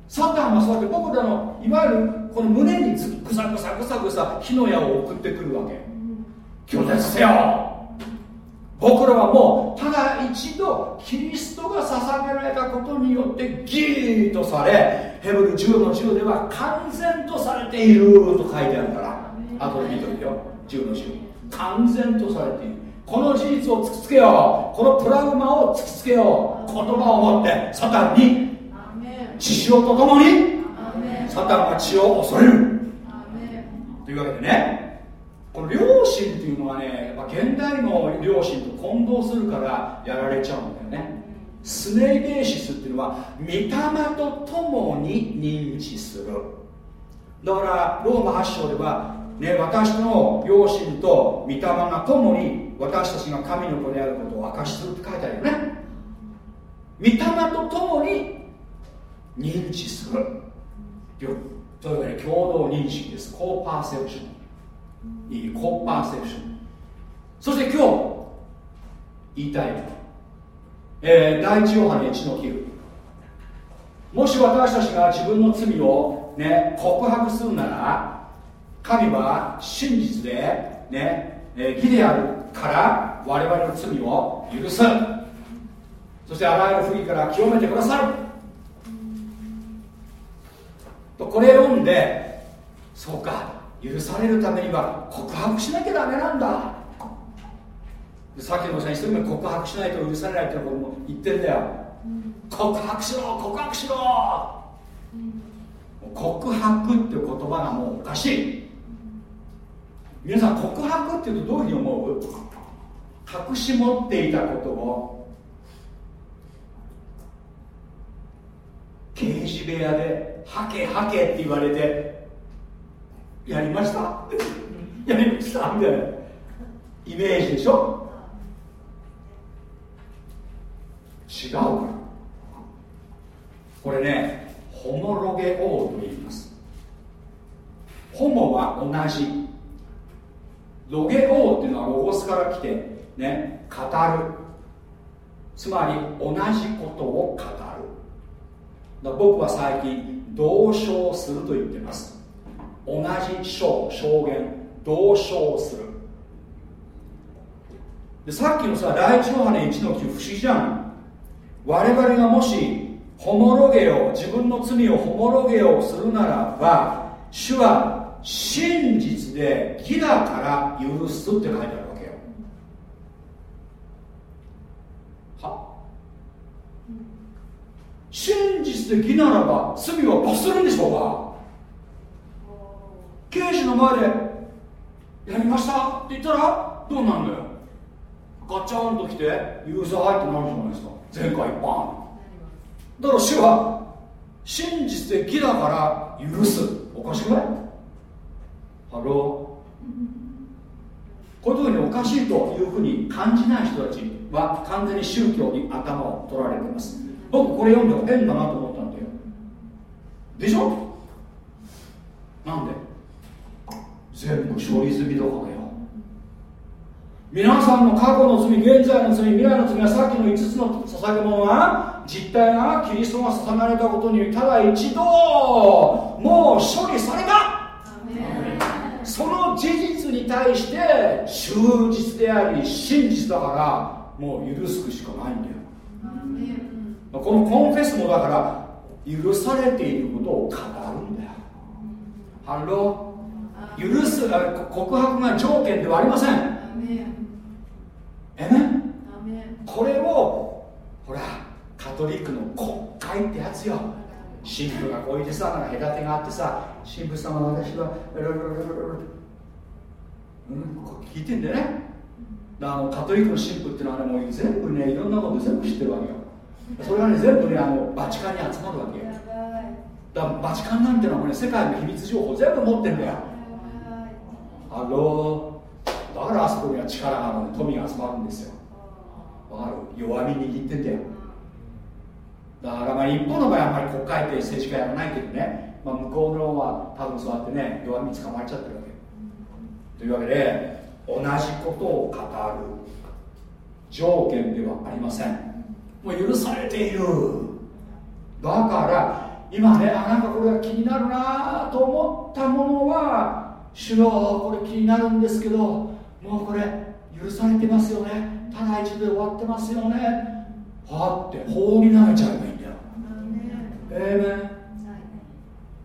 サタンはそうやって僕らのいわゆるこの胸にぐさぐさぐさぐさ火の矢を送ってくるわけ。拒絶せよ僕らはもうただ一度キリストが捧げられたことによってギーッとされヘブル10の10では完全とされていると書いてあるから後で見といてよ。10の10完全とされている。この事実を突きつけよう。このプラグマを突きつけよう。言葉を持ってサタンに血潮とともにサタンが血を恐れる。というわけでねこの良心っていうのはねやっぱ現代の良心と混同するからやられちゃうんだよね。スネイデーシスっていうのは御霊と共に認知する。だからローマ8章では、ね、私の良心と御霊が共に私たちが神の子であることを証しするって書いてあるよね。御霊と共に認知する。というわけで共同認識です。コーパーセプション。いいコッパーセプション。そして今日言いたいえー、第一ヨハネ1の9もし私たちが自分の罪をね告白するなら神は真実でね、え義であるから我々の罪を許すそしてあらゆる不義から清めてくださる。とこれ読んでそうか。許されるためには告白しなきゃダメなんだ。さっきの先生も告白しないと許されないってことも言ってんだよ、告白しろ告白しろ、告白っていう言葉がもうおかしい。皆さん告白っていうとどういうふうに思う？隠し持っていたことを。刑事部屋で「はけはけ」って言われてやりました？やりました？みたいな。イメージでしょ？違うか。らこれねホモロゲオーと言います。ホモは同じ。ロゲオーっていうのはロゴスから来てね語る。つまり同じことを語る。僕は最近同唱すると言ってます。同じ証証言同唱する。でさっきのさ第一ヨハネ1の9不思議じゃん。我々がもしホモロゲを自分の罪をホモロゲをするならば主は真実で義だから許すって書いてあるわけよ。は？真実で義ならば罪は罰するんでしょうか？刑事の前でやりました？って言ったらどうなんだよ。ガチャンと来てユーザーってなるじゃないですか。前回バン。だから主は真実で義だから許す。おかしくない？Hello。こういう時におかしいというふうに感じない人たちは完全に宗教に頭を取られてます。僕これ読んで変だなと思ったんだよ。でしょ？なんで？全部処理済みだからよ。皆さんの過去の罪現在の罪未来の罪はさっきの5つの捧げ物は実態がキリストが捧がれたことにただ一度もう処理された。その事実に対して忠実であり真実だからもう許すしかないんだよ。この confess もだから許されていることを語るんだよ。ハロー許す告白が条件ではありません。え？ねこれをほらカトリックの告解ってやつよ。神父がこう言ってさなんか隔てがあってさ神父様私はうん？こ聞いてんだよね。あのカトリックの神父ってのはねもう全部ねいろんなこと全部知ってるわけよ。それがね全部ねあのバチカンに集まるわけよ。だからバチカンなんてのはね世界の秘密情報全部持ってんだよハローだからあそこには力があるの富が集まるんですよ。わかる弱み握ってんだよだからまあ一方の場合はあんまり国会って政治家やらないけどね、まあ、向こうのは多分そうやってね弱み捕まっちゃってるわけ。というわけで同じことを語る。条件ではありません。もう許されている。だから今ねあなんかこれが気になるなと思ったものは主よこれ気になるんですけどもうこれ許されてますよね。ただ一度で終わってますよね。はって放り投げちゃえばいいんだよ。ええ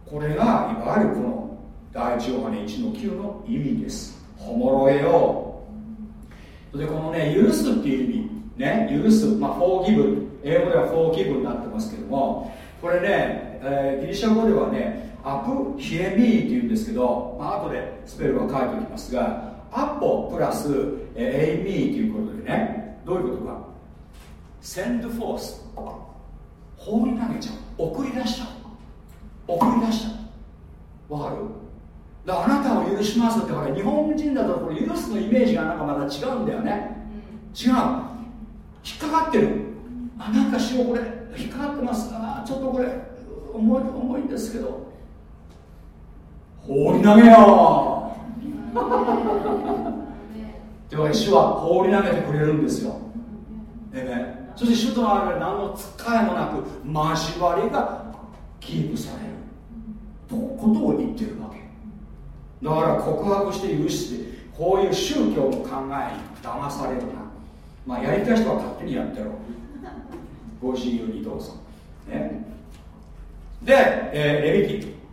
これがいわゆるこの第一ヨハネ1の9の意味です。ホモロエよでこのね許すっていう意味ね許すまあフォーギブ英語ではフォーギブになってますけどもこれね、えー、ギリシャ語ではねアプヒエミーっていうんですけど、まあ後でスペルは書いておきますがアポプラス、えー、エイミーということでねどういうことか。センドフォース。放り投げちゃう。送り出しちゃう。送り出しちゃう。わかる？だからあなたを許しますってから日本人だとこれ許すのイメージがなんかまだ違うんだよね。違う。引っかかってる。あなんかしようこれ。引っかかってます。あちょっとこれ重い重いんですけど。放り投げよってわけで主は放り投げてくれるんですよ。えねそして主との間に何の使いもなく交わりがキープされる。とことを言ってるわけ。だから告白して許してこういう宗教の考えに騙されるな。まあやりたい人は勝手にやってろ。ご自由にどうぞ。ね。で、えー、レビキ。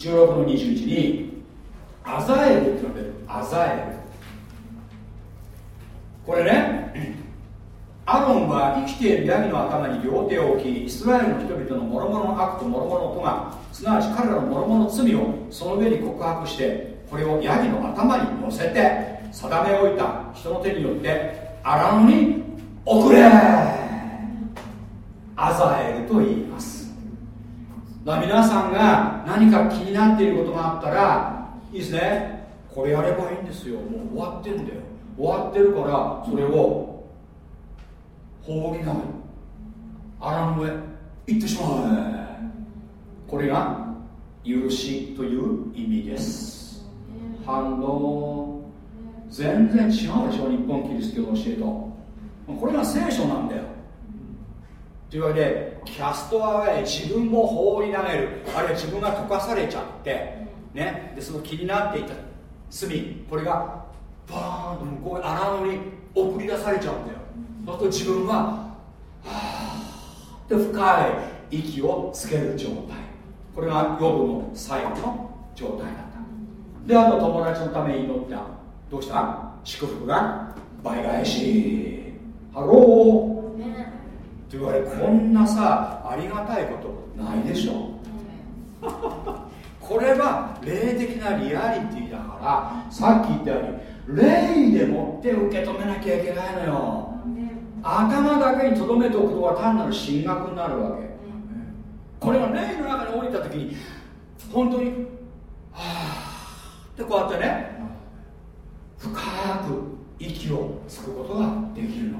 16の21にアザエルってのが出る。アザエル。これねアロンは生きているヤギの頭に両手を置きイスラエルの人々の諸々の悪と諸々の咎すなわち彼らの諸々の罪をその上に告白してこれをヤギの頭に乗せて定め置いた。人の手によって荒野に送れ。アザエルと言います。だ皆さんが何か気になっていることがあったらいいですね。これやればいいんですよ。もう終わってるんだよ。終わってるからそれを放り投げ荒野へ行ってしまう。これが許しという意味です。反応全然違うでしょ日本キリスト教の教えと。これが聖書なんだよ。というわけでキャストアウェイ自分も放り投げる。あるいは自分が溶かされちゃってね。でその気になっていた罪これがバーンと向こうへ荒野に送り出されちゃうんだよ。そうすると自分ははあで深い息をつける状態。これが予部の最後の状態だった。であと友達のために祈った。どうした？祝福が？倍返し。ハロー。と言われこんなさありがたいことないでしょ。これは霊的なリアリティだからさっき言ったように霊でもって受け止めなきゃいけないのよ。頭だけにとどめておくとは単なる神学になるわけ。これが霊の中に降りた時に本当にはあってこうやってね深く息をつくことができるの。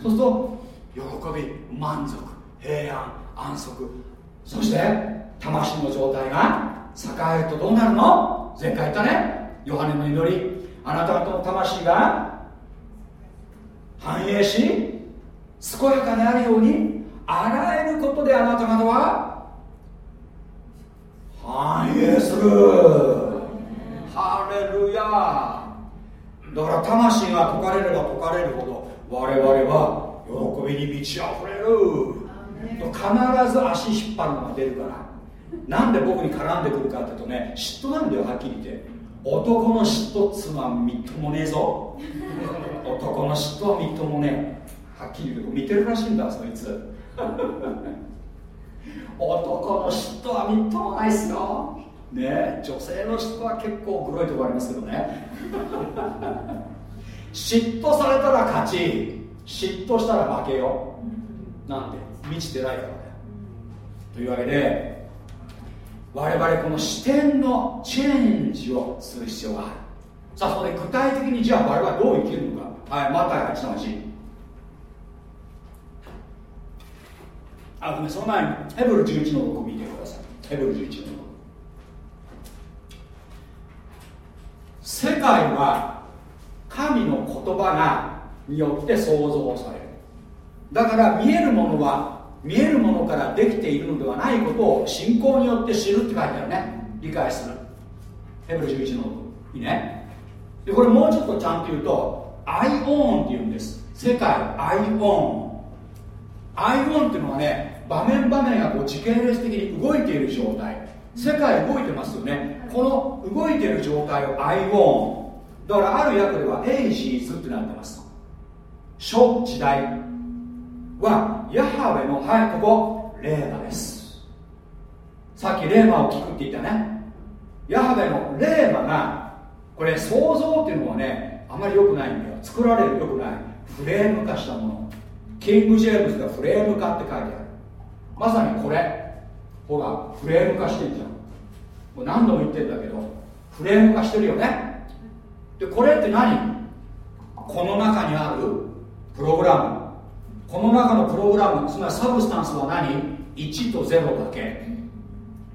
そうすると喜び満足平安安息。そして魂の状態が栄えるとどうなるの？前回言ったね。ヨハネの祈り。あなた方の魂が繁栄し健やかであるようにあらゆることであなた方は繁栄する。ハレルヤだから魂が解かれれば解かれるほど我々は喜びに満ち溢れる。必ず足引っ張るのが出るから。なんで僕に絡んでくるかっていうとね嫉妬なんだよはっきり言って。男の嫉妬っつうのはみっともねえぞ。男の嫉妬はみっともねえ。はっきり言うと見てるらしいんだそいつ。男の嫉妬はみっともないっすよ。ね女性の嫉妬は結構黒いとこありますけどね。嫉妬されたら勝ち嫉妬したら負けよ。なんで満ちてないからだよというわけで我々この視点のチェンジをする必要がある。さあそこで具体的にじゃあ我々はどう生きるのか。はいマタイ8の8あごめんその前にヘブル11の6見てください。ヘブル11の6世界は神の言葉がによって創造される。だから見えるものは見えるものからできているのではないことを信仰によって知るって書いてあるね。理解する。ヘブル11のいいね。でこれもうちょっとちゃんと言うとアイオンって言うんです。世界アイオン。アイオンっていうのはね場面場面がこう時系列的に動いている状態。世界動いてますよね。この動いている状態をアイオン。だからある訳では ages ってなってます。諸時代はヤハウェのはいここレーマです。さっきレーマを聞くって言ったね。ヤハウェのレーマがこれ創造っていうのはねあまり良くないんだよ。作られる良くない。フレーム化したもの。キング・ジェームズがフレーム化って書いてある。まさにこれ。ほらフレーム化してんじゃん。もう何度も言ってんだけどフレーム化してるよね。でこれって何？この中にあるプログラム。この中のプログラムつまり substance は何 ?1 と0だけ。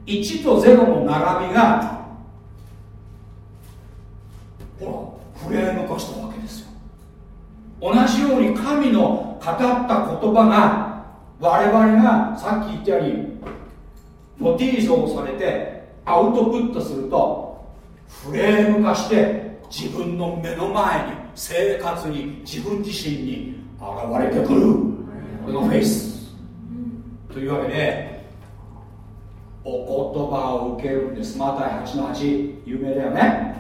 1と0の並びがほらフレーム化したわけですよ。同じように神の語った言葉が我々がさっき言ったようにポティーゾをされてアウトプットするとフレーム化して自分の目の前に生活に自分自身に現れてくる。これがフェイス。というわけでお言葉を受けるんです。マタイ8の8有名だよね。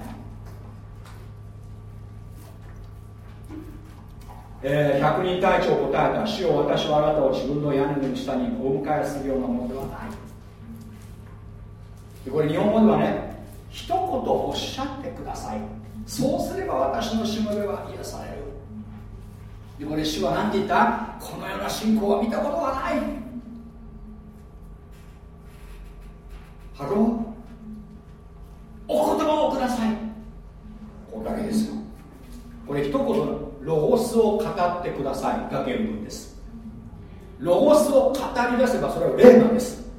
えー、百人隊長答えた主よ私はあなたを自分の屋根の下にお迎えするようなものではない。でこれ日本語ではね一言おっしゃってください。そうすれば私のしもべは癒される。でこれ主は何て言った？このような信仰は見たことがない。ハロー。お言葉をください。これだけですよ。これ一言のロゴスを語ってください。が原文です。ロゴスを語り出せばそれは霊なんです。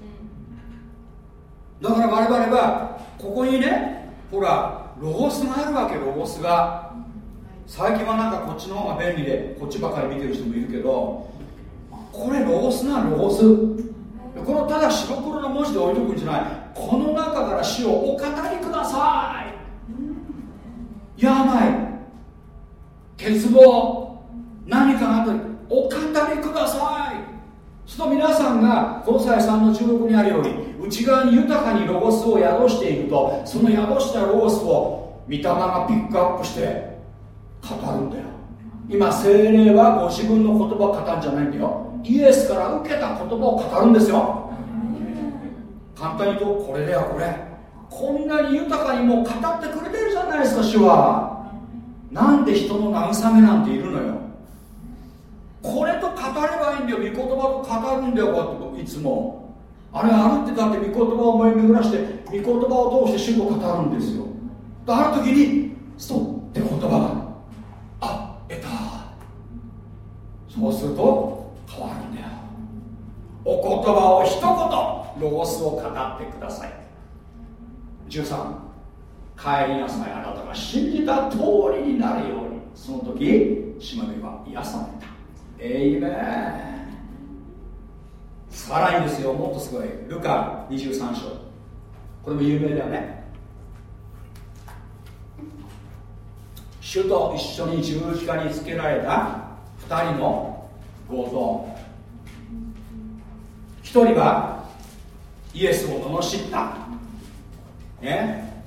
だから我々はここにねほらロゴスがあるわけロゴスが。最近はなんかこっちの方が便利でこっちばかり見てる人もいるけどこれロゴスなロゴス。このただ白黒の文字で置いとくんじゃない。この中から死をお語りください。病欠乏。何かあったお語りください。その皆さんがこの際3の16にあるように内側に豊かにロゴスを宿しているとその宿したロゴスを御霊がピックアップして語るんだよ。今精霊はご自分の言葉を語るんじゃないんだよ。イエスから受けた言葉を語るんですよ。簡単に言うとこれだよこれ。こんなに豊かにもう語ってくれてるじゃないですか主は。なんで人の慰めなんているのよ。これと語ればいいんだよ。御言葉と語るんだよこうやっていつも。あれ歩ってだって御言葉を思い巡らして御言葉を通して主と語るんですよ。ある時にストって言葉があ得た。そうすると変わるんだよ。お言葉を一言ロゴスを語ってください。13帰りなさい。あなたが信じた通りになるように。その時島根は癒された。エイメン。さらにですよ。もっとすごい。ルカ23章。これも有名だよね。主と一緒に十字架につけられた2人の強盗1人はイエスを罵った。ね。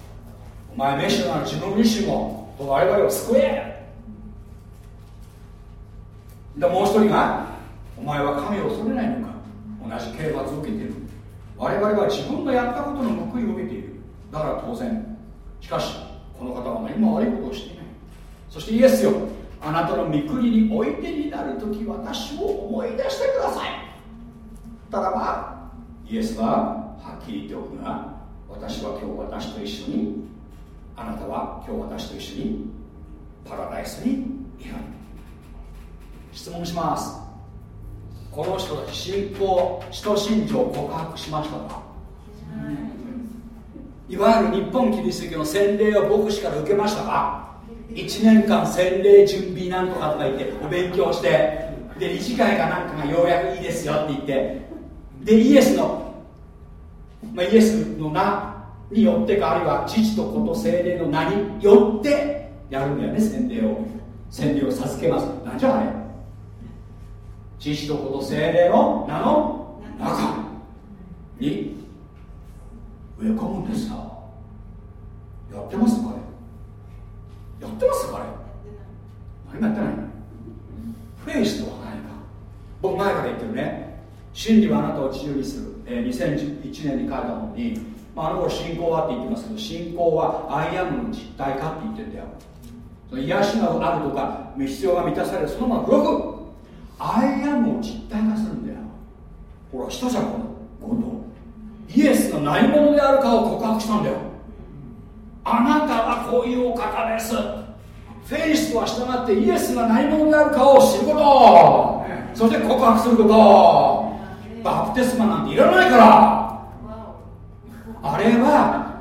お前メシアなら自分自身も我々を救え。でもう一人がお前は神を恐れないのか。同じ刑罰を受けている。我々は自分のやったことの報いを受けている。だから当然しかしこの方は何も悪いことをしていない。そしてイエスよあなたの御国においてになる時私を思い出してください。たらばイエスははっきり言っておくが私は今日私と一緒にあなたは今日私と一緒にパラダイスにいる。質問します。この人たち信仰使徒信条告白しましたか？いわゆる日本キリスト教の洗礼を牧師から受けましたか？1年間洗礼準備なんとかとか言ってお勉強してで理事会かなんかがようやくいいですよって言ってでイエスの、まあ、イエスの名によってかあるいは父と子と精霊の名によってやるんだよね洗礼を。洗礼を授けます。なんじゃあれ？父と子と精霊の名の中に植え込むんですよやってますか？やってますか？何もやってないフェイスとは何か？僕前から言ってるね。真理はあなたを自由にする、えー、2001年に書いたのに、まあ、あの頃信仰はって言ってますけど信仰は I am の実体かって言ってんだよ。その癒しがあるとか必要が満たされるそのまま動くI am を実体化するんだよ。ほらしたじゃんこのことイエスが何者であるかを告白したんだよ。あなたはこういうお方です。フェイスとは従ってイエスが何者であるかを知ること。そして告白すること。バプテスマなんていらないから。あれは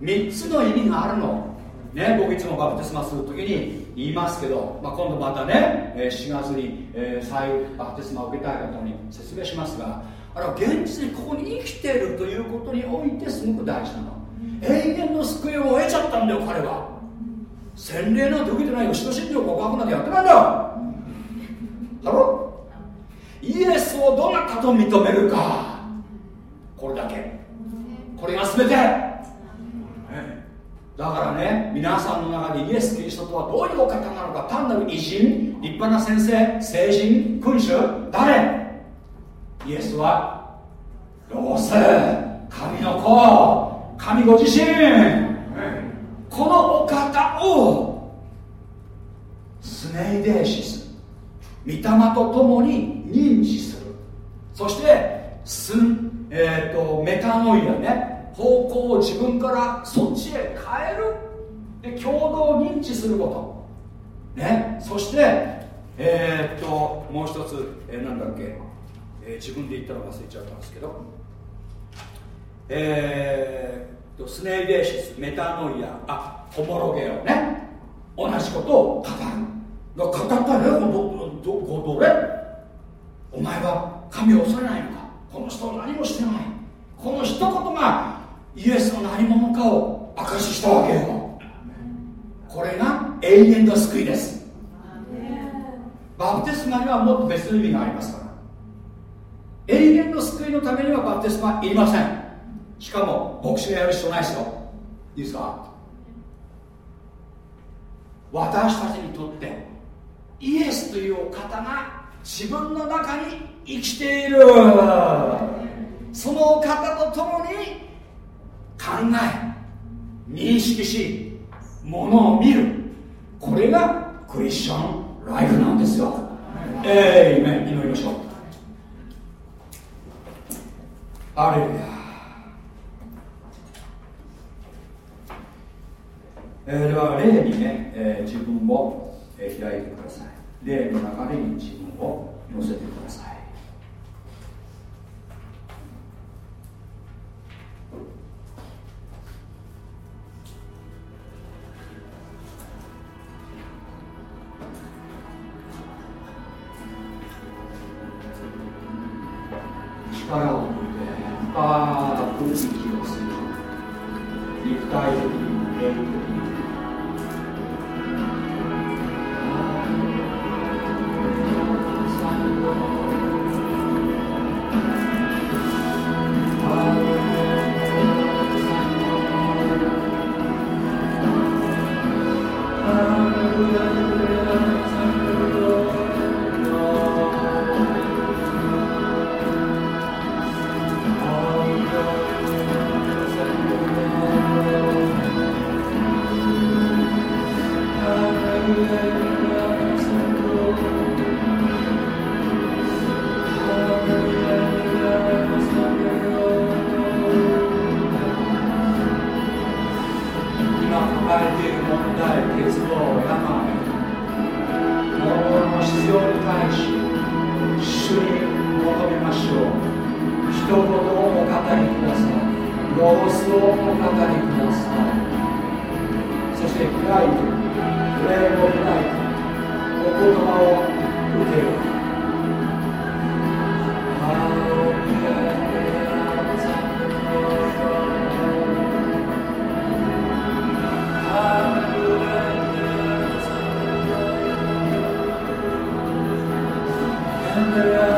3つの意味があるの。ね、僕いつもバプテスマするときに。言いますけど、まあ、今度またね、え4月に、えー、再バプテスマを受けたい方に説明しますがあれは現実にここに生きているということにおいてすごく大事なの。永遠の救いを得ちゃったんだよ彼は。洗礼なんて受けてないよ。使徒信条告白なんてやってないんだよ。だろ？イエスをどなたと認めるか。これだけ。これが全てだからね皆さんの中でイエス・キリストとはどういうお方なのか単なる偉人立派な先生聖人君主誰？イエスはロース神の子神ご自身。このお方をスネイデーシス御霊と共に認知する。そしてスン、えーと、メタノイアね。方向を自分からそっちへ変える。で共同認知すること。ね。そしてえー、っともう一つ、えー、なんだっけ、えー、自分で言ったの忘れちゃったんですけど。えー、とスネイデーシスメタノイアあホモロゲオね。同じことを語る。語ったねどどどれ？お前は神を恐れないのか？この人は何もしてない。この一言がイエスの何者かを証ししたわけよ。これが永遠の救いです。バプテスマにはもっと別の意味がありますから。永遠の救いのためにはバプテスマはいりません。しかも牧師がやる必要ないですよ。いいですか？私たちにとってイエスというお方が自分の中に生きている。そのお方と共に考え認識しものを見る。これがクリスチャンライフなんですよ。えいめ祈りましょう。アレルヤ。えー、では例にね、えー、自分を、えー、開いてください。例の中でに自分を乗せてください。をそうお語りくださいそして暗いと暗いを開いてお言葉を受ける Yeah.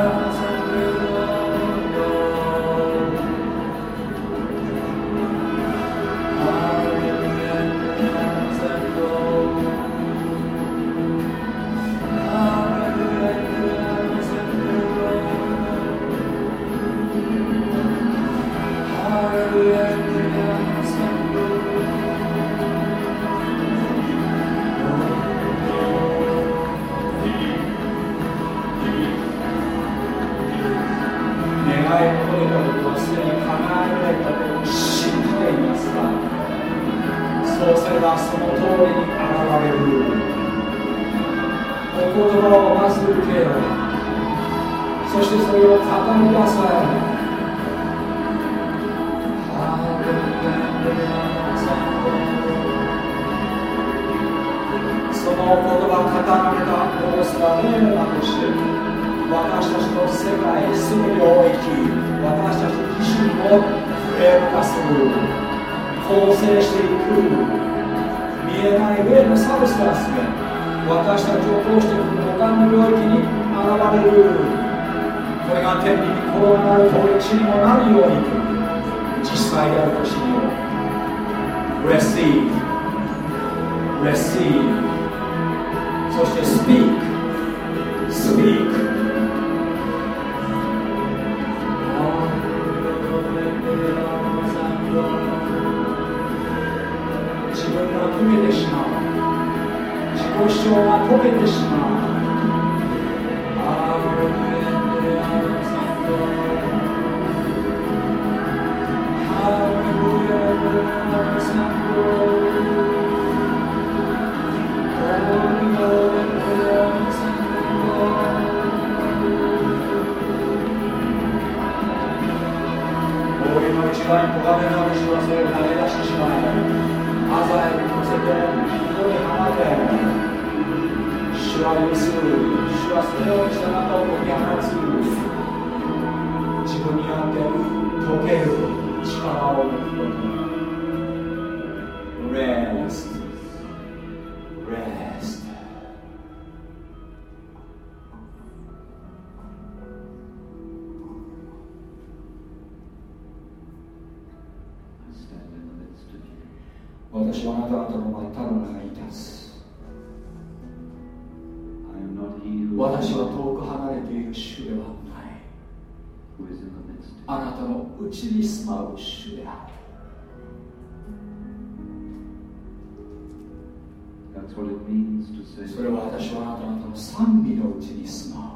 賛美のうちに住まう。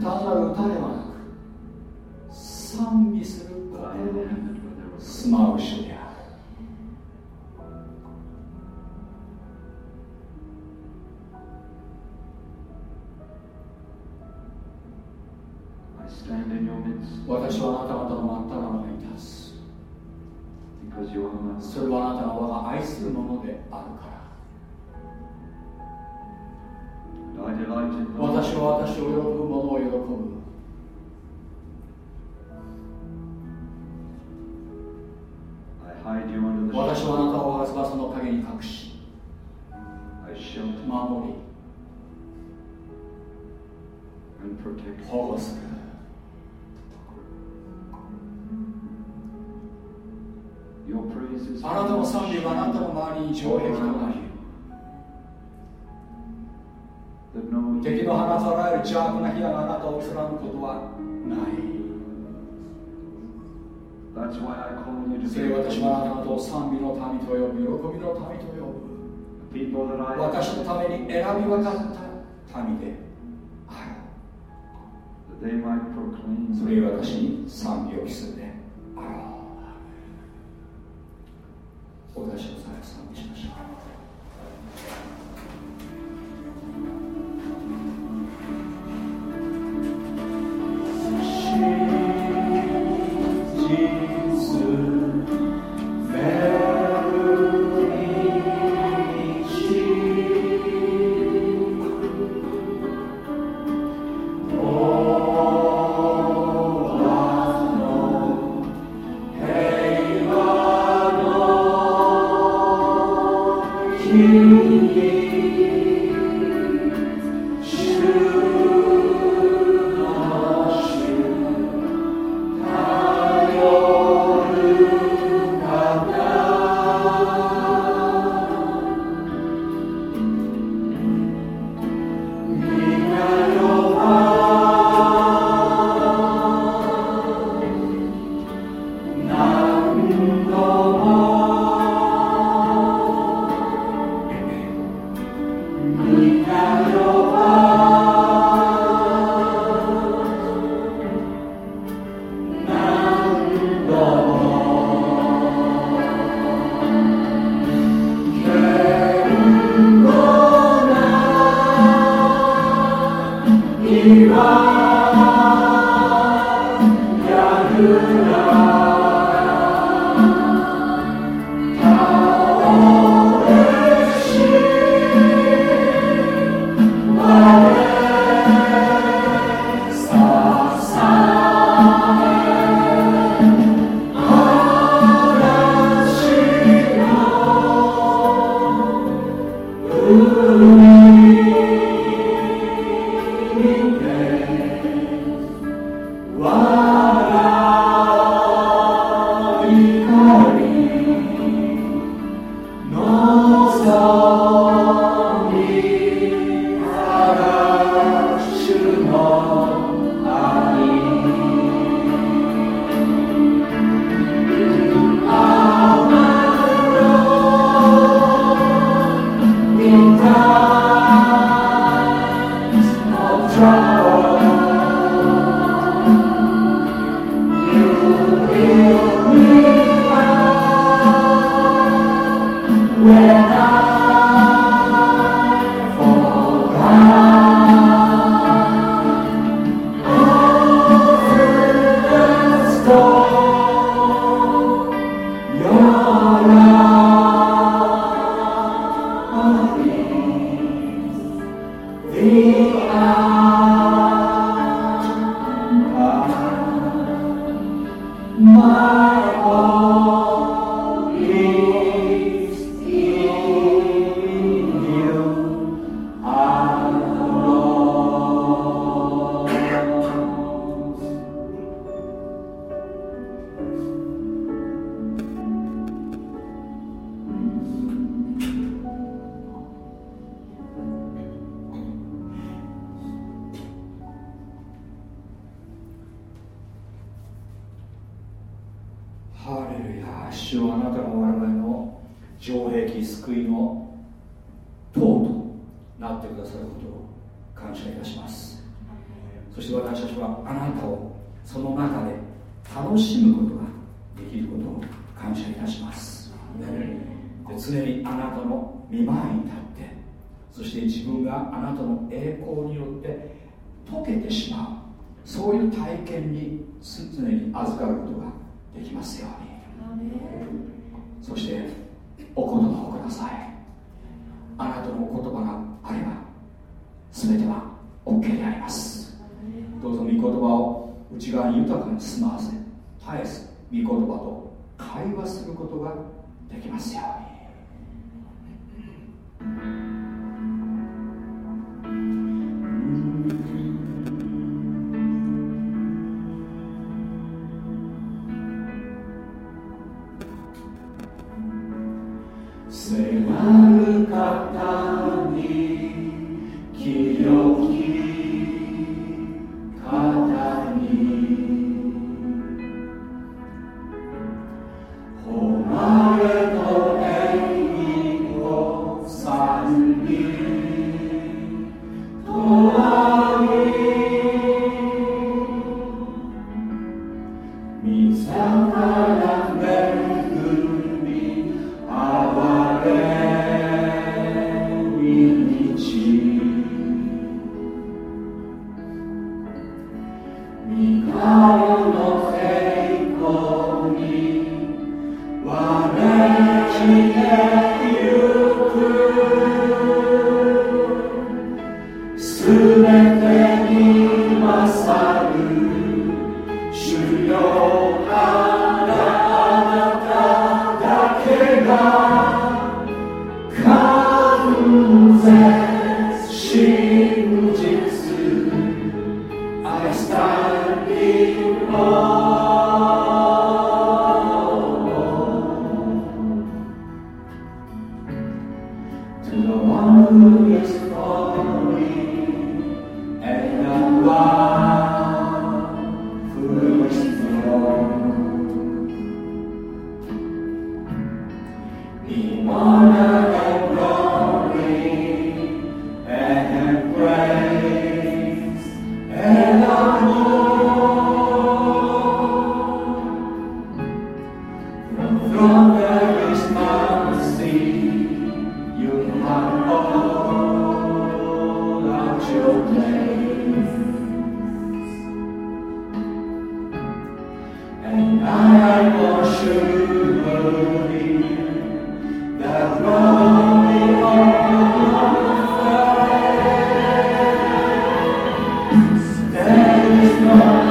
単なる歌ではなく賛美する心に住まう主である I stand in your midst. 私はあなた方の真っただ中に立つそれはあなたが我が愛するものであるから私は私を喜ぶ者を喜ぶ。私はあなたを翼の陰に隠し守り保護する。あなたの賛美はあなたの周りに上壁となり敵の放つあらゆる邪悪な火があなたを貫くことはない。That's why I call you to それ私はあなた方を賛美の民と呼ぶ喜びの民と呼ぶ。People that I 私のために選び分かった民であ that they might proclaim. るそれゆえ私に賛美を期するであろう。お出しをさえ賛美しましょう「is.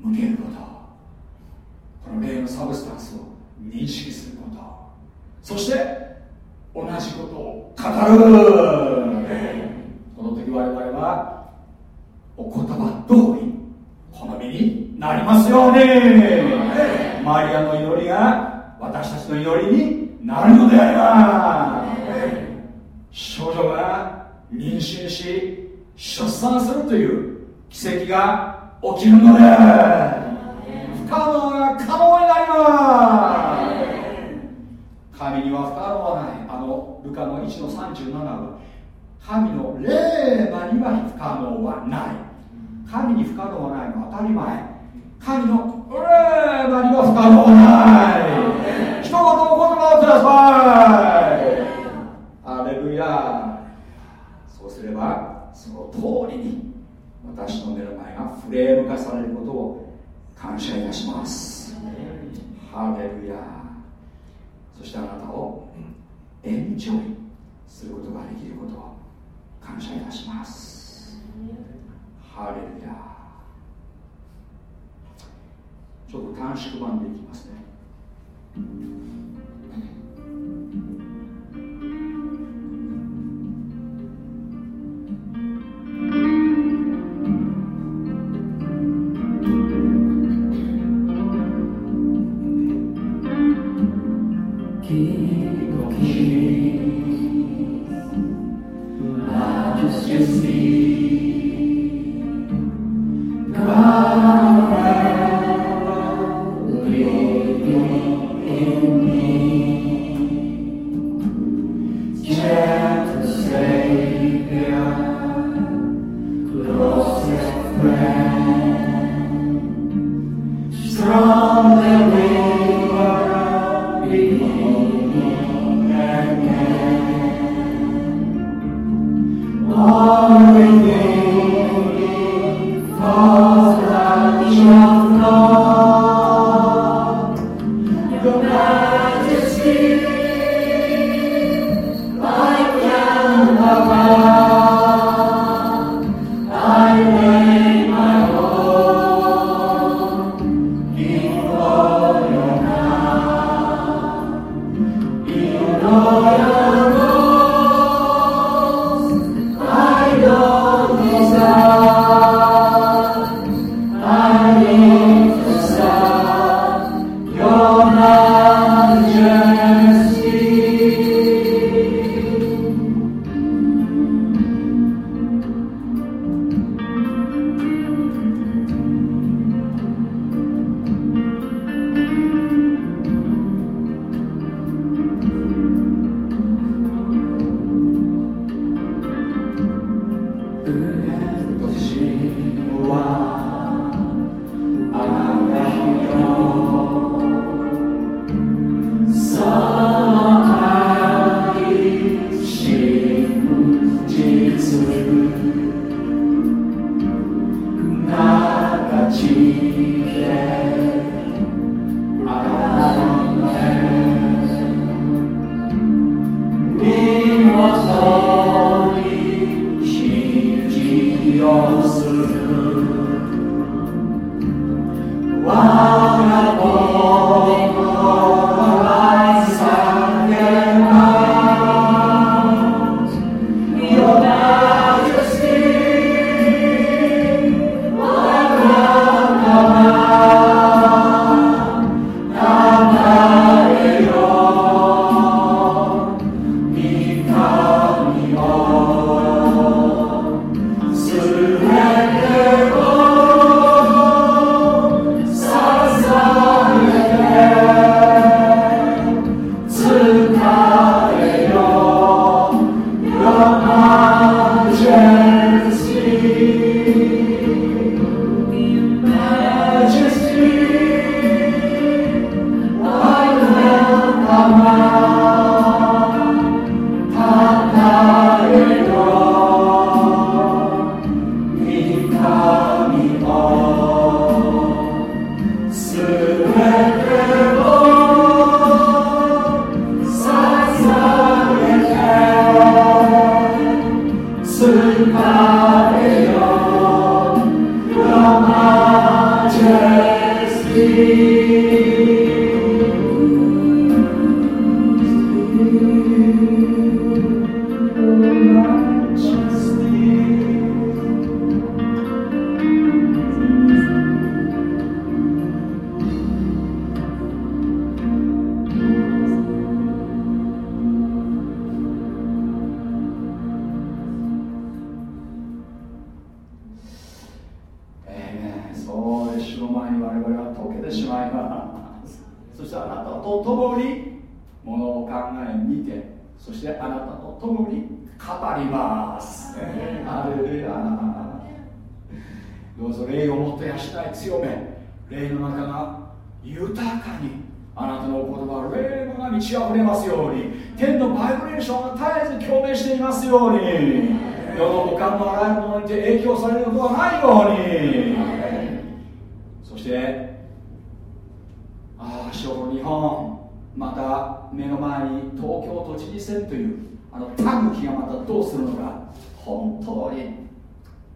向けること。この霊のサブスタンスを認識すること。そして同じことを語る。この時我々はお言葉通り好みになりますように。マリアの祈りが私たちの祈りになるのであります。少女が妊娠し出産するという奇跡が起きるので不可能が可能になります。神には不可能はない。あのルカの1の37は神の霊馬には不可能はない。神に不可能はないの当たり前。神の霊馬には不可能はない。一言お言葉をください。アレルヤそうすればその通りに私の目の前がフレーム化されることを感謝いたします。ハレルヤそしてあなたをエンジョイすることができることを感謝いたします。ハレルヤちょっと短縮版でいきますね。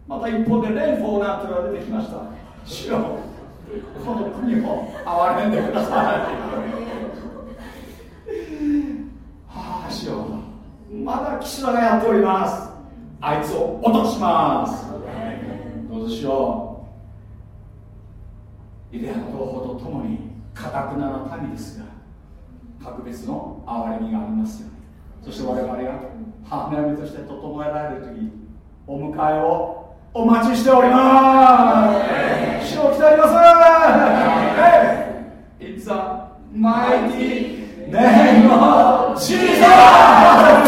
また一方でレンフォーなんていうのが出てきました。主よこの国を憐れんでください。はあ主よまだ岸田がやっております。あいつを落とします。どうぞしよう。イデアの同胞とともにかたくなな民ですが格別の憐れみがありますよそして我々が花嫁として整えられる時お迎えをお待ちしております主を鍛えます It's a mighty name of Jesus!